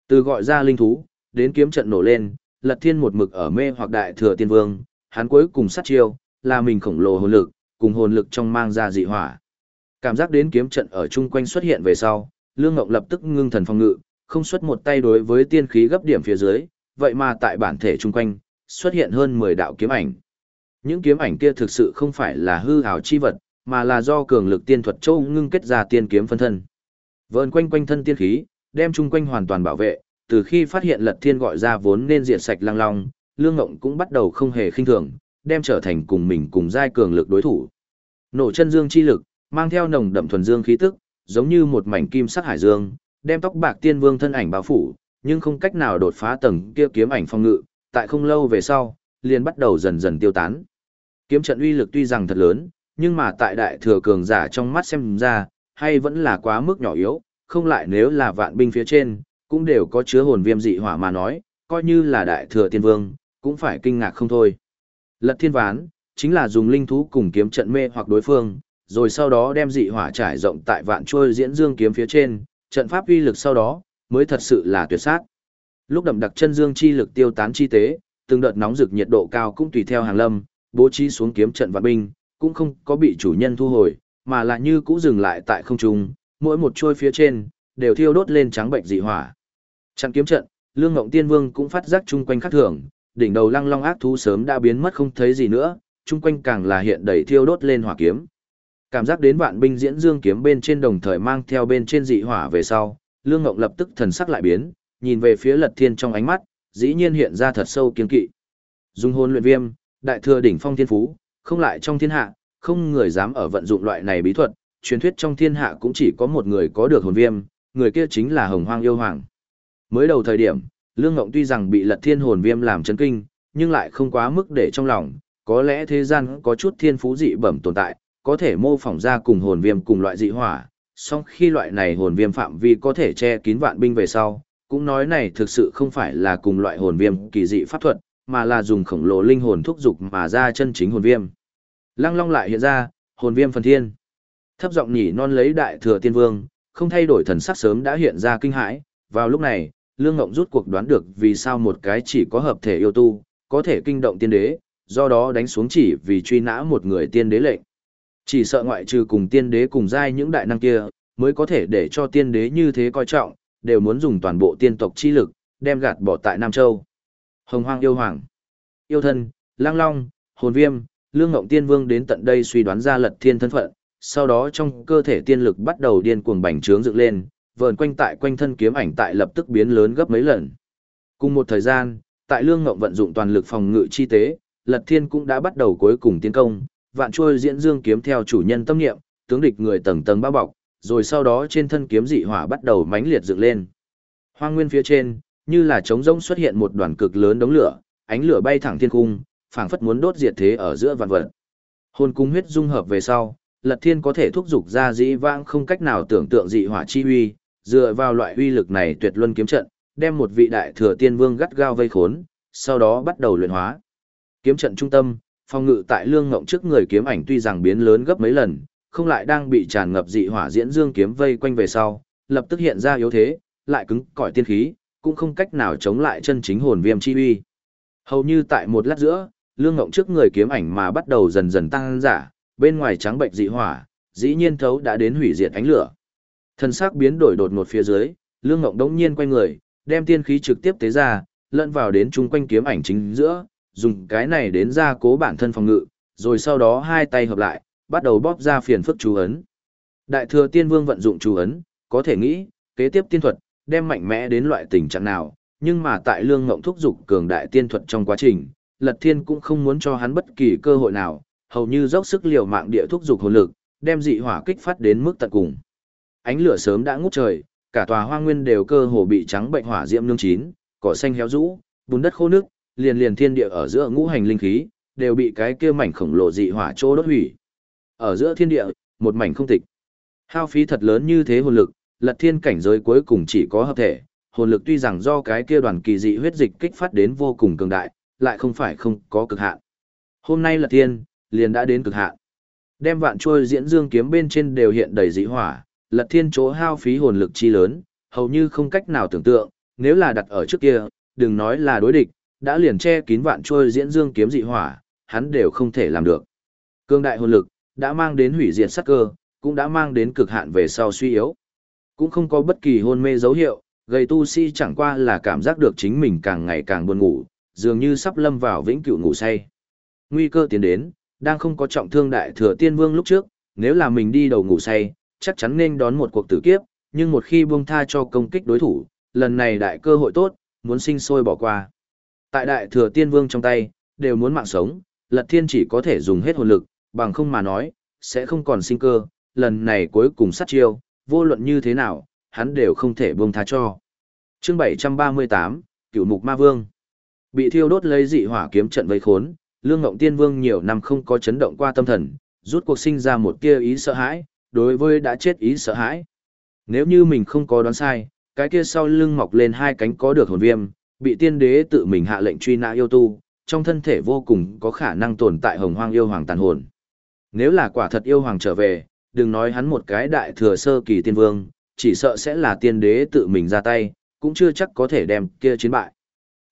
Từ gọi ra linh thú, đến kiếm trận nổ lên, lật thiên một mực ở mê hoặc đại thừa tiên vương, hắn cuối cùng sát chiêu, là mình khổng lồ hồn lực, cùng hồn lực trong mang ra dị hỏa. Cảm giác đến kiếm trận ở chung quanh xuất hiện về sau, Lương Ngọc lập tức ngưng thần phòng ngự, không xuất một tay đối với tiên khí gấp điểm phía dưới, vậy mà tại bản thể chung quanh, xuất hiện hơn 10 đạo kiếm ảnh. Những kiếm ảnh kia thực sự không phải là hư ảo chi vật, mà là do cường lực tiên thuật châu ngưng kết ra tiên kiếm phân thân. Vờn quanh quanh thân tiên khí, đem chung quanh hoàn toàn bảo vệ, từ khi phát hiện Lật Thiên gọi ra vốn nên diệt sạch lang long, Lương Ngộng cũng bắt đầu không hề khinh thường, đem trở thành cùng mình cùng giai cường lực đối thủ. Nổ chân dương chi lực, mang theo nồng đậm thuần dương khí tức, giống như một mảnh kim sắc hải dương, đem tóc bạc tiên vương thân ảnh bao phủ, nhưng không cách nào đột phá tầng kia kiếm ảnh phong ngự, tại không lâu về sau, liền bắt đầu dần dần tiêu tán. Kiếm trận uy lực tuy rằng thật lớn, nhưng mà tại đại thừa cường giả trong mắt xem ra, hay vẫn là quá mức nhỏ yếu, không lại nếu là vạn binh phía trên, cũng đều có chứa hồn viêm dị hỏa mà nói, coi như là đại thừa tiên vương, cũng phải kinh ngạc không thôi. Lật thiên ván, chính là dùng linh thú cùng kiếm trận mê hoặc đối phương, rồi sau đó đem dị hỏa trải rộng tại vạn trôi diễn dương kiếm phía trên, trận pháp uy lực sau đó, mới thật sự là tuyệt sát. Lúc đậm đặc chân dương chi lực tiêu tán chi tế, từng đợt nóng rực nhiệt độ cao cũng tùy theo hàng lâm, bố trí xuống kiếm trận vạn binh, cũng không có bị chủ nhân thu hồi, mà là như cũ dừng lại tại không trung, mỗi một trôi phía trên đều thiêu đốt lên trắng bệnh dị hỏa. Trận kiếm trận, Lương Ngộng Tiên Vương cũng phát giác chung quanh khác thường, đỉnh đầu lăng long ác thú sớm đã biến mất không thấy gì nữa, chung quanh càng là hiện đầy thiêu đốt lên hỏa kiếm. Cảm giác đến vạn binh diễn dương kiếm bên trên đồng thời mang theo bên trên dị hỏa về sau, Lương Ngộng lập tức thần sắc lại biến, nhìn về phía Lật Thiên trong ánh mắt, dĩ nhiên hiện ra thật sâu kiên kỵ. Dung hôn luyện viêm, đại thừa đỉnh phong thiên phú, không lại trong thiên hạ, không người dám ở vận dụng loại này bí thuật, truyền thuyết trong thiên hạ cũng chỉ có một người có được hồn viêm, người kia chính là Hồng Hoang yêu hoàng. Mới đầu thời điểm, Lương Ngộng tuy rằng bị Lật Thiên hồn viêm làm chấn kinh, nhưng lại không quá mức để trong lòng, có lẽ thế gian có chút thiên phú dị bẩm tồn tại, có thể mô phỏng ra cùng hồn viêm cùng loại dị hỏa, song khi loại này hồn viêm phạm vi có thể che kín vạn binh về sau, cũng nói này thực sự không phải là cùng loại hồn viêm kỳ dị pháp thuật, mà là dùng khổng lồ linh hồn thúc dục mà ra chân chính hồn viêm. Lăng Long lại hiện ra, hồn viêm phần thiên. Thấp giọng nhỉ non lấy đại thừa tiên vương, không thay đổi thần sắc sớm đã hiện ra kinh hãi, vào lúc này, Lương Ngộng rút cuộc đoán được vì sao một cái chỉ có hợp thể yêu tu, có thể kinh động tiên đế, do đó đánh xuống chỉ vì truy nã một người tiên đế lệnh. Chỉ sợ ngoại trừ cùng tiên đế cùng giai những đại năng kia, mới có thể để cho tiên đế như thế coi trọng, đều muốn dùng toàn bộ tiên tộc chi lực, đem gạt bỏ tại Nam Châu. Hồng Hoang yêu hoàng, yêu thân, lang long, hồn viêm, lương ngộng tiên vương đến tận đây suy đoán ra lật thiên thân phận, sau đó trong cơ thể tiên lực bắt đầu điên cuồng bành trướng dựng lên, vờn quanh tại quanh thân kiếm ảnh tại lập tức biến lớn gấp mấy lần. Cùng một thời gian, tại lương ngộng vận dụng toàn lực phòng ngự chi tế, lật thiên cũng đã bắt đầu cuối cùng tiến công, vạn trôi diễn dương kiếm theo chủ nhân tâm niệm, tướng địch người tầng tầng bao bọc, rồi sau đó trên thân kiếm dị hỏa bắt đầu mãnh liệt dựng lên. Hoang nguyên phía trên, như là trống rỗng xuất hiện một đoàn cực lớn đống lửa, ánh lửa bay thẳng thiên cung, phảng phất muốn đốt diệt thế ở giữa vạn vật. Hồn cung huyết dung hợp về sau, Lật Thiên có thể thúc dục ra dĩ vãng không cách nào tưởng tượng dị hỏa chi uy, dựa vào loại uy lực này tuyệt luân kiếm trận, đem một vị đại thừa tiên vương gắt gao vây khốn, sau đó bắt đầu luyện hóa. Kiếm trận trung tâm, phong ngự tại lương ngộng trước người kiếm ảnh tuy rằng biến lớn gấp mấy lần, không lại đang bị tràn ngập dị hỏa diễn dương kiếm vây quanh về sau, lập tức hiện ra yếu thế, lại cứng cỏi tiên khí, cũng không cách nào chống lại chân chính hồn viêm chi uy. Hầu như tại một lát giữa, lương ngộng trước người kiếm ảnh mà bắt đầu dần dần tăng giả, bên ngoài trắng bệnh dị hỏa, dĩ nhiên thấu đã đến hủy diệt ánh lửa. Thân xác biến đổi đột ngột phía dưới, lương ngộng đống nhiên quay người, đem tiên khí trực tiếp tế ra, lẫn vào đến chung quanh kiếm ảnh chính giữa, dùng cái này đến gia cố bản thân phòng ngự, rồi sau đó hai tay hợp lại, bắt đầu bóp ra phiền phức chú ấn. Đại thừa tiên vương vận dụng chú ấn, có thể nghĩ, kế tiếp tiên thuật, đem mạnh mẽ đến loại tình trạng nào, nhưng mà tại lương ngộng thúc dục cường đại tiên thuật trong quá trình, Lật Thiên cũng không muốn cho hắn bất kỳ cơ hội nào, hầu như dốc sức liều mạng địa thúc dục hồn lực, đem dị hỏa kích phát đến mức tận cùng. Ánh lửa sớm đã ngút trời, cả tòa hoang nguyên đều cơ hồ bị trắng bệnh hỏa diễm nương chín, cỏ xanh héo rũ, bùn đất khô nước, liền liền thiên địa ở giữa ngũ hành linh khí, đều bị cái kia mảnh khổng lồ dị hỏa chỗ đốt hủy. Ở giữa thiên địa, một mảnh không tịch. Hao phí thật lớn như thế hồn lực, lật thiên cảnh giới cuối cùng chỉ có hợp thể, hồn lực tuy rằng do cái kia đoàn kỳ dị huyết dịch kích phát đến vô cùng cường đại, lại không phải không có cực hạn. Hôm nay lật thiên, liền đã đến cực hạn. Đem vạn trôi diễn dương kiếm bên trên đều hiện đầy dị hỏa, lật thiên chỗ hao phí hồn lực chi lớn, hầu như không cách nào tưởng tượng, nếu là đặt ở trước kia, đừng nói là đối địch, đã liền che kín vạn trôi diễn dương kiếm dị hỏa, hắn đều không thể làm được. Cương đại hồn lực, đã mang đến hủy diệt sát cơ, cũng đã mang đến cực hạn về sau suy yếu. Cũng không có bất kỳ hôn mê dấu hiệu, gầy tu si chẳng qua là cảm giác được chính mình càng ngày càng buồn ngủ, dường như sắp lâm vào vĩnh cửu ngủ say. Nguy cơ tiến đến, đang không có trọng thương đại thừa tiên vương lúc trước, nếu là mình đi đầu ngủ say, chắc chắn nên đón một cuộc tử kiếp, nhưng một khi buông tha cho công kích đối thủ, lần này đại cơ hội tốt, muốn sinh sôi bỏ qua. Tại đại thừa tiên vương trong tay, đều muốn mạng sống, lật thiên chỉ có thể dùng hết hồn lực, bằng không mà nói, sẽ không còn sinh cơ, lần này cuối cùng sát chiêu, vô luận như thế nào, hắn đều không thể buông tha cho. Chương 738, cựu Mục Ma Vương. Bị thiêu đốt lấy dị hỏa kiếm trận vây khốn, Lương Ngộng Tiên Vương nhiều năm không có chấn động qua tâm thần, rút cuộc sinh ra một tia ý sợ hãi, đối với đã chết ý sợ hãi. Nếu như mình không có đoán sai, cái kia sau lưng mọc lên hai cánh có được hồn viêm, bị tiên đế tự mình hạ lệnh truy nã yêu tu, trong thân thể vô cùng có khả năng tồn tại hồng hoang yêu hoàng tàn hồn. Nếu là quả thật yêu hoàng trở về, đừng nói hắn một cái đại thừa sơ kỳ tiên vương, chỉ sợ sẽ là tiên đế tự mình ra tay, cũng chưa chắc có thể đem kia chiến bại.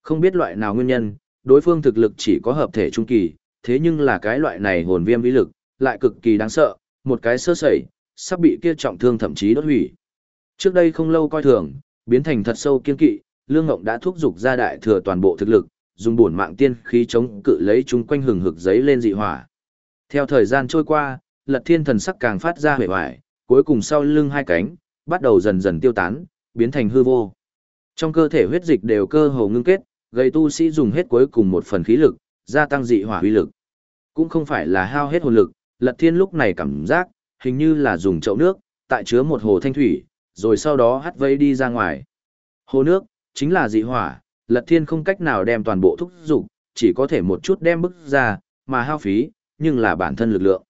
Không biết loại nào nguyên nhân, đối phương thực lực chỉ có hợp thể trung kỳ, thế nhưng là cái loại này hồn viêm vĩ lực, lại cực kỳ đáng sợ, một cái sơ sẩy, sắp bị kia trọng thương thậm chí đốt hủy. Trước đây không lâu coi thường, biến thành thật sâu kiên kỵ, Lương Ngộng đã thúc giục ra đại thừa toàn bộ thực lực, dùng bổn mạng tiên khí chống cự lấy chúng quanh hừng hực giấy lên dị hỏa. Theo thời gian trôi qua, Lật Thiên thần sắc càng phát ra vẻ hoài, cuối cùng sau lưng hai cánh, bắt đầu dần dần tiêu tán, biến thành hư vô. Trong cơ thể huyết dịch đều cơ hồ ngưng kết, gây tu sĩ dùng hết cuối cùng một phần khí lực, gia tăng dị hỏa uy lực. Cũng không phải là hao hết hồn lực, Lật Thiên lúc này cảm giác, hình như là dùng chậu nước, tại chứa một hồ thanh thủy, rồi sau đó hắt vây đi ra ngoài. Hồ nước, chính là dị hỏa, Lật Thiên không cách nào đem toàn bộ thúc dục, chỉ có thể một chút đem bức ra, mà hao phí, nhưng là bản thân lực lượng.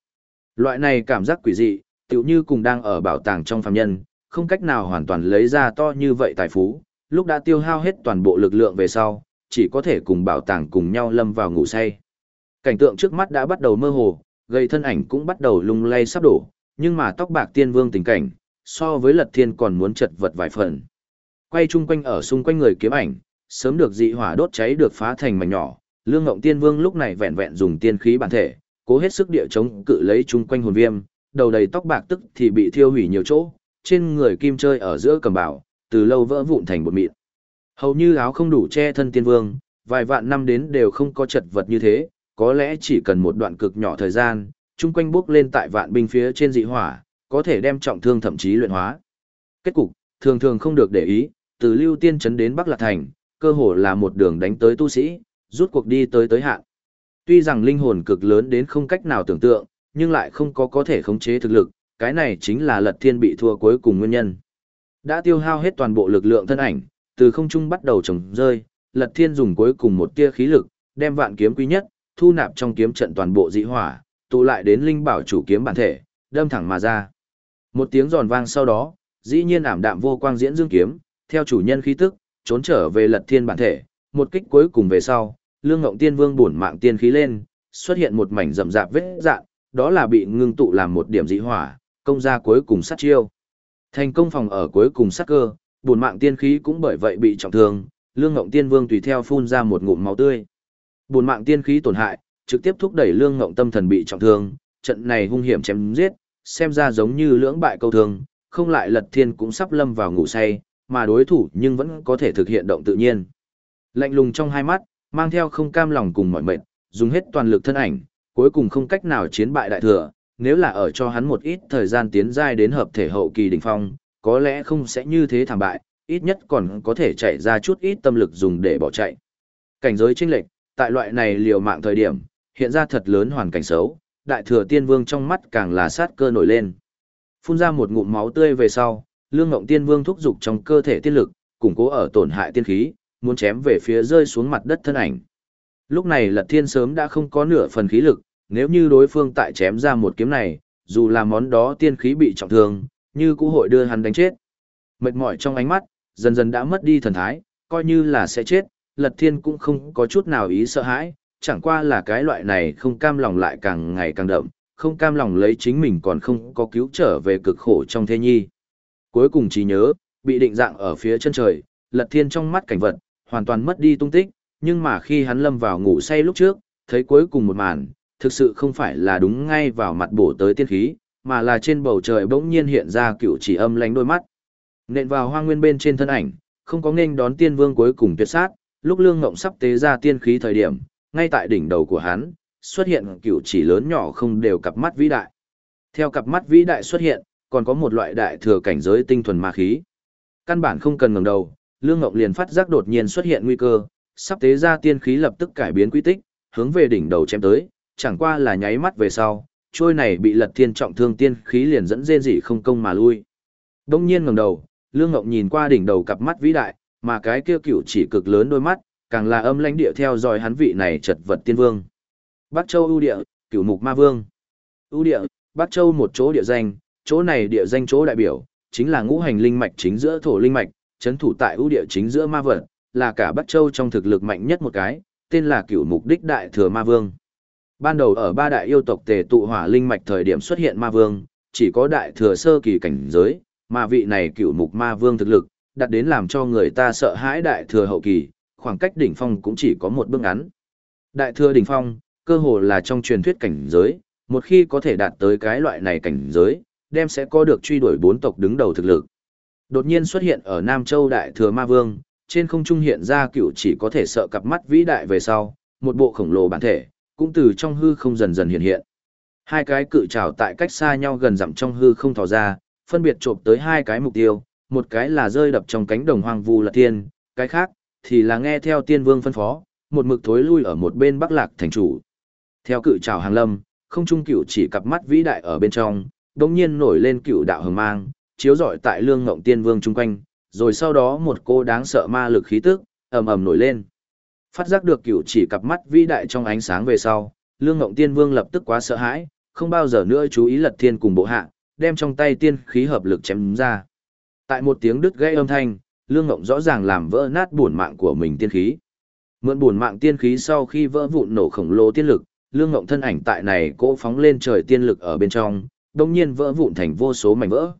Loại này cảm giác quỷ dị, tựu như cùng đang ở bảo tàng trong phàm nhân, không cách nào hoàn toàn lấy ra to như vậy tài phú, lúc đã tiêu hao hết toàn bộ lực lượng về sau, chỉ có thể cùng bảo tàng cùng nhau lâm vào ngủ say. Cảnh tượng trước mắt đã bắt đầu mơ hồ, gây thân ảnh cũng bắt đầu lung lay sắp đổ, nhưng mà tóc bạc tiên vương tình cảnh, so với lật thiên còn muốn chật vật vài phần. Quay chung quanh ở xung quanh người kiếm ảnh, sớm được dị hỏa đốt cháy được phá thành mảnh nhỏ, lương ngộng tiên vương lúc này vẹn vẹn dùng tiên khí bản thể, cố hết sức địa chống cự lấy chung quanh hồn viêm, đầu đầy tóc bạc tức thì bị thiêu hủy nhiều chỗ, trên người kim chơi ở giữa cầm bảo, từ lâu vỡ vụn thành bột mịn. Hầu như áo không đủ che thân tiên vương, vài vạn năm đến đều không có chật vật như thế, có lẽ chỉ cần một đoạn cực nhỏ thời gian, chung quanh bước lên tại vạn binh phía trên dị hỏa, có thể đem trọng thương thậm chí luyện hóa. Kết cục, thường thường không được để ý, từ lưu tiên trấn đến Bắc Lạc Thành, cơ hồ là một đường đánh tới tu sĩ, rút cuộc đi tới tới hạn. Tuy rằng linh hồn cực lớn đến không cách nào tưởng tượng, nhưng lại không có có thể khống chế thực lực, cái này chính là lật thiên bị thua cuối cùng nguyên nhân. Đã tiêu hao hết toàn bộ lực lượng thân ảnh, từ không trung bắt đầu trồng rơi, lật thiên dùng cuối cùng một tia khí lực, đem vạn kiếm quý nhất, thu nạp trong kiếm trận toàn bộ dị hỏa, tụ lại đến linh bảo chủ kiếm bản thể, đâm thẳng mà ra. Một tiếng giòn vang sau đó, dĩ nhiên ảm đạm vô quang diễn dương kiếm, theo chủ nhân khí tức, trốn trở về lật thiên bản thể, một kích cuối cùng về sau, lương ngộng tiên vương bổn mạng tiên khí lên, xuất hiện một mảnh rậm rạp vết dạn, đó là bị ngưng tụ làm một điểm dị hỏa, công ra cuối cùng sát chiêu. Thành công phòng ở cuối cùng sát cơ, bổn mạng tiên khí cũng bởi vậy bị trọng thương, lương ngộng tiên vương tùy theo phun ra một ngụm máu tươi. Bổn mạng tiên khí tổn hại, trực tiếp thúc đẩy lương ngộng tâm thần bị trọng thương, trận này hung hiểm chém giết, xem ra giống như lưỡng bại câu thương, không lại lật thiên cũng sắp lâm vào ngủ say, mà đối thủ nhưng vẫn có thể thực hiện động tự nhiên. Lạnh lùng trong hai mắt, mang theo không cam lòng cùng mọi mệnh, dùng hết toàn lực thân ảnh, cuối cùng không cách nào chiến bại đại thừa, nếu là ở cho hắn một ít thời gian tiến giai đến hợp thể hậu kỳ đỉnh phong, có lẽ không sẽ như thế thảm bại, ít nhất còn có thể chạy ra chút ít tâm lực dùng để bỏ chạy. Cảnh giới chênh lệch, tại loại này liều mạng thời điểm, hiện ra thật lớn hoàn cảnh xấu, đại thừa tiên vương trong mắt càng là sát cơ nổi lên. Phun ra một ngụm máu tươi về sau, lương ngộng tiên vương thúc giục trong cơ thể tiên lực, củng cố ở tổn hại tiên khí, muốn chém về phía rơi xuống mặt đất thân ảnh. Lúc này Lật Thiên sớm đã không có nửa phần khí lực, nếu như đối phương tại chém ra một kiếm này, dù là món đó tiên khí bị trọng thương, như cũ hội đưa hắn đánh chết. Mệt mỏi trong ánh mắt, dần dần đã mất đi thần thái, coi như là sẽ chết, Lật Thiên cũng không có chút nào ý sợ hãi, chẳng qua là cái loại này không cam lòng lại càng ngày càng đậm, không cam lòng lấy chính mình còn không có cứu trở về cực khổ trong thế nhi. Cuối cùng chỉ nhớ, bị định dạng ở phía chân trời, Lật Thiên trong mắt cảnh vật, hoàn toàn mất đi tung tích, nhưng mà khi hắn lâm vào ngủ say lúc trước, thấy cuối cùng một màn, thực sự không phải là đúng ngay vào mặt bổ tới tiên khí, mà là trên bầu trời bỗng nhiên hiện ra cựu chỉ âm lánh đôi mắt. Nện vào hoang nguyên bên trên thân ảnh, không có nên đón tiên vương cuối cùng tuyệt sát, lúc lương ngộng sắp tế ra tiên khí thời điểm, ngay tại đỉnh đầu của hắn, xuất hiện cựu chỉ lớn nhỏ không đều cặp mắt vĩ đại. Theo cặp mắt vĩ đại xuất hiện, còn có một loại đại thừa cảnh giới tinh thuần ma khí. Căn bản không cần ngẩng đầu, Lương ngọc liền phát giác đột nhiên xuất hiện nguy cơ, sắp tế ra tiên khí lập tức cải biến quy tích, hướng về đỉnh đầu chém tới, chẳng qua là nháy mắt về sau, trôi này bị Lật Thiên trọng thương tiên khí liền dẫn rên rỉ không công mà lui. Đông nhiên ngẩng đầu, Lương ngọc nhìn qua đỉnh đầu cặp mắt vĩ đại, mà cái kia cựu chỉ cực lớn đôi mắt, càng là âm lãnh địa theo dõi hắn vị này chật vật tiên vương. Bắc Châu ưu địa, cửu mục ma vương. Ưu địa, Bắc Châu một chỗ địa danh, chỗ này địa danh chỗ đại biểu, chính là ngũ hành linh mạch chính giữa thổ linh mạch, chấn thủ tại ưu địa chính giữa ma vật, là cả Bắc Châu trong thực lực mạnh nhất một cái, tên là cựu mục đích đại thừa ma vương. Ban đầu ở ba đại yêu tộc tề tụ hỏa linh mạch thời điểm xuất hiện ma vương, chỉ có đại thừa sơ kỳ cảnh giới, mà vị này cựu mục ma vương thực lực, đặt đến làm cho người ta sợ hãi đại thừa hậu kỳ, khoảng cách đỉnh phong cũng chỉ có một bước ngắn. Đại thừa đỉnh phong, cơ hồ là trong truyền thuyết cảnh giới, một khi có thể đạt tới cái loại này cảnh giới, đem sẽ có được truy đuổi bốn tộc đứng đầu thực lực. Đột nhiên xuất hiện ở Nam Châu Đại Thừa Ma Vương, trên không trung hiện ra cựu chỉ có thể sợ cặp mắt vĩ đại về sau, một bộ khổng lồ bản thể, cũng từ trong hư không dần dần hiện hiện. Hai cái cự trảo tại cách xa nhau gần dặm trong hư không thò ra, phân biệt chộp tới hai cái mục tiêu, một cái là rơi đập trong cánh đồng hoang vu là tiên, cái khác thì là nghe theo tiên vương phân phó, một mực thối lui ở một bên Bắc Lạc thành chủ. Theo cự trảo hàng lâm, không trung cựu chỉ cặp mắt vĩ đại ở bên trong, đống nhiên nổi lên cựu đạo hồng mang, chiếu rọi tại lương ngộng tiên vương chung quanh, rồi sau đó một cô đáng sợ ma lực khí tức, ầm ầm nổi lên. Phát giác được cựu chỉ cặp mắt vĩ đại trong ánh sáng về sau, lương ngộng tiên vương lập tức quá sợ hãi, không bao giờ nữa chú ý lật thiên cùng bộ hạ, đem trong tay tiên khí hợp lực chém ra. Tại một tiếng đứt gãy âm thanh, lương ngộng rõ ràng làm vỡ nát buồn mạng của mình tiên khí. Mượn buồn mạng tiên khí sau khi vỡ vụn nổ khổng lồ tiên lực, lương ngộng thân ảnh tại này cỗ phóng lên trời tiên lực ở bên trong, đông nhiên vỡ vụn thành vô số mảnh vỡ.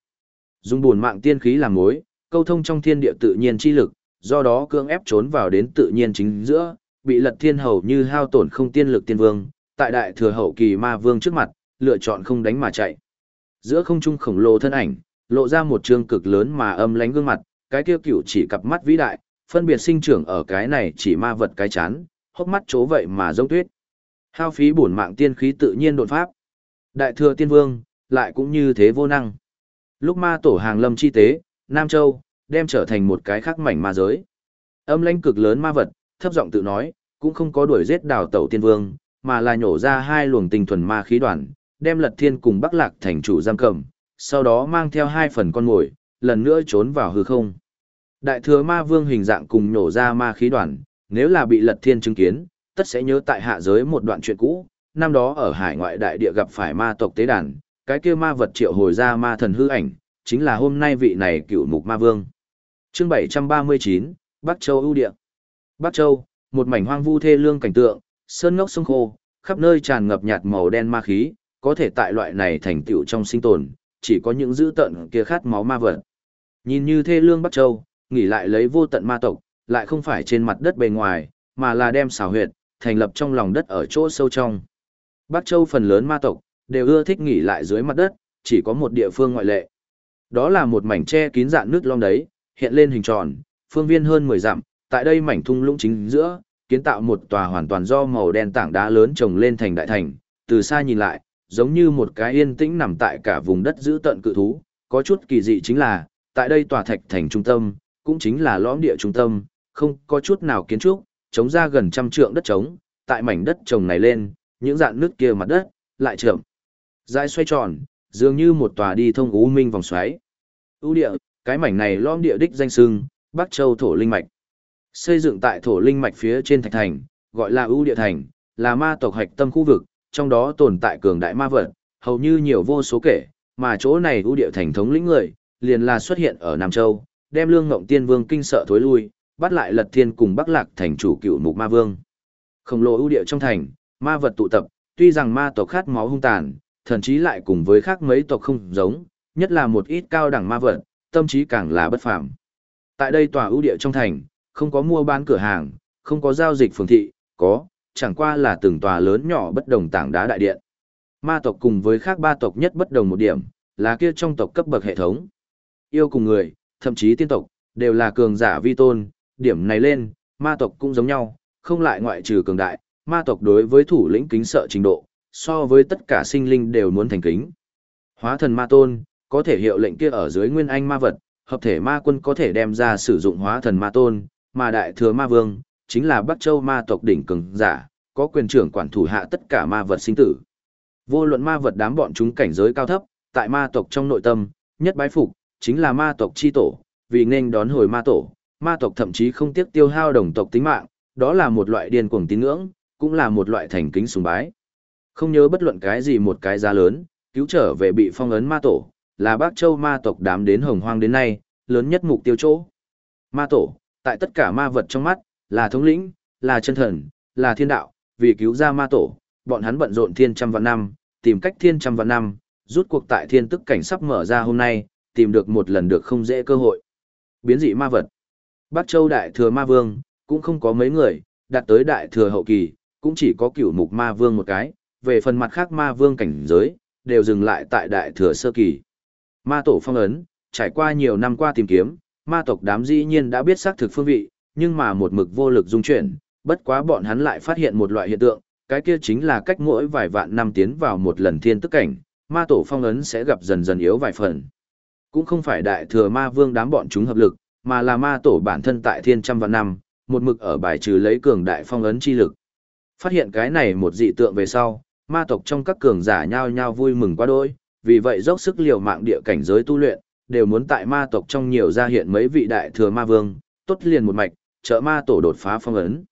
Dùng buồn mạng tiên khí làm mối, câu thông trong thiên địa tự nhiên chi lực, do đó cưỡng ép trốn vào đến tự nhiên chính giữa, bị lật thiên hầu như hao tổn không tiên lực tiên vương, tại đại thừa hậu kỳ ma vương trước mặt, lựa chọn không đánh mà chạy. Giữa không trung khổng lồ thân ảnh, lộ ra một trương cực lớn mà âm lánh gương mặt, cái kia cựu chỉ cặp mắt vĩ đại, phân biệt sinh trưởng ở cái này chỉ ma vật cái chán, hốc mắt chỗ vậy mà giống tuyết. Hao phí bổn mạng tiên khí tự nhiên đột pháp. Đại thừa tiên vương, lại cũng như thế vô năng. Lúc ma tổ hàng lâm chi tế, Nam Châu, đem trở thành một cái khác mảnh ma giới. Âm lãnh cực lớn ma vật, thấp giọng tự nói, cũng không có đuổi giết đào tẩu tiên vương, mà là nhổ ra hai luồng tinh thuần ma khí đoàn, đem lật thiên cùng bắc lạc thành chủ giam cầm, sau đó mang theo hai phần con mồi, lần nữa trốn vào hư không. Đại thừa ma vương hình dạng cùng nhổ ra ma khí đoàn, nếu là bị lật thiên chứng kiến, tất sẽ nhớ tại hạ giới một đoạn chuyện cũ, năm đó ở hải ngoại đại địa gặp phải ma tộc tế đàn, cái kia ma vật triệu hồi ra ma thần hư ảnh, chính là hôm nay vị này cựu mục ma vương. chương 739, Bắc Châu ưu địa. Bắc Châu, một mảnh hoang vu thê lương cảnh tượng, sơn ngốc sông khô, khắp nơi tràn ngập nhạt màu đen ma khí, có thể tại loại này thành tựu trong sinh tồn, chỉ có những dữ tận kia khát máu ma vật. Nhìn như thê lương Bắc Châu, nghỉ lại lấy vô tận ma tộc, lại không phải trên mặt đất bề ngoài, mà là đem xảo huyệt, thành lập trong lòng đất ở chỗ sâu trong. Bắc Châu phần lớn ma tộc, đều ưa thích nghỉ lại dưới mặt đất, chỉ có một địa phương ngoại lệ. Đó là một mảnh tre kín dạng nước long đấy, hiện lên hình tròn, phương viên hơn 10 dặm, tại đây mảnh thung lũng chính giữa, kiến tạo một tòa hoàn toàn do màu đen tảng đá lớn trồng lên thành đại thành, từ xa nhìn lại, giống như một cái yên tĩnh nằm tại cả vùng đất giữ tận cự thú, có chút kỳ dị chính là, tại đây tòa thạch thành trung tâm, cũng chính là lõm địa trung tâm, không có chút nào kiến trúc, chống ra gần trăm trượng đất trống, tại mảnh đất trồng này lên, những dạn nước kia mặt đất, lại chậm. Dài xoay tròn, dường như một tòa đi thông u minh vòng xoáy. ưu địa, cái mảnh này lõm địa đích danh sưng, Bắc Châu thổ linh mạch. Xây dựng tại thổ linh mạch phía trên thạch thành, gọi là ưu địa thành, là ma tộc hạch tâm khu vực, trong đó tồn tại cường đại ma vật, hầu như nhiều vô số kể, mà chỗ này ưu địa thành thống lĩnh người, liền là xuất hiện ở Nam Châu, đem Lương Ngộng Tiên Vương kinh sợ thối lui, bắt lại Lật Thiên cùng Bắc Lạc thành chủ cựu mục ma vương. Khổng lồ ưu địa trong thành, ma vật tụ tập, tuy rằng ma tộc khát máu hung tàn, thần chí lại cùng với khác mấy tộc không giống, nhất là một ít cao đẳng ma vật, tâm trí càng là bất phàm. Tại đây tòa ưu địa trong thành, không có mua bán cửa hàng, không có giao dịch phường thị, có, chẳng qua là từng tòa lớn nhỏ bất đồng tảng đá đại điện. Ma tộc cùng với khác ba tộc nhất bất đồng một điểm, là kia trong tộc cấp bậc hệ thống. Yêu cùng người, thậm chí tiên tộc, đều là cường giả vi tôn, điểm này lên, ma tộc cũng giống nhau, không lại ngoại trừ cường đại, ma tộc đối với thủ lĩnh kính sợ trình độ, so với tất cả sinh linh đều muốn thành kính. Hóa thần ma tôn, có thể hiệu lệnh kia ở dưới nguyên anh ma vật, hợp thể ma quân có thể đem ra sử dụng hóa thần ma tôn, mà đại thừa ma vương, chính là Bắc Châu ma tộc đỉnh cường giả, có quyền trưởng quản thủ hạ tất cả ma vật sinh tử. Vô luận ma vật đám bọn chúng cảnh giới cao thấp, tại ma tộc trong nội tâm, nhất bái phục, chính là ma tộc chi tổ, vì nên đón hồi ma tổ, ma tộc thậm chí không tiếc tiêu hao đồng tộc tính mạng, đó là một loại điên cuồng tín ngưỡng, cũng là một loại thành kính sùng bái. Không nhớ bất luận cái gì một cái giá lớn, cứu trở về bị phong ấn ma tổ, là bác châu ma tộc đám đến hồng hoang đến nay, lớn nhất mục tiêu chỗ. Ma tổ, tại tất cả ma vật trong mắt, là thống lĩnh, là chân thần, là thiên đạo, vì cứu ra ma tổ, bọn hắn bận rộn thiên trăm vạn năm, tìm cách thiên trăm vạn năm, rút cuộc tại thiên tức cảnh sắp mở ra hôm nay, tìm được một lần được không dễ cơ hội. Biến dị ma vật. Bắc Châu Đại Thừa Ma Vương, cũng không có mấy người, đạt tới Đại Thừa hậu kỳ, cũng chỉ có cửu mục Ma Vương một cái, về phần mặt khác Ma Vương cảnh giới, đều dừng lại tại Đại Thừa sơ kỳ. Ma tổ phong ấn, trải qua nhiều năm qua tìm kiếm, ma tộc đám dĩ nhiên đã biết xác thực phương vị, nhưng mà một mực vô lực dung chuyển, bất quá bọn hắn lại phát hiện một loại hiện tượng, cái kia chính là cách mỗi vài vạn năm tiến vào một lần thiên tức cảnh, ma tổ phong ấn sẽ gặp dần dần yếu vài phần. Cũng không phải đại thừa ma vương đám bọn chúng hợp lực, mà là ma tổ bản thân tại thiên trăm vạn năm, một mực ở bài trừ lấy cường đại phong ấn chi lực. Phát hiện cái này một dị tượng về sau, ma tộc trong các cường giả nhao nhao vui mừng quá đôi, vì vậy dốc sức liều mạng địa cảnh giới tu luyện, đều muốn tại ma tộc trong nhiều ra hiện mấy vị đại thừa ma vương, tốt liền một mạch, trợ ma tổ đột phá phong ấn.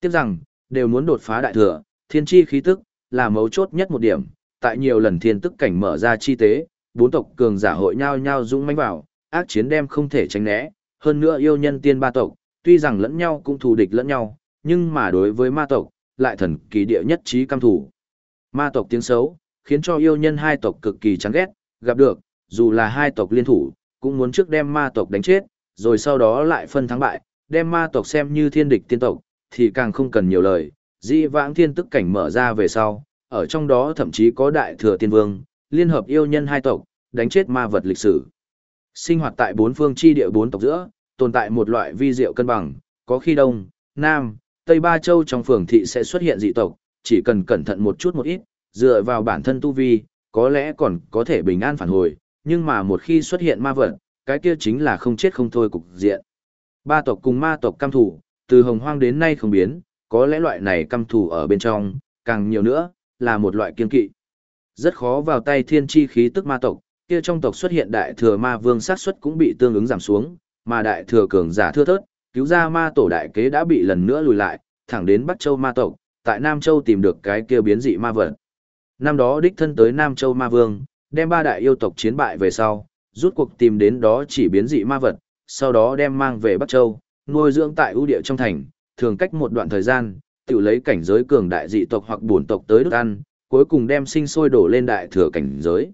Tiếp rằng, đều muốn đột phá đại thừa, thiên chi khí tức, là mấu chốt nhất một điểm, tại nhiều lần thiên tức cảnh mở ra chi tế, bốn tộc cường giả hội nhau nhau dũng mãnh vào, ác chiến đem không thể tránh né, hơn nữa yêu nhân tiên ba tộc, tuy rằng lẫn nhau cũng thù địch lẫn nhau, nhưng mà đối với ma tộc, lại thần kỳ địa nhất trí cam thủ. Ma tộc tiếng xấu, khiến cho yêu nhân hai tộc cực kỳ chán ghét, gặp được, dù là hai tộc liên thủ, cũng muốn trước đem ma tộc đánh chết, rồi sau đó lại phân thắng bại, đem ma tộc xem như thiên địch tiên tộc, thì càng không cần nhiều lời, di vãng thiên tức cảnh mở ra về sau, ở trong đó thậm chí có đại thừa tiên vương, liên hợp yêu nhân hai tộc, đánh chết ma vật lịch sử. Sinh hoạt tại bốn phương chi địa bốn tộc giữa, tồn tại một loại vi diệu cân bằng, có khi đông, nam, tây ba châu trong phường thị sẽ xuất hiện dị tộc, chỉ cần cẩn thận một chút một ít, dựa vào bản thân tu vi, có lẽ còn có thể bình an phản hồi, nhưng mà một khi xuất hiện ma vật, cái kia chính là không chết không thôi cục diện. Ba tộc cùng ma tộc cam thủ, từ hồng hoang đến nay không biến, có lẽ loại này cam thủ ở bên trong, càng nhiều nữa, là một loại kiên kỵ. Rất khó vào tay thiên chi khí tức ma tộc, kia trong tộc xuất hiện đại thừa ma vương sát suất cũng bị tương ứng giảm xuống, mà đại thừa cường giả thưa thớt, cứu ra ma tổ đại kế đã bị lần nữa lùi lại, thẳng đến Bắc Châu ma tộc, tại Nam Châu tìm được cái kia biến dị ma vật. Năm đó đích thân tới Nam Châu ma vương, đem ba đại yêu tộc chiến bại về sau, rút cuộc tìm đến đó chỉ biến dị ma vật, sau đó đem mang về Bắc Châu, nuôi dưỡng tại ưu địa trong thành, thường cách một đoạn thời gian, tự lấy cảnh giới cường đại dị tộc hoặc bổn tộc tới đốt ăn, cuối cùng đem sinh sôi đổ lên đại thừa cảnh giới.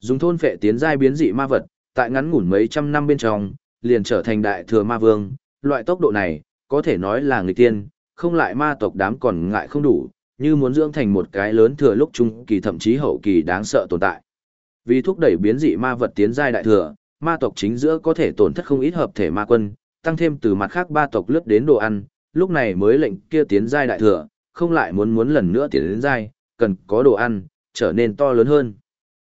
Dùng thôn phệ tiến giai biến dị ma vật, tại ngắn ngủn mấy trăm năm bên trong, liền trở thành đại thừa ma vương, loại tốc độ này, có thể nói là người tiên, không lại ma tộc đám còn ngại không đủ, như muốn dưỡng thành một cái lớn thừa lúc trung kỳ thậm chí hậu kỳ đáng sợ tồn tại. Vì thúc đẩy biến dị ma vật tiến giai đại thừa, ma tộc chính giữa có thể tổn thất không ít hợp thể ma quân, tăng thêm từ mặt khác ba tộc lướt đến đồ ăn, lúc này mới lệnh kia tiến giai đại thừa, không lại muốn muốn lần nữa tiến đến giai, cần có đồ ăn, trở nên to lớn hơn.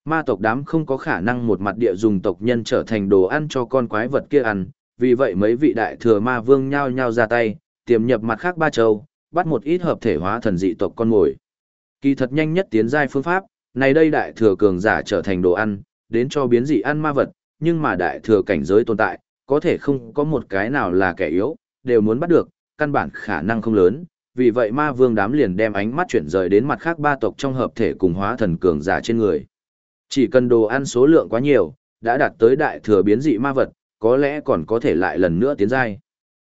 Ma tộc đám không có khả năng một mặt địa dùng tộc nhân trở thành đồ ăn cho con quái vật kia ăn, vì vậy mấy vị đại thừa ma vương nhao nhao ra tay, tiềm nhập mặt khác ba châu, bắt một ít hợp thể hóa thần dị tộc con mồi. Kỳ thật nhanh nhất tiến giai phương pháp, này đây đại thừa cường giả trở thành đồ ăn, đến cho biến dị ăn ma vật, nhưng mà đại thừa cảnh giới tồn tại, có thể không có một cái nào là kẻ yếu, đều muốn bắt được, căn bản khả năng không lớn, vì vậy ma vương đám liền đem ánh mắt chuyển rời đến mặt khác ba tộc trong hợp thể cùng hóa thần cường giả trên người. Chỉ cần đồ ăn số lượng quá nhiều, đã đạt tới đại thừa biến dị ma vật, có lẽ còn có thể lại lần nữa tiến giai.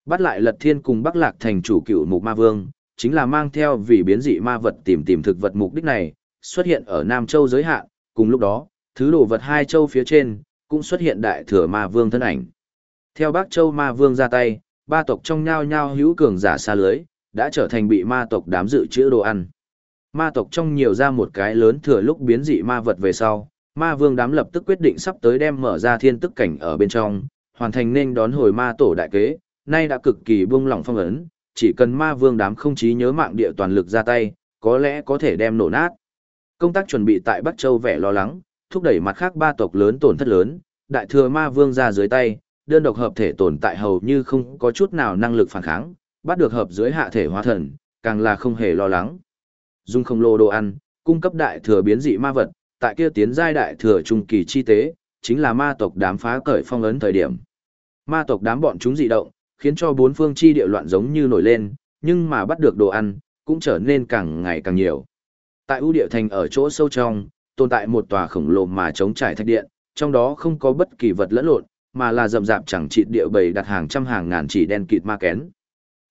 Bắt lại Lật Thiên cùng Bắc Lạc thành chủ cựu mục ma vương, chính là mang theo vì biến dị ma vật tìm tìm thực vật mục đích này, xuất hiện ở Nam Châu giới hạn, cùng lúc đó, thứ đồ vật hai châu phía trên, cũng xuất hiện đại thừa ma vương thân ảnh. Theo Bắc Châu ma vương ra tay, ba tộc trong nhao nhao hữu cường giả xa lưới, đã trở thành bị ma tộc đám dự trữ đồ ăn. Ma tộc trong nhiều ra một cái lớn thừa lúc biến dị ma vật về sau, ma vương đám lập tức quyết định sắp tới đem mở ra thiên tức cảnh ở bên trong, hoàn thành nên đón hồi ma tổ đại kế, nay đã cực kỳ buông lỏng phong ấn, chỉ cần ma vương đám không chí nhớ mạng địa toàn lực ra tay, có lẽ có thể đem nổ nát. Công tác chuẩn bị tại Bắc Châu vẻ lo lắng, thúc đẩy mặt khác ba tộc lớn tổn thất lớn, đại thừa ma vương ra dưới tay, đơn độc hợp thể tồn tại hầu như không có chút nào năng lực phản kháng, bắt được hợp dưới hạ thể hóa thần, càng là không hề lo lắng. Dung không lô đồ ăn, cung cấp đại thừa biến dị ma vật, tại kia tiến giai đại thừa trung kỳ chi tế, chính là ma tộc đám phá cởi phong ấn thời điểm. Ma tộc đám bọn chúng dị động, khiến cho bốn phương chi địa loạn giống như nổi lên, nhưng mà bắt được đồ ăn, cũng trở nên càng ngày càng nhiều. Tại ưu địa thành ở chỗ sâu trong, tồn tại một tòa khổng lồ mà chống trải thạch điện, trong đó không có bất kỳ vật lẫn lộn, mà là rậm rạp chẳng chịt địa bầy đặt hàng trăm hàng ngàn chỉ đen kịt ma kén.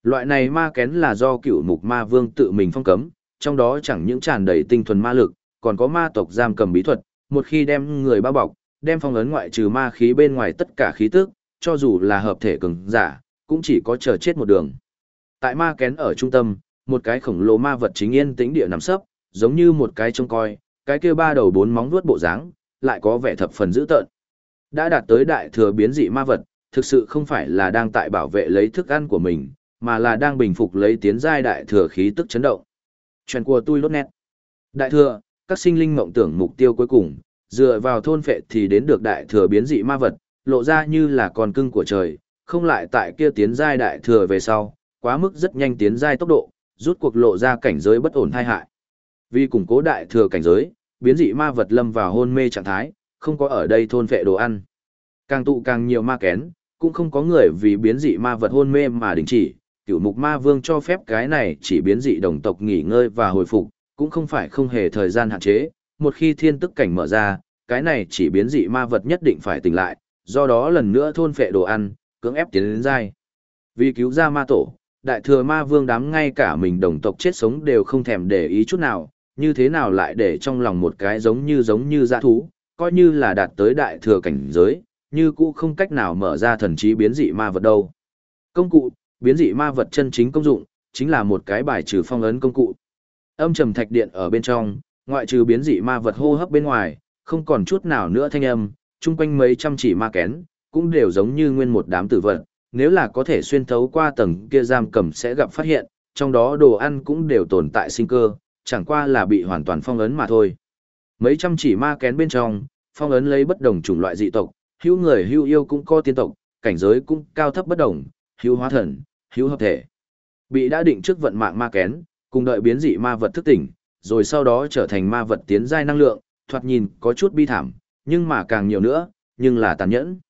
Loại này ma kén là do cựu mục ma vương tự mình phong cấm, trong đó chẳng những tràn đầy tinh thuần ma lực, còn có ma tộc giam cầm bí thuật, một khi đem người bao bọc, đem phong ấn ngoại trừ ma khí bên ngoài tất cả khí tức, cho dù là hợp thể cường giả, cũng chỉ có chờ chết một đường. Tại ma kén ở trung tâm, một cái khổng lồ ma vật chính yên tĩnh địa nằm sấp, giống như một cái trông coi, cái kia ba đầu bốn móng vuốt bộ dáng, lại có vẻ thập phần dữ tợn. Đã đạt tới đại thừa biến dị ma vật, thực sự không phải là đang tại bảo vệ lấy thức ăn của mình, mà là đang bình phục lấy tiến giai đại thừa khí tức chấn động. Chuyện của tôi lốt nét. Đại thừa, các sinh linh mộng tưởng mục tiêu cuối cùng, dựa vào thôn phệ thì đến được đại thừa biến dị ma vật, lộ ra như là con cưng của trời, không lại tại kia tiến giai đại thừa về sau, quá mức rất nhanh tiến giai tốc độ, rút cuộc lộ ra cảnh giới bất ổn tai hại. Vì củng cố đại thừa cảnh giới, biến dị ma vật lâm vào hôn mê trạng thái, không có ở đây thôn vệ đồ ăn. Càng tụ càng nhiều ma kén, cũng không có người vì biến dị ma vật hôn mê mà đình chỉ, cửu mục ma vương cho phép cái này chỉ biến dị đồng tộc nghỉ ngơi và hồi phục, cũng không phải không hề thời gian hạn chế, một khi thiên tức cảnh mở ra, cái này chỉ biến dị ma vật nhất định phải tỉnh lại, do đó lần nữa thôn phệ đồ ăn, cưỡng ép tiến đến dai. Vì cứu ra ma tổ, đại thừa ma vương đám ngay cả mình đồng tộc chết sống đều không thèm để ý chút nào, như thế nào lại để trong lòng một cái giống như giống như dã thú, coi như là đạt tới đại thừa cảnh giới, như cũ không cách nào mở ra thần trí biến dị ma vật đâu. Công cụ, biến dị ma vật chân chính công dụng, chính là một cái bài trừ phong ấn công cụ. Âm trầm thạch điện ở bên trong, ngoại trừ biến dị ma vật hô hấp bên ngoài, không còn chút nào nữa thanh âm, chung quanh mấy trăm chỉ ma kén, cũng đều giống như nguyên một đám tử vật, nếu là có thể xuyên thấu qua tầng kia giam cầm sẽ gặp phát hiện, trong đó đồ ăn cũng đều tồn tại sinh cơ, chẳng qua là bị hoàn toàn phong ấn mà thôi. Mấy trăm chỉ ma kén bên trong, phong ấn lấy bất đồng chủng loại dị tộc, hữu người hữu yêu cũng có tiên tộc, cảnh giới cũng cao thấp bất đồng, hữu hóa thần, hữu hợp thể. Bị đã định trước vận mạng ma kén, cùng đợi biến dị ma vật thức tỉnh, rồi sau đó trở thành ma vật tiến giai năng lượng, thoạt nhìn có chút bi thảm, nhưng mà càng nhiều nữa, nhưng là tàn nhẫn.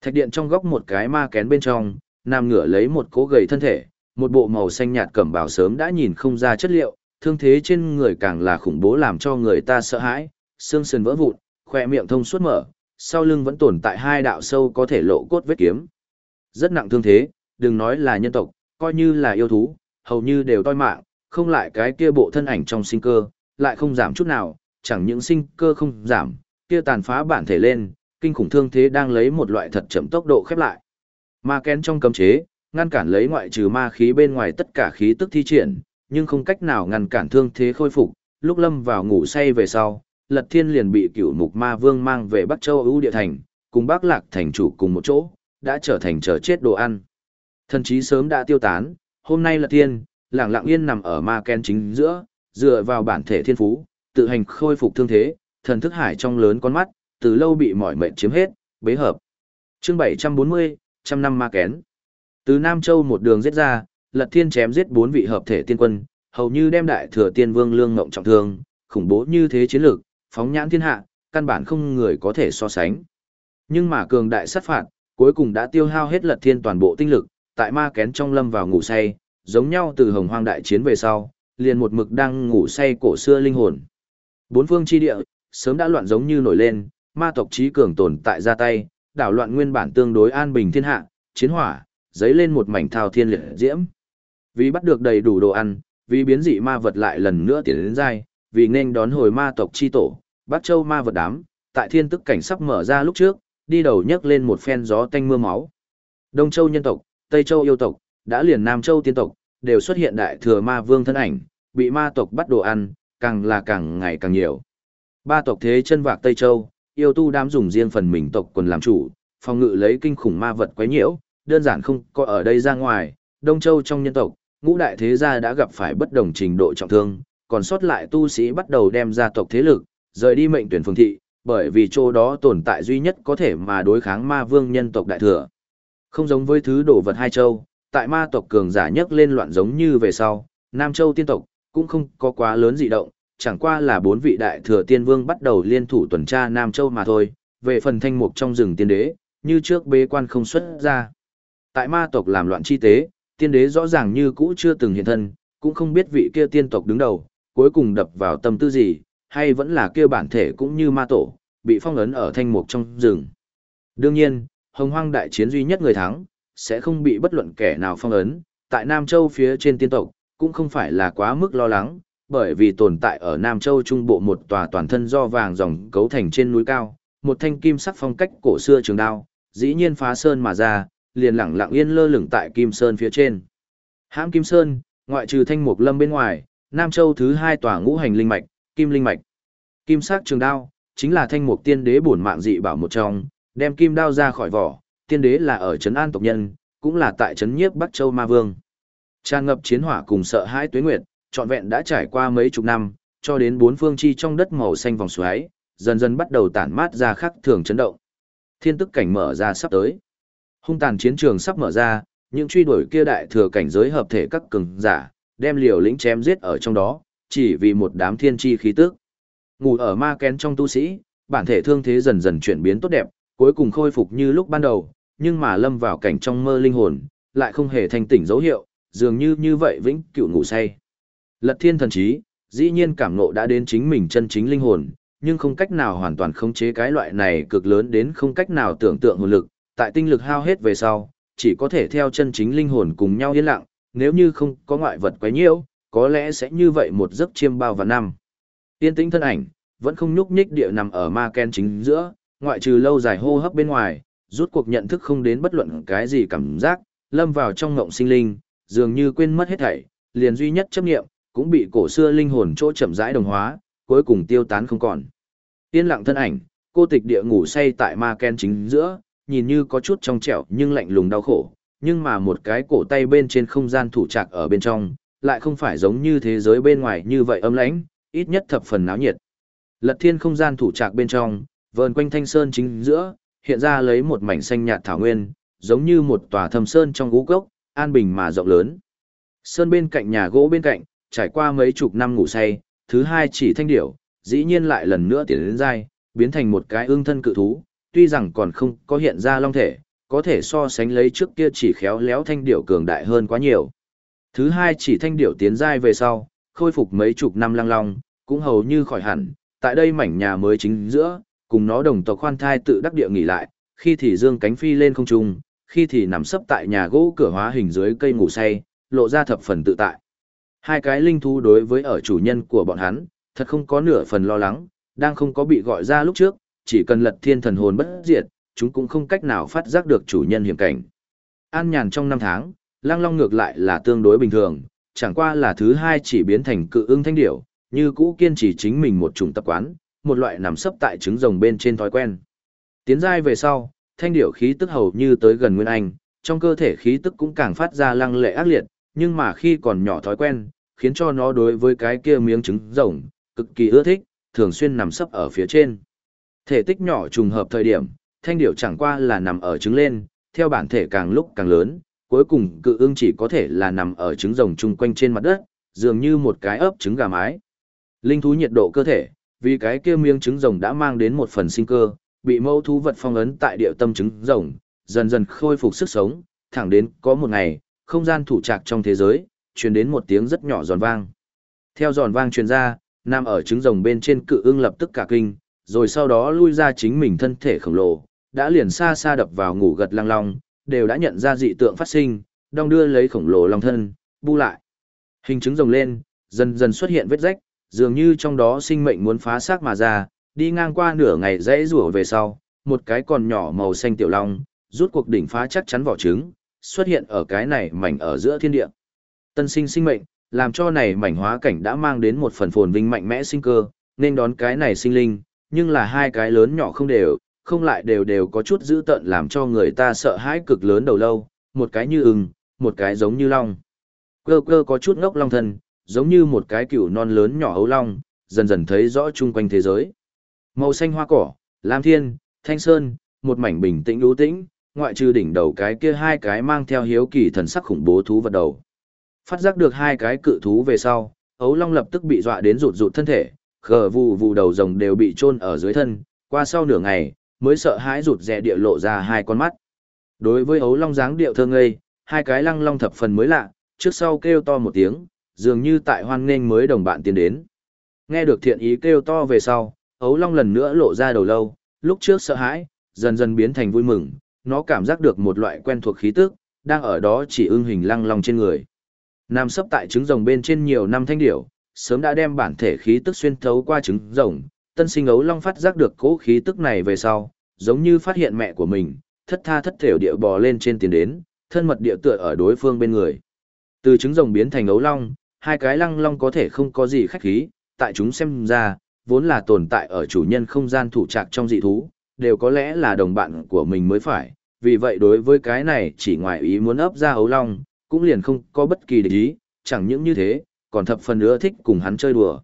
Thạch điện trong góc một cái ma kén bên trong, nam ngửa lấy một cố gầy thân thể, một bộ màu xanh nhạt cẩm bào sớm đã nhìn không ra chất liệu, thương thế trên người càng là khủng bố làm cho người ta sợ hãi, xương sườn vỡ vụn, khỏe miệng thông suốt mở, sau lưng vẫn tồn tại hai đạo sâu có thể lộ cốt vết kiếm. Rất nặng thương thế, đừng nói là nhân tộc, coi như là yêu thú, hầu như đều toi mạng, không lại cái kia bộ thân ảnh trong sinh cơ, lại không giảm chút nào, chẳng những sinh cơ không giảm, kia tàn phá bản thể lên, kinh khủng thương thế đang lấy một loại thật chậm tốc độ khép lại. Ma kén trong cấm chế, ngăn cản lấy ngoại trừ ma khí bên ngoài tất cả khí tức thi triển, nhưng không cách nào ngăn cản thương thế khôi phục, lúc lâm vào ngủ say về sau, Lật Thiên liền bị cửu mục ma vương mang về Bắc Châu ưu địa thành, cùng bác Lạc thành chủ cùng một chỗ, đã trở thành chờ chết đồ ăn. Thần chí sớm đã tiêu tán, hôm nay Lật Thiên, lặng lặng yên nằm ở ma kén chính giữa, dựa vào bản thể thiên phú, tự hành khôi phục thương thế, thần thức hải trong lớn con mắt, từ lâu bị mỏi mệt chiếm hết, bế hợp. Chương 740, trăm năm ma kén. Từ Nam Châu một đường giết ra, Lật Thiên chém giết bốn vị hợp thể tiên quân, hầu như đem đại thừa tiên vương lương ngộng trọng thương, khủng bố như thế chiến lược, phóng nhãn thiên hạ, căn bản không người có thể so sánh. Nhưng mà cường đại sát phạt, cuối cùng đã tiêu hao hết Lật Thiên toàn bộ tinh lực, tại ma kén trong lâm vào ngủ say, giống nhau từ hồng hoang đại chiến về sau, liền một mực đang ngủ say cổ xưa linh hồn. Bốn phương chi địa, sớm đã loạn giống như nổi lên, ma tộc trí cường tồn tại ra tay, đảo loạn nguyên bản tương đối an bình thiên hạ, chiến hỏa, giấy lên một mảnh thao thiên liệt diễm. Vì bắt được đầy đủ đồ ăn, vì biến dị ma vật lại lần nữa tiến đến dai, vì nên đón hồi ma tộc chi tổ, Bắc Châu ma vật đám, tại thiên tức cảnh sắp mở ra lúc trước, đi đầu nhấc lên một phen gió tanh mưa máu. Đông Châu nhân tộc, Tây Châu yêu tộc, đã liền Nam Châu tiên tộc, đều xuất hiện đại thừa ma vương thân ảnh, bị ma tộc bắt đồ ăn, càng là càng ngày càng nhiều. Ba tộc thế chân vạc Tây Châu, yêu tu đám dùng riêng phần mình tộc quần làm chủ, phòng ngự lấy kinh khủng ma vật quấy nhiễu, đơn giản không có ở đây ra ngoài, Đông Châu trong nhân tộc, ngũ đại thế gia đã gặp phải bất đồng trình độ trọng thương, còn sót lại tu sĩ bắt đầu đem ra tộc thế lực, rời đi mệnh tuyển phương thị, bởi vì chỗ đó tồn tại duy nhất có thể mà đối kháng ma vương nhân tộc đại thừa. Không giống với thứ đồ vật hai châu, tại ma tộc cường giả nhất lên loạn giống như về sau, Nam Châu tiên tộc, cũng không có quá lớn dị động, chẳng qua là bốn vị đại thừa tiên vương bắt đầu liên thủ tuần tra Nam Châu mà thôi, về phần thanh mục trong rừng tiên đế, như trước bế quan không xuất ra. Tại ma tộc làm loạn chi tế, tiên đế rõ ràng như cũ chưa từng hiện thân, cũng không biết vị kia tiên tộc đứng đầu, cuối cùng đập vào tâm tư gì, hay vẫn là kia bản thể cũng như ma tổ, bị phong ấn ở thanh mục trong rừng. Đương nhiên, hồng hoang đại chiến duy nhất người thắng, sẽ không bị bất luận kẻ nào phong ấn, tại Nam Châu phía trên tiên tộc, cũng không phải là quá mức lo lắng, bởi vì tồn tại ở Nam Châu Trung Bộ một tòa toàn thân do vàng dòng cấu thành trên núi cao, một thanh kim sắc phong cách cổ xưa trường đao, dĩ nhiên phá sơn mà ra, liền lẳng lặng yên lơ lửng tại Kim Sơn phía trên. Hãm Kim Sơn, ngoại trừ thanh mục lâm bên ngoài, Nam Châu thứ hai tòa ngũ hành linh mạch, Kim Linh Mạch. Kim sắc trường đao, chính là thanh mục tiên đế bổn mạng dị bảo một trong, đem kim đao ra khỏi vỏ, tiên đế là ở trấn an tộc nhân, cũng là tại trấn nhiếp Bắc Châu Ma Vương. Tràn ngập chiến hỏa cùng sợ hãi tuế nguyệt, trọn vẹn đã trải qua mấy chục năm, cho đến bốn phương chi trong đất màu xanh vòng xoáy, dần dần bắt đầu tản mát ra khắc thường chấn động. Thiên tức cảnh mở ra sắp tới. Hung tàn chiến trường sắp mở ra, những truy đuổi kia đại thừa cảnh giới hợp thể các cường giả, đem liều lĩnh chém giết ở trong đó, chỉ vì một đám thiên chi khí tức. Ngủ ở ma kén trong tu sĩ, bản thể thương thế dần dần chuyển biến tốt đẹp, cuối cùng khôi phục như lúc ban đầu, nhưng mà lâm vào cảnh trong mơ linh hồn, lại không hề thành tỉnh dấu hiệu, dường như như vậy vĩnh cựu ngủ say. Lật thiên thần trí, dĩ nhiên cảm ngộ đã đến chính mình chân chính linh hồn, nhưng không cách nào hoàn toàn khống chế cái loại này cực lớn đến không cách nào tưởng tượng hồn lực, tại tinh lực hao hết về sau, chỉ có thể theo chân chính linh hồn cùng nhau yên lặng, nếu như không có ngoại vật quấy nhiễu, có lẽ sẽ như vậy một giấc chiêm bao và năm. Tiên tĩnh thân ảnh, vẫn không nhúc nhích địa nằm ở ma ken chính giữa, ngoại trừ lâu dài hô hấp bên ngoài, rút cuộc nhận thức không đến bất luận cái gì cảm giác, lâm vào trong ngộng sinh linh, dường như quên mất hết thảy, liền duy nhất chấp nghiệm, cũng bị cổ xưa linh hồn chỗ chậm rãi đồng hóa, cuối cùng tiêu tán không còn. Yên lặng thân ảnh, cô tịch địa ngủ say tại ma ken chính giữa, nhìn như có chút trong trẻo nhưng lạnh lùng đau khổ, nhưng mà một cái cổ tay bên trên không gian thủ trạc ở bên trong, lại không phải giống như thế giới bên ngoài như vậy ấm lãnh, ít nhất thập phần náo nhiệt. Lật thiên không gian thủ trạc bên trong, vờn quanh thanh sơn chính giữa, hiện ra lấy một mảnh xanh nhạt thảo nguyên, giống như một tòa thâm sơn trong gũ gốc, an bình mà rộng lớn. Sơn bên cạnh nhà gỗ bên cạnh, trải qua mấy chục năm ngủ say, thứ hai chỉ thanh điểu, dĩ nhiên lại lần nữa tiến đến dai, biến thành một cái ương thân cự thú, tuy rằng còn không có hiện ra long thể, có thể so sánh lấy trước kia chỉ khéo léo thanh điểu cường đại hơn quá nhiều. Thứ hai chỉ thanh điểu tiến dai về sau, khôi phục mấy chục năm lăng long, cũng hầu như khỏi hẳn, tại đây mảnh nhà mới chính giữa, cùng nó đồng tộc khoan thai tự đắc địa nghỉ lại, khi thì dương cánh phi lên không trung, khi thì nằm sấp tại nhà gỗ cửa hóa hình dưới cây ngủ say, lộ ra thập phần tự tại. Hai cái linh thú đối với ở chủ nhân của bọn hắn, thật không có nửa phần lo lắng, đang không có bị gọi ra lúc trước, chỉ cần lật thiên thần hồn bất diệt, chúng cũng không cách nào phát giác được chủ nhân hiểm cảnh. An nhàn trong năm tháng, lang long ngược lại là tương đối bình thường, chẳng qua là thứ hai chỉ biến thành cự ưng thanh điểu, như cũ kiên trì chính mình một chủng tập quán, một loại nằm sấp tại trứng rồng bên trên thói quen. Tiến giai về sau, thanh điểu khí tức hầu như tới gần Nguyên Anh, trong cơ thể khí tức cũng càng phát ra lăng lệ ác liệt, nhưng mà khi còn nhỏ thói quen, khiến cho nó đối với cái kia miếng trứng rồng, cực kỳ ưa thích, thường xuyên nằm sấp ở phía trên. Thể tích nhỏ trùng hợp thời điểm, thanh điểu chẳng qua là nằm ở trứng lên, theo bản thể càng lúc càng lớn, cuối cùng cự ưng chỉ có thể là nằm ở trứng rồng chung quanh trên mặt đất, dường như một cái ấp trứng gà mái. Linh thú nhiệt độ cơ thể, vì cái kia miếng trứng rồng đã mang đến một phần sinh cơ, bị mâu thú vật phong ấn tại địa tâm trứng rồng, dần dần khôi phục sức sống, thẳng đến có một ngày, không gian thủ trạc trong thế giới, truyền đến một tiếng rất nhỏ giòn vang. Theo giòn vang truyền ra, nam ở trứng rồng bên trên cự ưng lập tức cả kinh, rồi sau đó lui ra chính mình thân thể khổng lồ, đã liền xa xa đập vào ngủ gật lăng long, đều đã nhận ra dị tượng phát sinh, đong đưa lấy khổng lồ long thân, bu lại. Hình trứng rồng lên, dần dần xuất hiện vết rách, dường như trong đó sinh mệnh muốn phá xác mà ra, đi ngang qua nửa ngày dãy rủa về sau, một cái còn nhỏ màu xanh tiểu long, rút cuộc đỉnh phá chắc chắn vỏ trứng, xuất hiện ở cái này mảnh ở giữa thiên địa. Tân sinh sinh mệnh, làm cho này mảnh hóa cảnh đã mang đến một phần phồn vinh mạnh mẽ sinh cơ, nên đón cái này sinh linh, nhưng là hai cái lớn nhỏ không đều, không lại đều đều có chút dữ tợn làm cho người ta sợ hãi cực lớn đầu lâu, một cái như ưng, một cái giống như long. Cơ cơ có chút ngốc long thân, giống như một cái cựu non lớn nhỏ hấu long, dần dần thấy rõ chung quanh thế giới. Màu xanh hoa cỏ, lam thiên, thanh sơn, một mảnh bình tĩnh đú tĩnh, ngoại trừ đỉnh đầu cái kia hai cái mang theo hiếu kỳ thần sắc khủng bố thú vật đầu. Phát giác được hai cái cự thú về sau, ấu long lập tức bị dọa đến rụt rụt thân thể, khờ vù vù đầu rồng đều bị chôn ở dưới thân, qua sau nửa ngày, mới sợ hãi rụt rè địa lộ ra hai con mắt. Đối với ấu long dáng điệu thơ ngây, hai cái lăng long thập phần mới lạ, trước sau kêu to một tiếng, dường như tại hoan nghênh mới đồng bạn tiến đến. Nghe được thiện ý kêu to về sau, ấu long lần nữa lộ ra đầu lâu, lúc trước sợ hãi, dần dần biến thành vui mừng, nó cảm giác được một loại quen thuộc khí tức, đang ở đó chỉ ưng hình lăng long trên người. Nam sấp tại trứng rồng bên trên nhiều năm thanh điểu, sớm đã đem bản thể khí tức xuyên thấu qua trứng rồng, tân sinh ấu long phát giác được cố khí tức này về sau, giống như phát hiện mẹ của mình, thất tha thất thểu địa bò lên trên tiền đến, thân mật địa tựa ở đối phương bên người. Từ trứng rồng biến thành ấu long, hai cái lăng long có thể không có gì khách khí, tại chúng xem ra, vốn là tồn tại ở chủ nhân không gian thủ trạc trong dị thú, đều có lẽ là đồng bạn của mình mới phải, vì vậy đối với cái này chỉ ngoài ý muốn ấp ra ấu long, cũng liền không có bất kỳ địch ý, chẳng những như thế, còn thập phần nữa thích cùng hắn chơi đùa.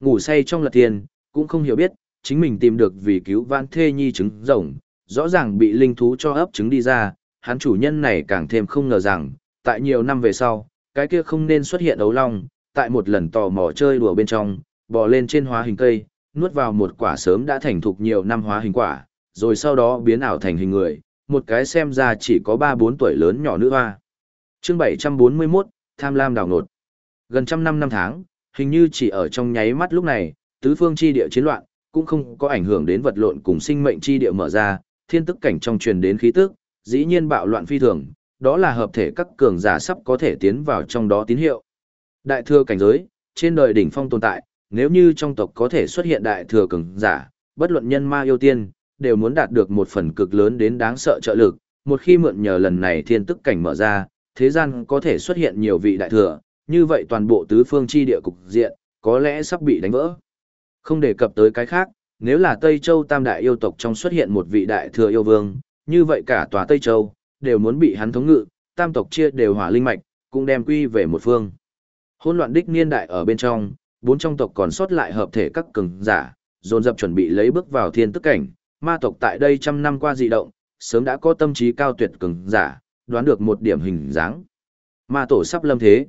Ngủ say trong lật tiền, cũng không hiểu biết, chính mình tìm được vì cứu vãn thê nhi trứng rồng, rõ ràng bị linh thú cho ấp trứng đi ra, hắn chủ nhân này càng thêm không ngờ rằng, tại nhiều năm về sau, cái kia không nên xuất hiện ấu long, tại một lần tò mò chơi đùa bên trong, bò lên trên hóa hình cây, nuốt vào một quả sớm đã thành thục nhiều năm hóa hình quả, rồi sau đó biến ảo thành hình người, một cái xem ra chỉ có 3-4 tuổi lớn nhỏ nữ hoa. Chương 741, Tham lam đảo nột. Gần trăm năm năm tháng, hình như chỉ ở trong nháy mắt lúc này, tứ phương chi địa chiến loạn, cũng không có ảnh hưởng đến vật lộn cùng sinh mệnh chi địa mở ra, thiên tức cảnh trong truyền đến khí tức, dĩ nhiên bạo loạn phi thường, đó là hợp thể các cường giả sắp có thể tiến vào trong đó tín hiệu. Đại thừa cảnh giới, trên đời đỉnh phong tồn tại, nếu như trong tộc có thể xuất hiện đại thừa cường giả, bất luận nhân ma yêu tiên, đều muốn đạt được một phần cực lớn đến đáng sợ trợ lực, một khi mượn nhờ lần này thiên tức cảnh mở ra, thế gian có thể xuất hiện nhiều vị đại thừa, như vậy toàn bộ tứ phương chi địa cục diện, có lẽ sắp bị đánh vỡ. Không đề cập tới cái khác, nếu là Tây Châu tam đại yêu tộc trong xuất hiện một vị đại thừa yêu vương, như vậy cả tòa Tây Châu, đều muốn bị hắn thống ngự, tam tộc chia đều hỏa linh mạch, cũng đem quy về một phương. Hôn loạn đích niên đại ở bên trong, bốn trong tộc còn sót lại hợp thể các cường giả, dồn dập chuẩn bị lấy bước vào thiên tức cảnh, ma tộc tại đây trăm năm qua dị động, sớm đã có tâm trí cao tuyệt cường giả, đoán được một điểm hình dáng. Ma tổ sắp lâm thế.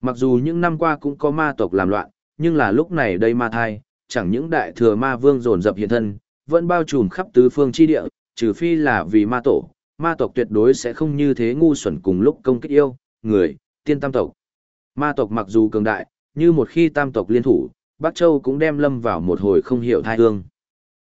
Mặc dù những năm qua cũng có ma tộc làm loạn, nhưng là lúc này đây ma thai, chẳng những đại thừa ma vương dồn dập hiện thân, vẫn bao trùm khắp tứ phương chi địa, trừ phi là vì ma tổ, ma tộc tuyệt đối sẽ không như thế ngu xuẩn cùng lúc công kích yêu, người, tiên tam tộc. Ma tộc mặc dù cường đại, như một khi tam tộc liên thủ, Bắc Châu cũng đem lâm vào một hồi không hiểu thai hương.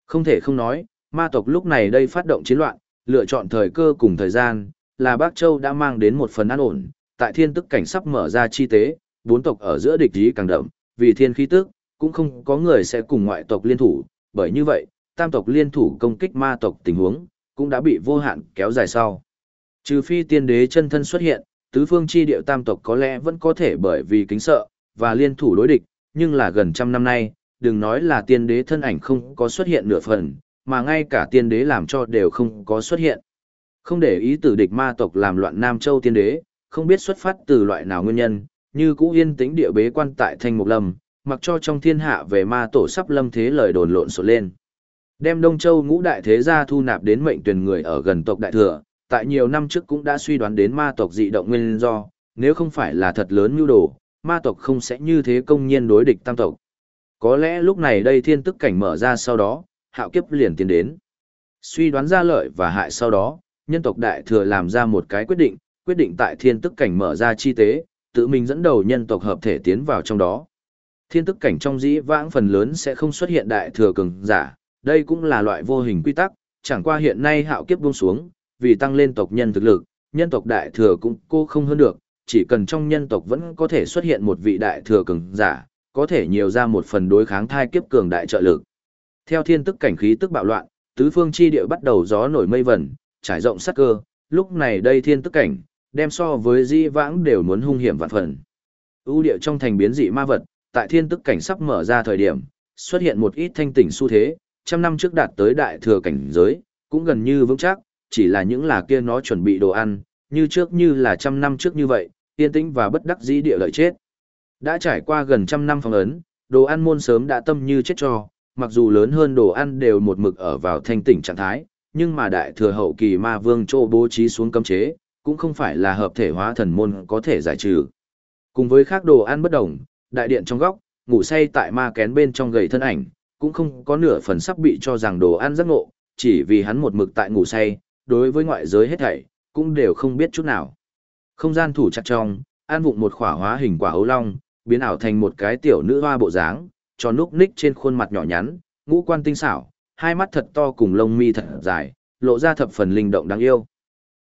Không thể không nói, ma tộc lúc này đây phát động chiến loạn, lựa chọn thời cơ cùng thời gian, là Bắc Châu đã mang đến một phần an ổn, tại thiên tức cảnh sắp mở ra chi tế, bốn tộc ở giữa địch ý càng đậm, vì thiên khí tức, cũng không có người sẽ cùng ngoại tộc liên thủ, bởi như vậy, tam tộc liên thủ công kích ma tộc tình huống, cũng đã bị vô hạn kéo dài sau. Trừ phi tiên đế chân thân xuất hiện, tứ phương chi điệu tam tộc có lẽ vẫn có thể bởi vì kính sợ, và liên thủ đối địch, nhưng là gần trăm năm nay, đừng nói là tiên đế thân ảnh không có xuất hiện nửa phần, mà ngay cả tiên đế làm cho đều không có xuất hiện. Không để ý tử địch ma tộc làm loạn Nam Châu tiên đế, không biết xuất phát từ loại nào nguyên nhân, như cũ yên tĩnh địa bế quan tại Thanh Mục Lâm, mặc cho trong thiên hạ về ma tổ sắp lâm thế lời đồn lộn xộn lên. Đem Đông Châu ngũ đại thế gia thu nạp đến mệnh tuyển người ở gần tộc đại thừa, tại nhiều năm trước cũng đã suy đoán đến ma tộc dị động nguyên do, nếu không phải là thật lớn nhu đồ, ma tộc không sẽ như thế công nhiên đối địch tam tộc. Có lẽ lúc này đây thiên tức cảnh mở ra sau đó, hạo kiếp liền tiến đến. Suy đoán ra lợi và hại sau đó, nhân tộc đại thừa làm ra một cái quyết định, quyết định tại thiên tức cảnh mở ra chi tế, tự mình dẫn đầu nhân tộc hợp thể tiến vào trong đó. Thiên tức cảnh trong dĩ vãng phần lớn sẽ không xuất hiện đại thừa cường giả, đây cũng là loại vô hình quy tắc, chẳng qua hiện nay hạo kiếp buông xuống, vì tăng lên tộc nhân thực lực, nhân tộc đại thừa cũng cô không hơn được, chỉ cần trong nhân tộc vẫn có thể xuất hiện một vị đại thừa cường giả, có thể nhiều ra một phần đối kháng thai kiếp cường đại trợ lực. Theo thiên tức cảnh khí tức bạo loạn, tứ phương chi địa bắt đầu gió nổi mây vẩn, trải rộng sắc cơ, lúc này đây thiên tức cảnh, đem so với di vãng đều muốn hung hiểm vạn phần. ưu địa trong thành biến dị ma vật, tại thiên tức cảnh sắp mở ra thời điểm, xuất hiện một ít thanh tỉnh xu thế, trăm năm trước đạt tới đại thừa cảnh giới, cũng gần như vững chắc, chỉ là những là kia nó chuẩn bị đồ ăn, như trước như là trăm năm trước như vậy, yên tĩnh và bất đắc dĩ địa lợi chết. Đã trải qua gần trăm năm phong ấn, đồ ăn môn sớm đã tâm như chết cho, mặc dù lớn hơn đồ ăn đều một mực ở vào thanh tỉnh trạng thái, nhưng mà đại thừa hậu kỳ ma vương chỗ bố trí xuống cấm chế, cũng không phải là hợp thể hóa thần môn có thể giải trừ. Cùng với khác đồ ăn bất đồng, đại điện trong góc, ngủ say tại ma kén bên trong gầy thân ảnh, cũng không có nửa phần sắp bị cho rằng đồ ăn giấc ngộ, chỉ vì hắn một mực tại ngủ say, đối với ngoại giới hết thảy, cũng đều không biết chút nào. Không gian thủ chặt trong, an vụng một khỏa hóa hình quả hấu long, biến ảo thành một cái tiểu nữ hoa bộ dáng, tròn núc ních trên khuôn mặt nhỏ nhắn, ngũ quan tinh xảo, hai mắt thật to cùng lông mi thật dài, lộ ra thập phần linh động đáng yêu.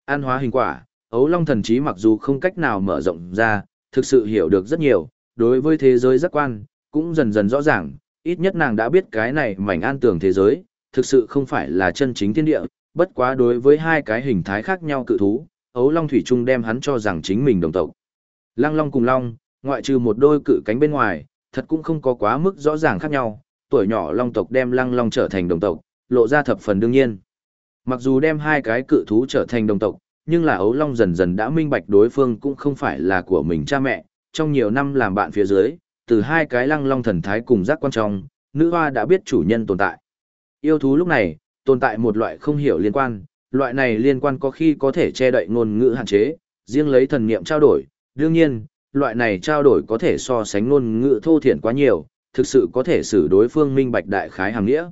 An hóa hình quả, ấu long thần trí mặc dù không cách nào mở rộng ra, thực sự hiểu được rất nhiều, đối với thế giới giác quan, cũng dần dần rõ ràng, ít nhất nàng đã biết cái này mảnh an tường thế giới, thực sự không phải là chân chính thiên địa, bất quá đối với hai cái hình thái khác nhau cự thú, ấu long thủy trung đem hắn cho rằng chính mình đồng tộc. Lăng long cùng long, ngoại trừ một đôi cự cánh bên ngoài, thật cũng không có quá mức rõ ràng khác nhau, tuổi nhỏ long tộc đem lăng long trở thành đồng tộc, lộ ra thập phần đương nhiên. Mặc dù đem hai cái cự thú trở thành đồng tộc, nhưng là ấu long dần dần đã minh bạch đối phương cũng không phải là của mình cha mẹ, trong nhiều năm làm bạn phía dưới, từ hai cái lăng long thần thái cùng giác quan trọng, nữ hoa đã biết chủ nhân tồn tại. Yêu thú lúc này, tồn tại một loại không hiểu liên quan, loại này liên quan có khi có thể che đậy ngôn ngữ hạn chế, riêng lấy thần niệm trao đổi, đương nhiên, loại này trao đổi có thể so sánh ngôn ngữ thô thiển quá nhiều, thực sự có thể xử đối phương minh bạch đại khái hàng nghĩa.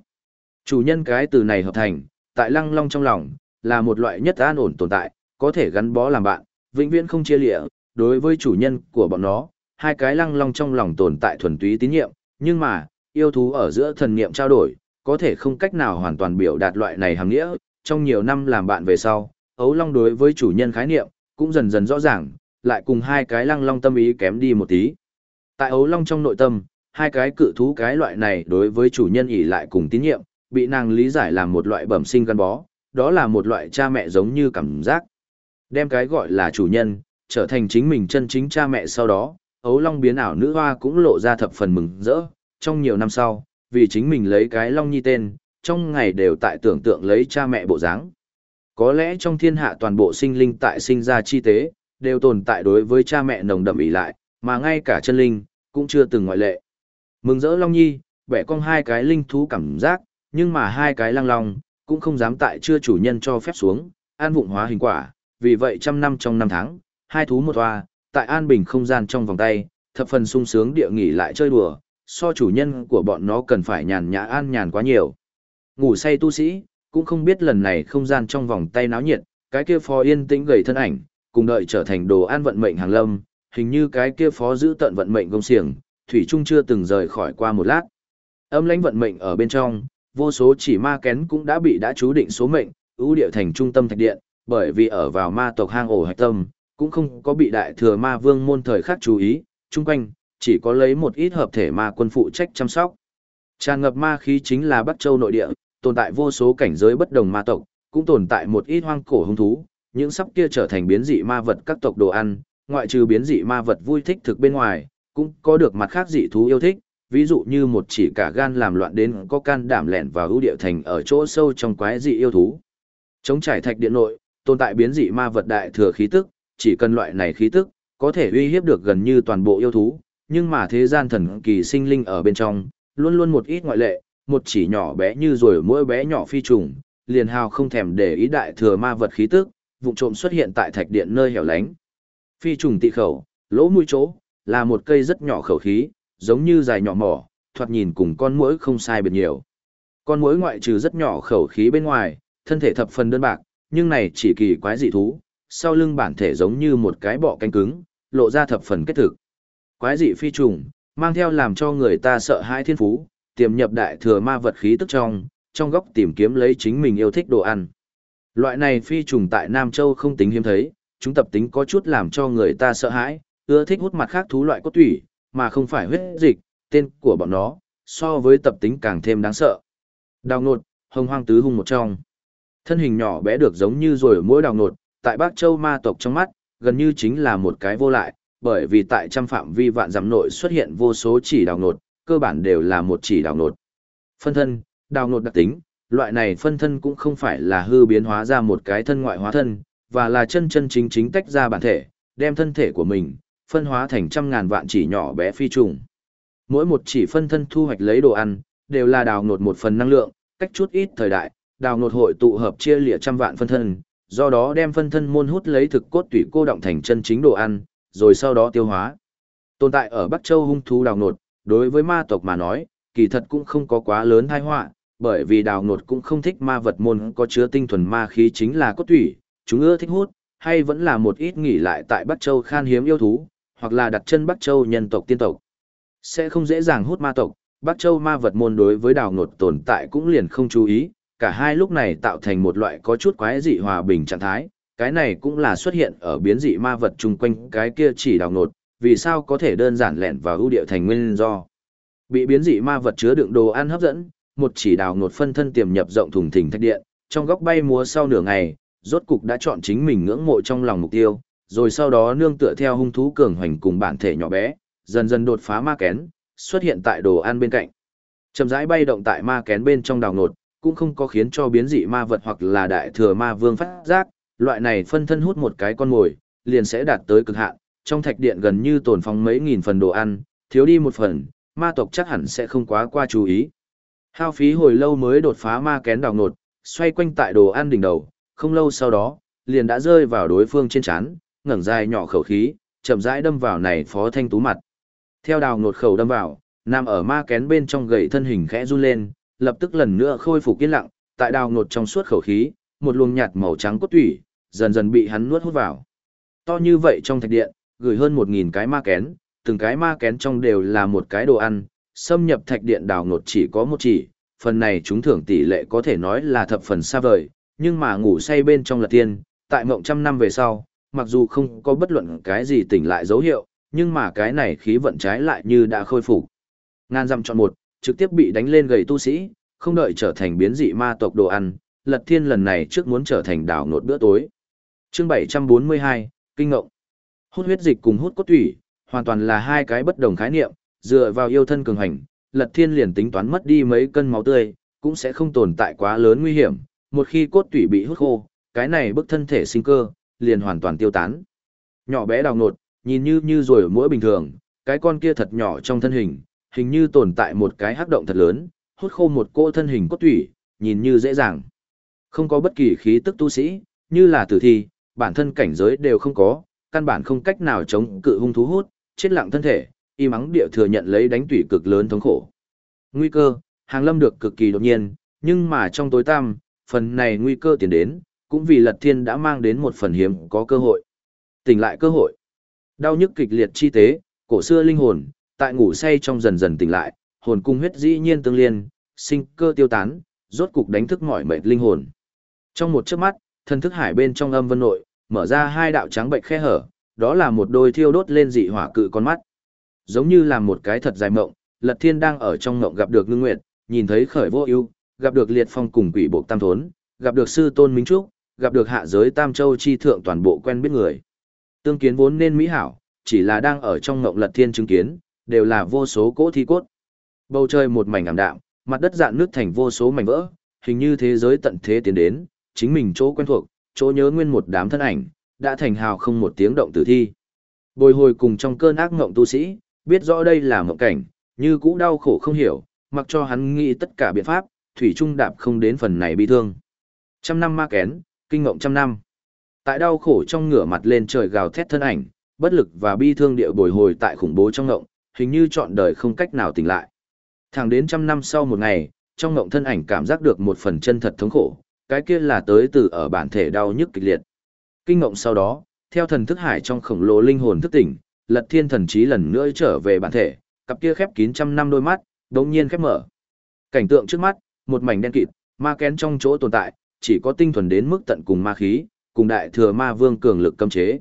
Chủ nhân cái từ này hợp thành, tại lăng long trong lòng, là một loại nhất an ổn tồn tại, có thể gắn bó làm bạn, vĩnh viễn không chia lịa, đối với chủ nhân của bọn nó, hai cái lăng long trong lòng tồn tại thuần túy tín nhiệm, nhưng mà, yêu thú ở giữa thần niệm trao đổi, có thể không cách nào hoàn toàn biểu đạt loại này hàng nghĩa, trong nhiều năm làm bạn về sau, ấu long đối với chủ nhân khái niệm, cũng dần dần rõ ràng, lại cùng hai cái lăng long tâm ý kém đi một tí. Tại ấu long trong nội tâm, hai cái cự thú cái loại này đối với chủ nhân ỉ lại cùng tín nhiệm, bị nàng lý giải làm một loại bẩm sinh gắn bó, đó là một loại cha mẹ giống như cảm giác. Đem cái gọi là chủ nhân, trở thành chính mình chân chính cha mẹ sau đó, ấu long biến ảo nữ hoa cũng lộ ra thập phần mừng rỡ, trong nhiều năm sau, vì chính mình lấy cái long nhi tên, trong ngày đều tại tưởng tượng lấy cha mẹ bộ dáng. Có lẽ trong thiên hạ toàn bộ sinh linh tại sinh ra chi tế, đều tồn tại đối với cha mẹ nồng đậm ý lại, mà ngay cả chân linh, cũng chưa từng ngoại lệ. Mừng rỡ Long Nhi, bẻ cong hai cái linh thú cảm giác, nhưng mà hai cái lăng long, cũng không dám tại chưa chủ nhân cho phép xuống, an vụng hóa hình quả, vì vậy trăm năm trong năm tháng, hai thú một hoa, tại an bình không gian trong vòng tay, thập phần sung sướng địa nghỉ lại chơi đùa, so chủ nhân của bọn nó cần phải nhàn nhã an nhàn quá nhiều. Ngủ say tu sĩ, cũng không biết lần này không gian trong vòng tay náo nhiệt, cái kia phó yên tĩnh gầy thân ảnh, cùng đợi trở thành đồ an vận mệnh hàng lâm, hình như cái kia phó giữ tận vận mệnh công xiềng, thủy trung chưa từng rời khỏi qua một lát. Âm lãnh vận mệnh ở bên trong, vô số chỉ ma kén cũng đã bị đã chú định số mệnh, ưu địa thành trung tâm thạch điện, bởi vì ở vào ma tộc hang ổ hạch tâm, cũng không có bị đại thừa ma vương môn thời khắc chú ý, chung quanh, chỉ có lấy một ít hợp thể ma quân phụ trách chăm sóc. Tràn ngập ma khí chính là Bắc Châu nội địa, tồn tại vô số cảnh giới bất đồng ma tộc, cũng tồn tại một ít hoang cổ hung thú, những sắp kia trở thành biến dị ma vật các tộc đồ ăn, ngoại trừ biến dị ma vật vui thích thực bên ngoài, cũng có được mặt khác dị thú yêu thích, ví dụ như một chỉ cả gan làm loạn đến có can đảm lẻn vào ưu địa thành ở chỗ sâu trong quái dị yêu thú. Chống trải thạch điện nội, tồn tại biến dị ma vật đại thừa khí tức, chỉ cần loại này khí tức, có thể uy hiếp được gần như toàn bộ yêu thú, nhưng mà thế gian thần kỳ sinh linh ở bên trong, luôn luôn một ít ngoại lệ, một chỉ nhỏ bé như rồi mỗi bé nhỏ phi trùng, liền hào không thèm để ý đại thừa ma vật khí tức, vụ trộm xuất hiện tại thạch điện nơi hẻo lánh. Phi trùng tị khẩu, lỗ mũi chỗ, là một cây rất nhỏ khẩu khí, giống như dài nhỏ mỏ, thoạt nhìn cùng con muỗi không sai biệt nhiều. Con muỗi ngoại trừ rất nhỏ khẩu khí bên ngoài, thân thể thập phần đơn bạc, nhưng này chỉ kỳ quái dị thú, sau lưng bản thể giống như một cái bọ cánh cứng, lộ ra thập phần kết thực. Quái dị phi trùng, mang theo làm cho người ta sợ hãi thiên phú, tiềm nhập đại thừa ma vật khí tức trong, trong góc tìm kiếm lấy chính mình yêu thích đồ ăn. Loại này phi trùng tại Nam Châu không tính hiếm thấy, chúng tập tính có chút làm cho người ta sợ hãi, ưa thích hút mặt khác thú loại cốt tủy, mà không phải huyết dịch, tên của bọn nó, so với tập tính càng thêm đáng sợ. Đào nột, hồng hoang tứ hung một trong. Thân hình nhỏ bé được giống như rồi mỗi đào nột, tại Bắc Châu ma tộc trong mắt, gần như chính là một cái vô lại, bởi vì tại trăm phạm vi vạn giảm nội xuất hiện vô số chỉ đào nột, cơ bản đều là một chỉ đào nột. Phân thân, đào nột đặc tính, loại này phân thân cũng không phải là hư biến hóa ra một cái thân ngoại hóa thân, và là chân chân chính chính tách ra bản thể, đem thân thể của mình, phân hóa thành trăm ngàn vạn chỉ nhỏ bé phi trùng. Mỗi một chỉ phân thân thu hoạch lấy đồ ăn, đều là đào ngột một phần năng lượng, cách chút ít thời đại, đào ngột hội tụ hợp chia lịa trăm vạn phân thân, do đó đem phân thân môn hút lấy thực cốt tủy cô động thành chân chính đồ ăn, rồi sau đó tiêu hóa. Tồn tại ở Bắc Châu hung thú đào ngột, đối với ma tộc mà nói, kỳ thật cũng không có quá lớn tai họa, bởi vì đào ngột cũng không thích ma vật môn có chứa tinh thuần ma khí chính là cốt tủy, chúng ưa thích hút, hay vẫn là một ít nghỉ lại tại Bắc Châu khan hiếm yêu thú, hoặc là đặt chân Bắc Châu nhân tộc tiên tộc. Sẽ không dễ dàng hút ma tộc, Bắc Châu ma vật môn đối với đào nột tồn tại cũng liền không chú ý, cả hai lúc này tạo thành một loại có chút quái dị hòa bình trạng thái, cái này cũng là xuất hiện ở biến dị ma vật chung quanh cái kia chỉ đào nột, vì sao có thể đơn giản lẹn vào ưu địa thành nguyên do. Bị biến dị ma vật chứa đựng đồ ăn hấp dẫn, một chỉ đào nột phân thân tiềm nhập rộng thùng thình thạch điện, trong góc bay múa sau nửa ngày, rốt cục đã chọn chính mình ngưỡng mộ trong lòng mục tiêu, rồi sau đó nương tựa theo hung thú cường hoành cùng bản thể nhỏ bé, dần dần đột phá ma kén, xuất hiện tại đồ ăn bên cạnh. Chậm rãi bay động tại ma kén bên trong đào nột, cũng không có khiến cho biến dị ma vật hoặc là đại thừa ma vương phát giác, loại này phân thân hút một cái con mồi, liền sẽ đạt tới cực hạn, trong thạch điện gần như tồn phóng mấy nghìn phần đồ ăn, thiếu đi một phần, ma tộc chắc hẳn sẽ không quá qua chú ý. Hao phí hồi lâu mới đột phá ma kén đào nột, xoay quanh tại đồ ăn đỉnh đầu, không lâu sau đó, liền đã rơi vào đối phương trên chán, ngẩng dài nhỏ khẩu khí, chậm rãi đâm vào này phó thanh tú mặt. Theo đào nột khẩu đâm vào, nằm ở ma kén bên trong gầy thân hình khẽ run lên, lập tức lần nữa khôi phục yên lặng, tại đào nột trong suốt khẩu khí, một luồng nhạt màu trắng cốt tủy, dần dần bị hắn nuốt hút vào. To như vậy trong thạch điện, gửi hơn một nghìn cái ma kén, từng cái ma kén trong đều là một cái đồ ăn, xâm nhập thạch điện đào nột chỉ có một chỉ, phần này chúng thưởng tỷ lệ có thể nói là thập phần xa vời, nhưng mà ngủ say bên trong là tiên, tại mộng trăm năm về sau, mặc dù không có bất luận cái gì tỉnh lại dấu hiệu, nhưng mà cái này khí vận trái lại như đã khôi phục. Ngàn dặm chọn một, trực tiếp bị đánh lên gầy tu sĩ, không đợi trở thành biến dị ma tộc đồ ăn, Lật Thiên lần này trước muốn trở thành đảo nột bữa tối. Chương 742, Kinh ngộng. Hút huyết dịch cùng hút cốt thủy, hoàn toàn là hai cái bất đồng khái niệm, dựa vào yêu thân cường hành, Lật Thiên liền tính toán mất đi mấy cân máu tươi, cũng sẽ không tồn tại quá lớn nguy hiểm, một khi cốt tủy bị hút khô, cái này bức thân thể sinh cơ, liền hoàn toàn tiêu tán. Nhỏ bé đào nột, nhìn như như rồi mỗi bình thường, cái con kia thật nhỏ trong thân hình, hình như tồn tại một cái hắc động thật lớn, hút khô một cô thân hình cốt tủy, nhìn như dễ dàng. Không có bất kỳ khí tức tu sĩ, như là tử thi, bản thân cảnh giới đều không có, căn bản không cách nào chống cự hung thú hút, chết lặng thân thể, y mắng địa thừa nhận lấy đánh tủy cực lớn thống khổ. Nguy cơ, hàng lâm được cực kỳ đột nhiên, nhưng mà trong tối tăm, phần này nguy cơ tiến đến, cũng vì lật thiên đã mang đến một phần hiếm có cơ hội. Tỉnh lại cơ hội. Đau nhức kịch liệt chi tế, cổ xưa linh hồn, tại ngủ say trong dần dần tỉnh lại, hồn cung huyết dĩ nhiên tương liên, sinh cơ tiêu tán, rốt cục đánh thức mỏi mệt linh hồn. Trong một chớp mắt, thân thức hải bên trong âm vân nội, mở ra hai đạo trắng bệnh khe hở, đó là một đôi thiêu đốt lên dị hỏa cự con mắt. Giống như là một cái thật dài mộng, Lật Thiên đang ở trong mộng gặp được Ngưng Nguyệt, nhìn thấy Khởi Vô Ưu, gặp được Liệt Phong cùng Quỷ Bộ Tam Thốn, gặp được Sư Tôn Minh Trúc, gặp được hạ giới Tam Châu chi thượng toàn bộ quen biết người. Tương kiến vốn nên mỹ hảo, chỉ là đang ở trong ngộng Lật Thiên chứng kiến, đều là vô số cỗ thi cốt. Bầu trời một mảnh ảm đạm, mặt đất dạn nước thành vô số mảnh vỡ, hình như thế giới tận thế tiến đến, chính mình chỗ quen thuộc, chỗ nhớ nguyên một đám thân ảnh, đã thành hào không một tiếng động tử thi. Bồi hồi cùng trong cơn ác ngộng tu sĩ, biết rõ đây là mộng cảnh, như cũ đau khổ không hiểu, mặc cho hắn nghĩ tất cả biện pháp, thủy trung đạp không đến phần này bi thương. Trăm năm ma kén, kinh ngộng trăm năm. Tại đau khổ trong ngửa mặt lên trời gào thét thân ảnh, bất lực và bi thương địa bồi hồi tại khủng bố trong ngộng, hình như trọn đời không cách nào tỉnh lại. Thẳng đến trăm năm sau một ngày, trong ngộng thân ảnh cảm giác được một phần chân thật thống khổ, cái kia là tới từ ở bản thể đau nhức kịch liệt. Kinh ngộng sau đó, theo thần thức hải trong khổng lồ linh hồn thức tỉnh, Lật Thiên thần trí lần nữa trở về bản thể, cặp kia khép kín trăm năm đôi mắt, đột nhiên khép mở. Cảnh tượng trước mắt, một mảnh đen kịt, ma kén trong chỗ tồn tại, chỉ có tinh thuần đến mức tận cùng ma khí, cùng đại thừa ma vương cường lực cấm chế.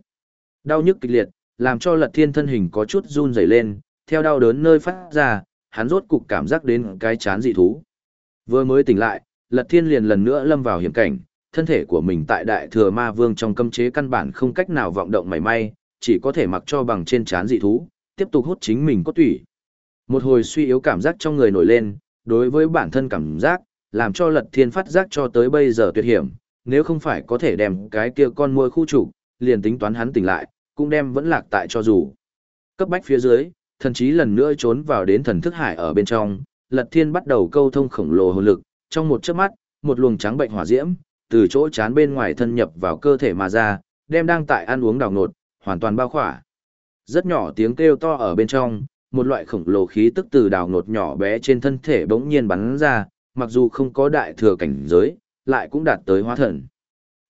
Đau nhức kịch liệt, làm cho Lật Thiên thân hình có chút run rẩy lên, theo đau đớn nơi phát ra, hắn rốt cục cảm giác đến cái chán dị thú. Vừa mới tỉnh lại, Lật Thiên liền lần nữa lâm vào hiểm cảnh, thân thể của mình tại đại thừa ma vương trong cấm chế căn bản không cách nào vọng động mảy may, chỉ có thể mặc cho bằng trên chán dị thú, tiếp tục hút chính mình cốt tủy. Một hồi suy yếu cảm giác trong người nổi lên, đối với bản thân cảm giác, làm cho Lật Thiên phát giác cho tới bây giờ tuyệt hiểm, nếu không phải có thể đem cái kia con môi khu trục, liền tính toán hắn tỉnh lại, cũng đem vẫn lạc tại cho dù. Cấp bách phía dưới, thần chí lần nữa trốn vào đến thần thức hải ở bên trong, Lật Thiên bắt đầu câu thông khổng lồ hồn lực, trong một chớp mắt, một luồng trắng bệnh hỏa diễm từ chỗ chán bên ngoài thân nhập vào cơ thể mà ra, đem đang tại ăn uống đào nột, hoàn toàn bao khỏa. Rất nhỏ tiếng kêu to ở bên trong, một loại khổng lồ khí tức từ đào nột nhỏ bé trên thân thể bỗng nhiên bắn ra, mặc dù không có đại thừa cảnh giới, lại cũng đạt tới hóa thần.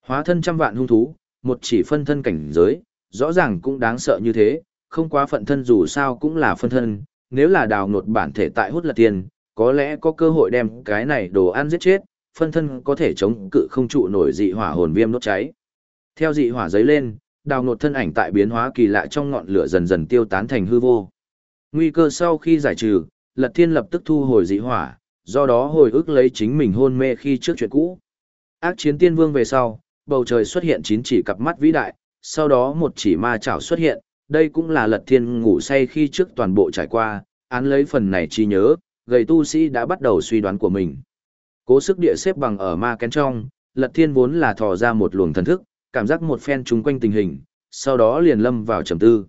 Hóa thân trăm vạn hung thú, một chỉ phân thân cảnh giới, rõ ràng cũng đáng sợ như thế, không quá phận thân dù sao cũng là phân thân, nếu là đào nột bản thể tại hút là tiền, có lẽ có cơ hội đem cái này đồ ăn giết chết, phân thân có thể chống cự không trụ nổi dị hỏa hồn viêm đốt cháy. Theo dị hỏa giấy lên, đào nột thân ảnh tại biến hóa kỳ lạ trong ngọn lửa dần dần tiêu tán thành hư vô. Nguy cơ sau khi giải trừ, Lật Thiên lập tức thu hồi dị hỏa, do đó hồi ức lấy chính mình hôn mê khi trước chuyện cũ. Ác chiến tiên vương về sau, bầu trời xuất hiện chín chỉ cặp mắt vĩ đại, sau đó một chỉ ma chảo xuất hiện, đây cũng là Lật Thiên ngủ say khi trước toàn bộ trải qua, án lấy phần này chi nhớ, gầy tu sĩ đã bắt đầu suy đoán của mình. Cố sức địa xếp bằng ở ma kén trong, Lật Thiên vốn là thò ra một luồng thần thức, cảm giác một phen chung quanh tình hình, sau đó liền lâm vào trầm tư.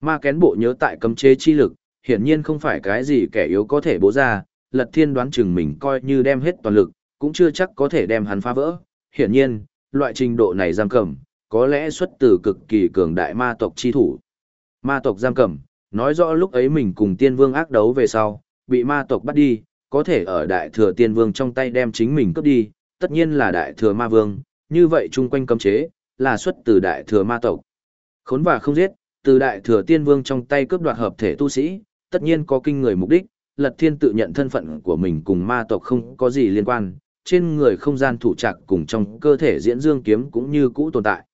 Ma kén bộ nhớ tại cấm chế chi lực, hiển nhiên không phải cái gì kẻ yếu có thể bố ra, Lật Thiên đoán chừng mình coi như đem hết toàn lực, cũng chưa chắc có thể đem hắn phá vỡ. Hiển nhiên, loại trình độ này giam cầm, có lẽ xuất từ cực kỳ cường đại ma tộc chi thủ. Ma tộc giam cầm, nói rõ lúc ấy mình cùng tiên vương ác đấu về sau, bị ma tộc bắt đi, có thể ở đại thừa tiên vương trong tay đem chính mình cướp đi, tất nhiên là đại thừa ma vương, như vậy chung quanh cấm chế, là xuất từ đại thừa ma tộc. Khốn và không giết, từ đại thừa tiên vương trong tay cướp đoạt hợp thể tu sĩ, tất nhiên có kinh người mục đích, lật thiên tự nhận thân phận của mình cùng ma tộc không có gì liên quan, trên người không gian thủ trạc cùng trong cơ thể diễn dương kiếm cũng như cũ tồn tại.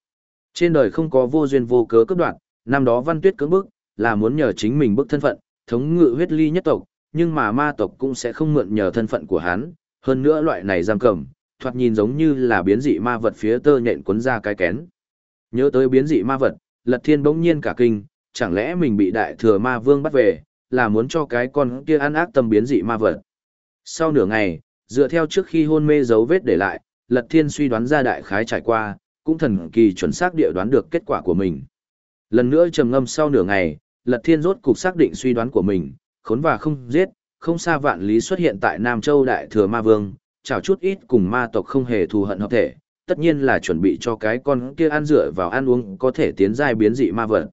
Trên đời không có vô duyên vô cớ cướp đoạt, năm đó văn tuyết cưỡng bức, là muốn nhờ chính mình bức thân phận, thống ngự huyết ly nhất tộc, nhưng mà ma tộc cũng sẽ không mượn nhờ thân phận của hắn, hơn nữa loại này giam cầm, thoạt nhìn giống như là biến dị ma vật phía tơ nhện cuốn ra cái kén. Nhớ tới biến dị ma vật, Lật Thiên bỗng nhiên cả kinh, chẳng lẽ mình bị đại thừa ma vương bắt về, là muốn cho cái con kia ăn ác tâm biến dị ma vật. Sau nửa ngày, dựa theo trước khi hôn mê dấu vết để lại, Lật Thiên suy đoán ra đại khái trải qua, cũng thần kỳ chuẩn xác địa đoán được kết quả của mình. Lần nữa trầm ngâm sau nửa ngày, Lật Thiên rốt cục xác định suy đoán của mình, khốn và không giết, không xa vạn lý xuất hiện tại Nam Châu Đại Thừa Ma Vương, chào chút ít cùng ma tộc không hề thù hận hợp thể, tất nhiên là chuẩn bị cho cái con kia ăn dựa vào ăn uống có thể tiến giai biến dị ma vật.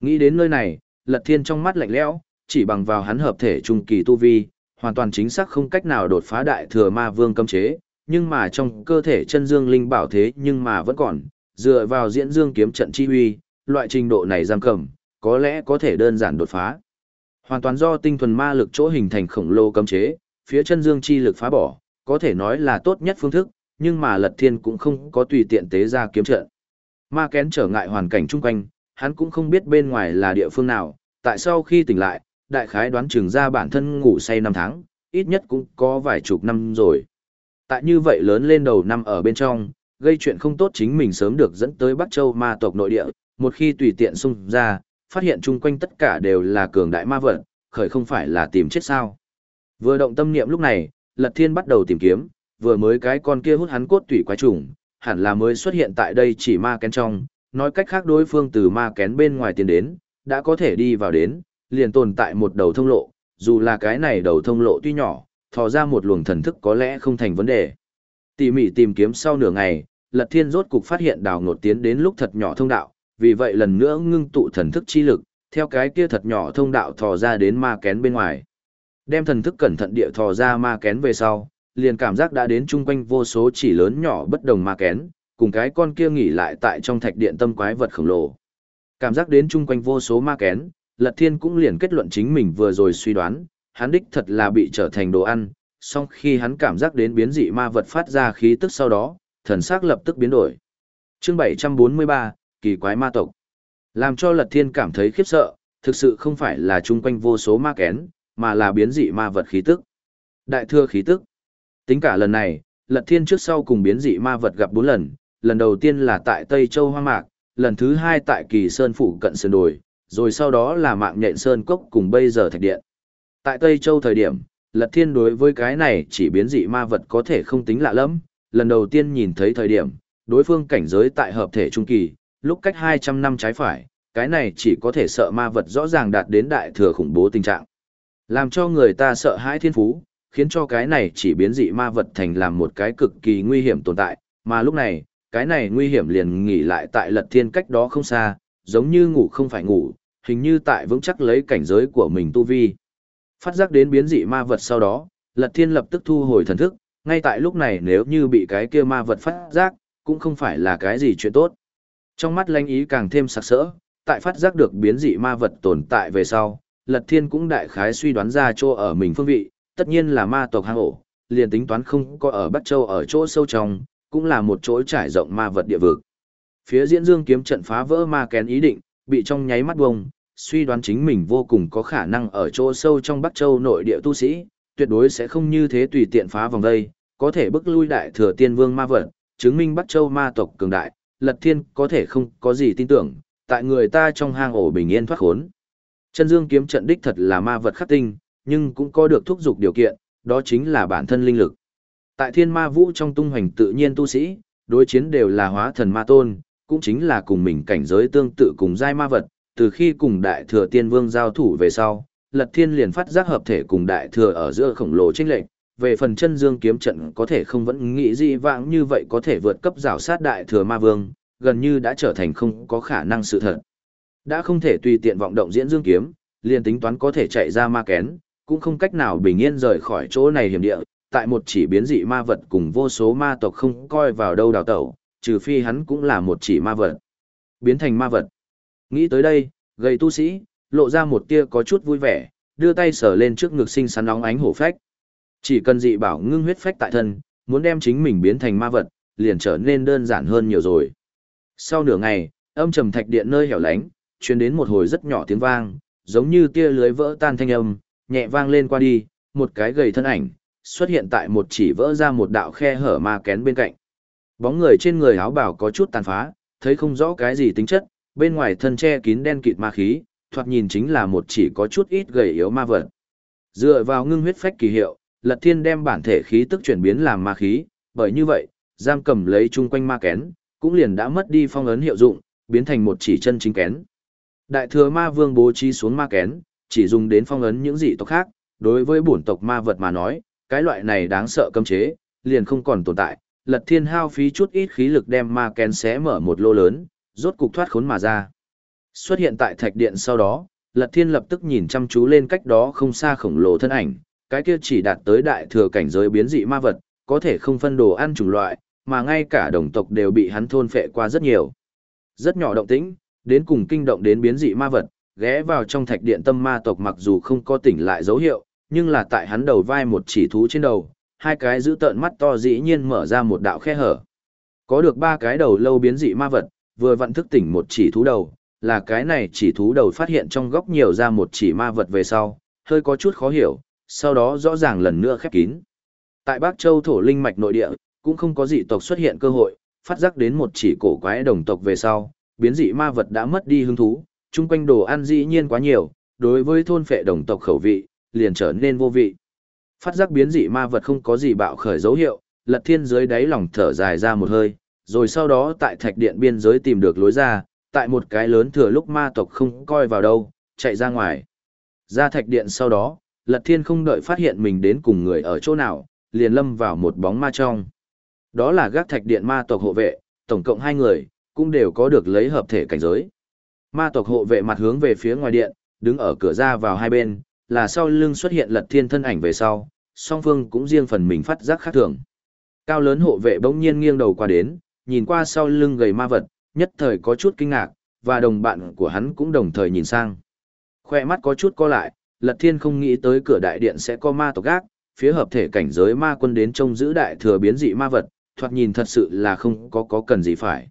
Nghĩ đến nơi này, Lật Thiên trong mắt lạnh lẽo, chỉ bằng vào hắn hợp thể trung kỳ tu vi, hoàn toàn chính xác không cách nào đột phá Đại Thừa Ma Vương cấm chế, nhưng mà trong cơ thể chân dương linh bảo thế nhưng mà vẫn còn, dựa vào diễn dương kiếm trận chi huy, loại trình độ này giam cầm, có lẽ có thể đơn giản đột phá. Hoàn toàn do tinh thuần ma lực chỗ hình thành khổng lồ cấm chế, phía chân dương chi lực phá bỏ, có thể nói là tốt nhất phương thức, nhưng mà Lật Thiên cũng không có tùy tiện tế ra kiếm trận. Ma kén trở ngại hoàn cảnh chung quanh, hắn cũng không biết bên ngoài là địa phương nào, tại sau khi tỉnh lại, đại khái đoán chừng ra bản thân ngủ say năm tháng, ít nhất cũng có vài chục năm rồi. Tại như vậy lớn lên đầu năm ở bên trong, gây chuyện không tốt chính mình sớm được dẫn tới Bắc Châu ma tộc nội địa, một khi tùy tiện xung ra, phát hiện chung quanh tất cả đều là cường đại ma vật, khởi không phải là tìm chết sao. Vừa động tâm niệm lúc này, Lật Thiên bắt đầu tìm kiếm, vừa mới cái con kia hút hắn cốt tủy quái trùng, hẳn là mới xuất hiện tại đây chỉ ma kén trong, nói cách khác đối phương từ ma kén bên ngoài tiến đến, đã có thể đi vào đến, liền tồn tại một đầu thông lộ, dù là cái này đầu thông lộ tuy nhỏ, thò ra một luồng thần thức có lẽ không thành vấn đề. Tỉ mỉ tìm kiếm sau nửa ngày, Lật Thiên rốt cục phát hiện đào ngột tiến đến lúc thật nhỏ thông đạo, vì vậy lần nữa ngưng tụ thần thức chi lực, theo cái kia thật nhỏ thông đạo thò ra đến ma kén bên ngoài. Đem thần thức cẩn thận địa thò ra ma kén về sau, liền cảm giác đã đến chung quanh vô số chỉ lớn nhỏ bất đồng ma kén, cùng cái con kia nghỉ lại tại trong thạch điện tâm quái vật khổng lồ. Cảm giác đến chung quanh vô số ma kén, Lật Thiên cũng liền kết luận chính mình vừa rồi suy đoán, hắn đích thật là bị trở thành đồ ăn, song khi hắn cảm giác đến biến dị ma vật phát ra khí tức sau đó, thần sắc lập tức biến đổi. Chương 743, kỳ quái ma tộc. Làm cho Lật Thiên cảm thấy khiếp sợ, thực sự không phải là chung quanh vô số ma kén, mà là biến dị ma vật khí tức. Đại thừa khí tức. Tính cả lần này, Lật Thiên trước sau cùng biến dị ma vật gặp bốn lần, lần đầu tiên là tại Tây Châu Hoa Mạc, lần thứ hai tại Kỳ Sơn Phủ cận Sơn Đồi, rồi sau đó là mạng nhện Sơn Cốc cùng bây giờ Thạch Điện. Tại Tây Châu thời điểm, Lật Thiên đối với cái này chỉ biến dị ma vật có thể không tính lạ lắm, lần đầu tiên nhìn thấy thời điểm, đối phương cảnh giới tại hợp thể trung kỳ, lúc cách 200 năm trái phải, cái này chỉ có thể sợ ma vật rõ ràng đạt đến đại thừa khủng bố tình trạng. Làm cho người ta sợ hãi thiên phú, khiến cho cái này chỉ biến dị ma vật thành làm một cái cực kỳ nguy hiểm tồn tại, mà lúc này, cái này nguy hiểm liền nghỉ lại tại lật thiên cách đó không xa, giống như ngủ không phải ngủ, hình như tại vững chắc lấy cảnh giới của mình tu vi. Phát giác đến biến dị ma vật sau đó, lật thiên lập tức thu hồi thần thức, ngay tại lúc này nếu như bị cái kia ma vật phát giác, cũng không phải là cái gì chuyện tốt. Trong mắt lanh ý càng thêm sặc sỡ, tại phát giác được biến dị ma vật tồn tại về sau, Lật Thiên cũng đại khái suy đoán ra chỗ ở mình phương vị, tất nhiên là ma tộc hang ổ, liền tính toán không có ở Bắc Châu ở chỗ sâu trong, cũng là một chỗ trải rộng ma vật địa vực. Phía diễn dương kiếm trận phá vỡ ma kén ý định, bị trong nháy mắt bông, suy đoán chính mình vô cùng có khả năng ở chỗ sâu trong Bắc Châu nội địa tu sĩ, tuyệt đối sẽ không như thế tùy tiện phá vòng đây, có thể bức lui đại thừa tiên vương ma vật, chứng minh Bắc Châu ma tộc cường đại, Lật Thiên có thể không có gì tin tưởng, tại người ta trong hang ổ bình yên thoát khốn. Chân dương kiếm trận đích thật là ma vật khắc tinh, nhưng cũng có được thúc dục điều kiện, đó chính là bản thân linh lực. Tại thiên ma vũ trong tung hoành tự nhiên tu sĩ, đối chiến đều là hóa thần ma tôn, cũng chính là cùng mình cảnh giới tương tự cùng giai ma vật, từ khi cùng đại thừa tiên vương giao thủ về sau, lật thiên liền phát giác hợp thể cùng đại thừa ở giữa khổng lồ chênh lệch. Về phần chân dương kiếm trận có thể không vẫn nghĩ gì vãng như vậy có thể vượt cấp rào sát đại thừa ma vương, gần như đã trở thành không có khả năng sự thật. Đã không thể tùy tiện vọng động diễn dương kiếm, liền tính toán có thể chạy ra ma kén, cũng không cách nào bình yên rời khỏi chỗ này hiểm địa, tại một chỉ biến dị ma vật cùng vô số ma tộc không coi vào đâu đào tẩu, trừ phi hắn cũng là một chỉ ma vật. Biến thành ma vật. Nghĩ tới đây, gầy tu sĩ, lộ ra một tia có chút vui vẻ, đưa tay sờ lên trước ngực sinh sắn nóng ánh hổ phách. Chỉ cần dị bảo ngưng huyết phách tại thân, muốn đem chính mình biến thành ma vật, liền trở nên đơn giản hơn nhiều rồi. Sau nửa ngày, âm trầm thạch điện nơi hẻo lánh, truyền đến một hồi rất nhỏ tiếng vang, giống như tia lưới vỡ tan thanh âm, nhẹ vang lên qua đi, một cái gầy thân ảnh, xuất hiện tại một chỉ vỡ ra một đạo khe hở ma kén bên cạnh. Bóng người trên người áo bảo có chút tàn phá, thấy không rõ cái gì tính chất, bên ngoài thân che kín đen kịt ma khí, thoạt nhìn chính là một chỉ có chút ít gầy yếu ma vật. Dựa vào ngưng huyết phách kỳ hiệu, Lật Thiên đem bản thể khí tức chuyển biến làm ma khí, bởi như vậy, giam cầm lấy chung quanh ma kén, cũng liền đã mất đi phong ấn hiệu dụng, biến thành một chỉ chân chính kén. Đại thừa ma vương bố trí xuống ma kén, chỉ dùng đến phong ấn những dị tộc khác, đối với bổn tộc ma vật mà nói, cái loại này đáng sợ cấm chế, liền không còn tồn tại, lật thiên hao phí chút ít khí lực đem ma kén xé mở một lô lớn, rốt cục thoát khốn mà ra. Xuất hiện tại thạch điện sau đó, lật thiên lập tức nhìn chăm chú lên cách đó không xa khổng lồ thân ảnh, cái kia chỉ đạt tới đại thừa cảnh giới biến dị ma vật, có thể không phân đồ ăn chủng loại, mà ngay cả đồng tộc đều bị hắn thôn phệ qua rất nhiều. Rất nhỏ động tĩnh, đến cùng kinh động đến biến dị ma vật, ghé vào trong thạch điện tâm ma tộc mặc dù không có tỉnh lại dấu hiệu, nhưng là tại hắn đầu vai một chỉ thú trên đầu, hai cái giữ tợn mắt to dĩ nhiên mở ra một đạo khe hở. Có được ba cái đầu lâu biến dị ma vật, vừa vận thức tỉnh một chỉ thú đầu, là cái này chỉ thú đầu phát hiện trong góc nhiều ra một chỉ ma vật về sau, hơi có chút khó hiểu, sau đó rõ ràng lần nữa khép kín. Tại Bắc Châu thổ linh mạch nội địa, cũng không có dị tộc xuất hiện cơ hội, phát giác đến một chỉ cổ quái đồng tộc về sau, biến dị ma vật đã mất đi hứng thú, chung quanh đồ ăn dĩ nhiên quá nhiều, đối với thôn phệ đồng tộc khẩu vị, liền trở nên vô vị. Phát giác biến dị ma vật không có gì bạo khởi dấu hiệu, lật thiên dưới đáy lòng thở dài ra một hơi, rồi sau đó tại thạch điện biên giới tìm được lối ra, tại một cái lớn thừa lúc ma tộc không coi vào đâu, chạy ra ngoài. Ra thạch điện sau đó, lật thiên không đợi phát hiện mình đến cùng người ở chỗ nào, liền lâm vào một bóng ma trong. Đó là gác thạch điện ma tộc hộ vệ, tổng cộng hai người, cũng đều có được lấy hợp thể cảnh giới. Ma tộc hộ vệ mặt hướng về phía ngoài điện, đứng ở cửa ra vào hai bên, là sau lưng xuất hiện lật thiên thân ảnh về sau, song phương cũng riêng phần mình phát giác khác thường. Cao lớn hộ vệ bỗng nhiên nghiêng đầu qua đến, nhìn qua sau lưng gầy ma vật, nhất thời có chút kinh ngạc, và đồng bạn của hắn cũng đồng thời nhìn sang. Khoe mắt có chút co lại, lật thiên không nghĩ tới cửa đại điện sẽ có ma tộc gác, phía hợp thể cảnh giới ma quân đến trông giữ đại thừa biến dị ma vật, thoạt nhìn thật sự là không có có cần gì phải.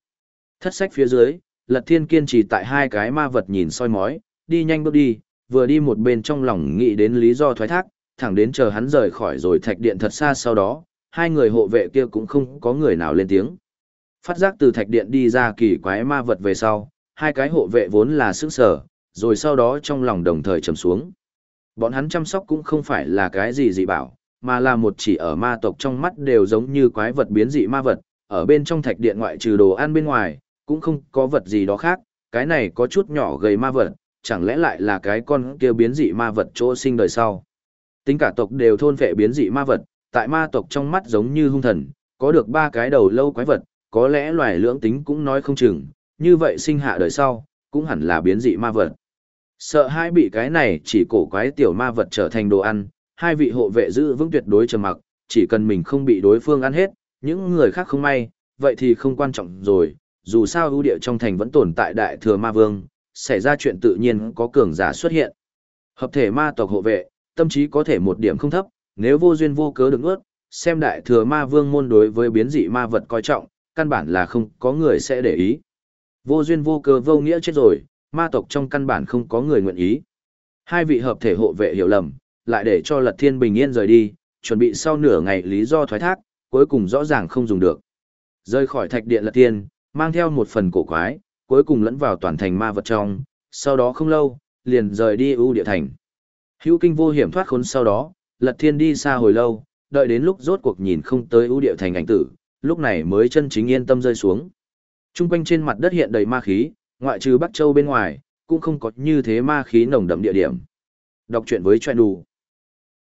Thất sách phía dưới, lật thiên kiên trì tại hai cái ma vật nhìn soi mói, đi nhanh bước đi, vừa đi một bên trong lòng nghĩ đến lý do thoái thác, thẳng đến chờ hắn rời khỏi rồi thạch điện thật xa sau đó, hai người hộ vệ kia cũng không có người nào lên tiếng. Phát giác từ thạch điện đi ra kỳ quái ma vật về sau, hai cái hộ vệ vốn là sức sở, rồi sau đó trong lòng đồng thời trầm xuống. Bọn hắn chăm sóc cũng không phải là cái gì dị bảo, mà là một chỉ ở ma tộc trong mắt đều giống như quái vật biến dị ma vật, ở bên trong thạch điện ngoại trừ đồ ăn bên ngoài, cũng không có vật gì đó khác, cái này có chút nhỏ gầy ma vật, chẳng lẽ lại là cái con kia biến dị ma vật chỗ sinh đời sau. Tính cả tộc đều thôn vệ biến dị ma vật, tại ma tộc trong mắt giống như hung thần, có được ba cái đầu lâu quái vật, có lẽ loài lưỡng tính cũng nói không chừng, như vậy sinh hạ đời sau, cũng hẳn là biến dị ma vật. Sợ hai bị cái này chỉ cổ quái tiểu ma vật trở thành đồ ăn, hai vị hộ vệ giữ vững tuyệt đối trầm mặc, chỉ cần mình không bị đối phương ăn hết, những người khác không may, vậy thì không quan trọng rồi, dù sao ưu địa trong thành vẫn tồn tại đại thừa ma vương, xảy ra chuyện tự nhiên có cường giả xuất hiện. Hợp thể ma tộc hộ vệ, tâm trí có thể một điểm không thấp, nếu vô duyên vô cớ được ướt, xem đại thừa ma vương môn đối với biến dị ma vật coi trọng, căn bản là không có người sẽ để ý. Vô duyên vô cớ vô nghĩa chết rồi, ma tộc trong căn bản không có người nguyện ý. Hai vị hợp thể hộ vệ hiểu lầm, lại để cho Lật Thiên bình yên rời đi, chuẩn bị sau nửa ngày lý do thoái thác, cuối cùng rõ ràng không dùng được. Rơi khỏi thạch điện Lật Thiên, mang theo một phần cổ quái, cuối cùng lẫn vào toàn thành ma vật trong, sau đó không lâu, liền rời đi ưu địa thành. Hữu kinh vô hiểm thoát khốn sau đó, Lật Thiên đi xa hồi lâu, đợi đến lúc rốt cuộc nhìn không tới ưu địa thành ảnh tử, lúc này mới chân chính yên tâm rơi xuống. Trung quanh trên mặt đất hiện đầy ma khí, ngoại trừ Bắc Châu bên ngoài, cũng không có như thế ma khí nồng đậm địa điểm. Đọc truyện với chuyện đủ.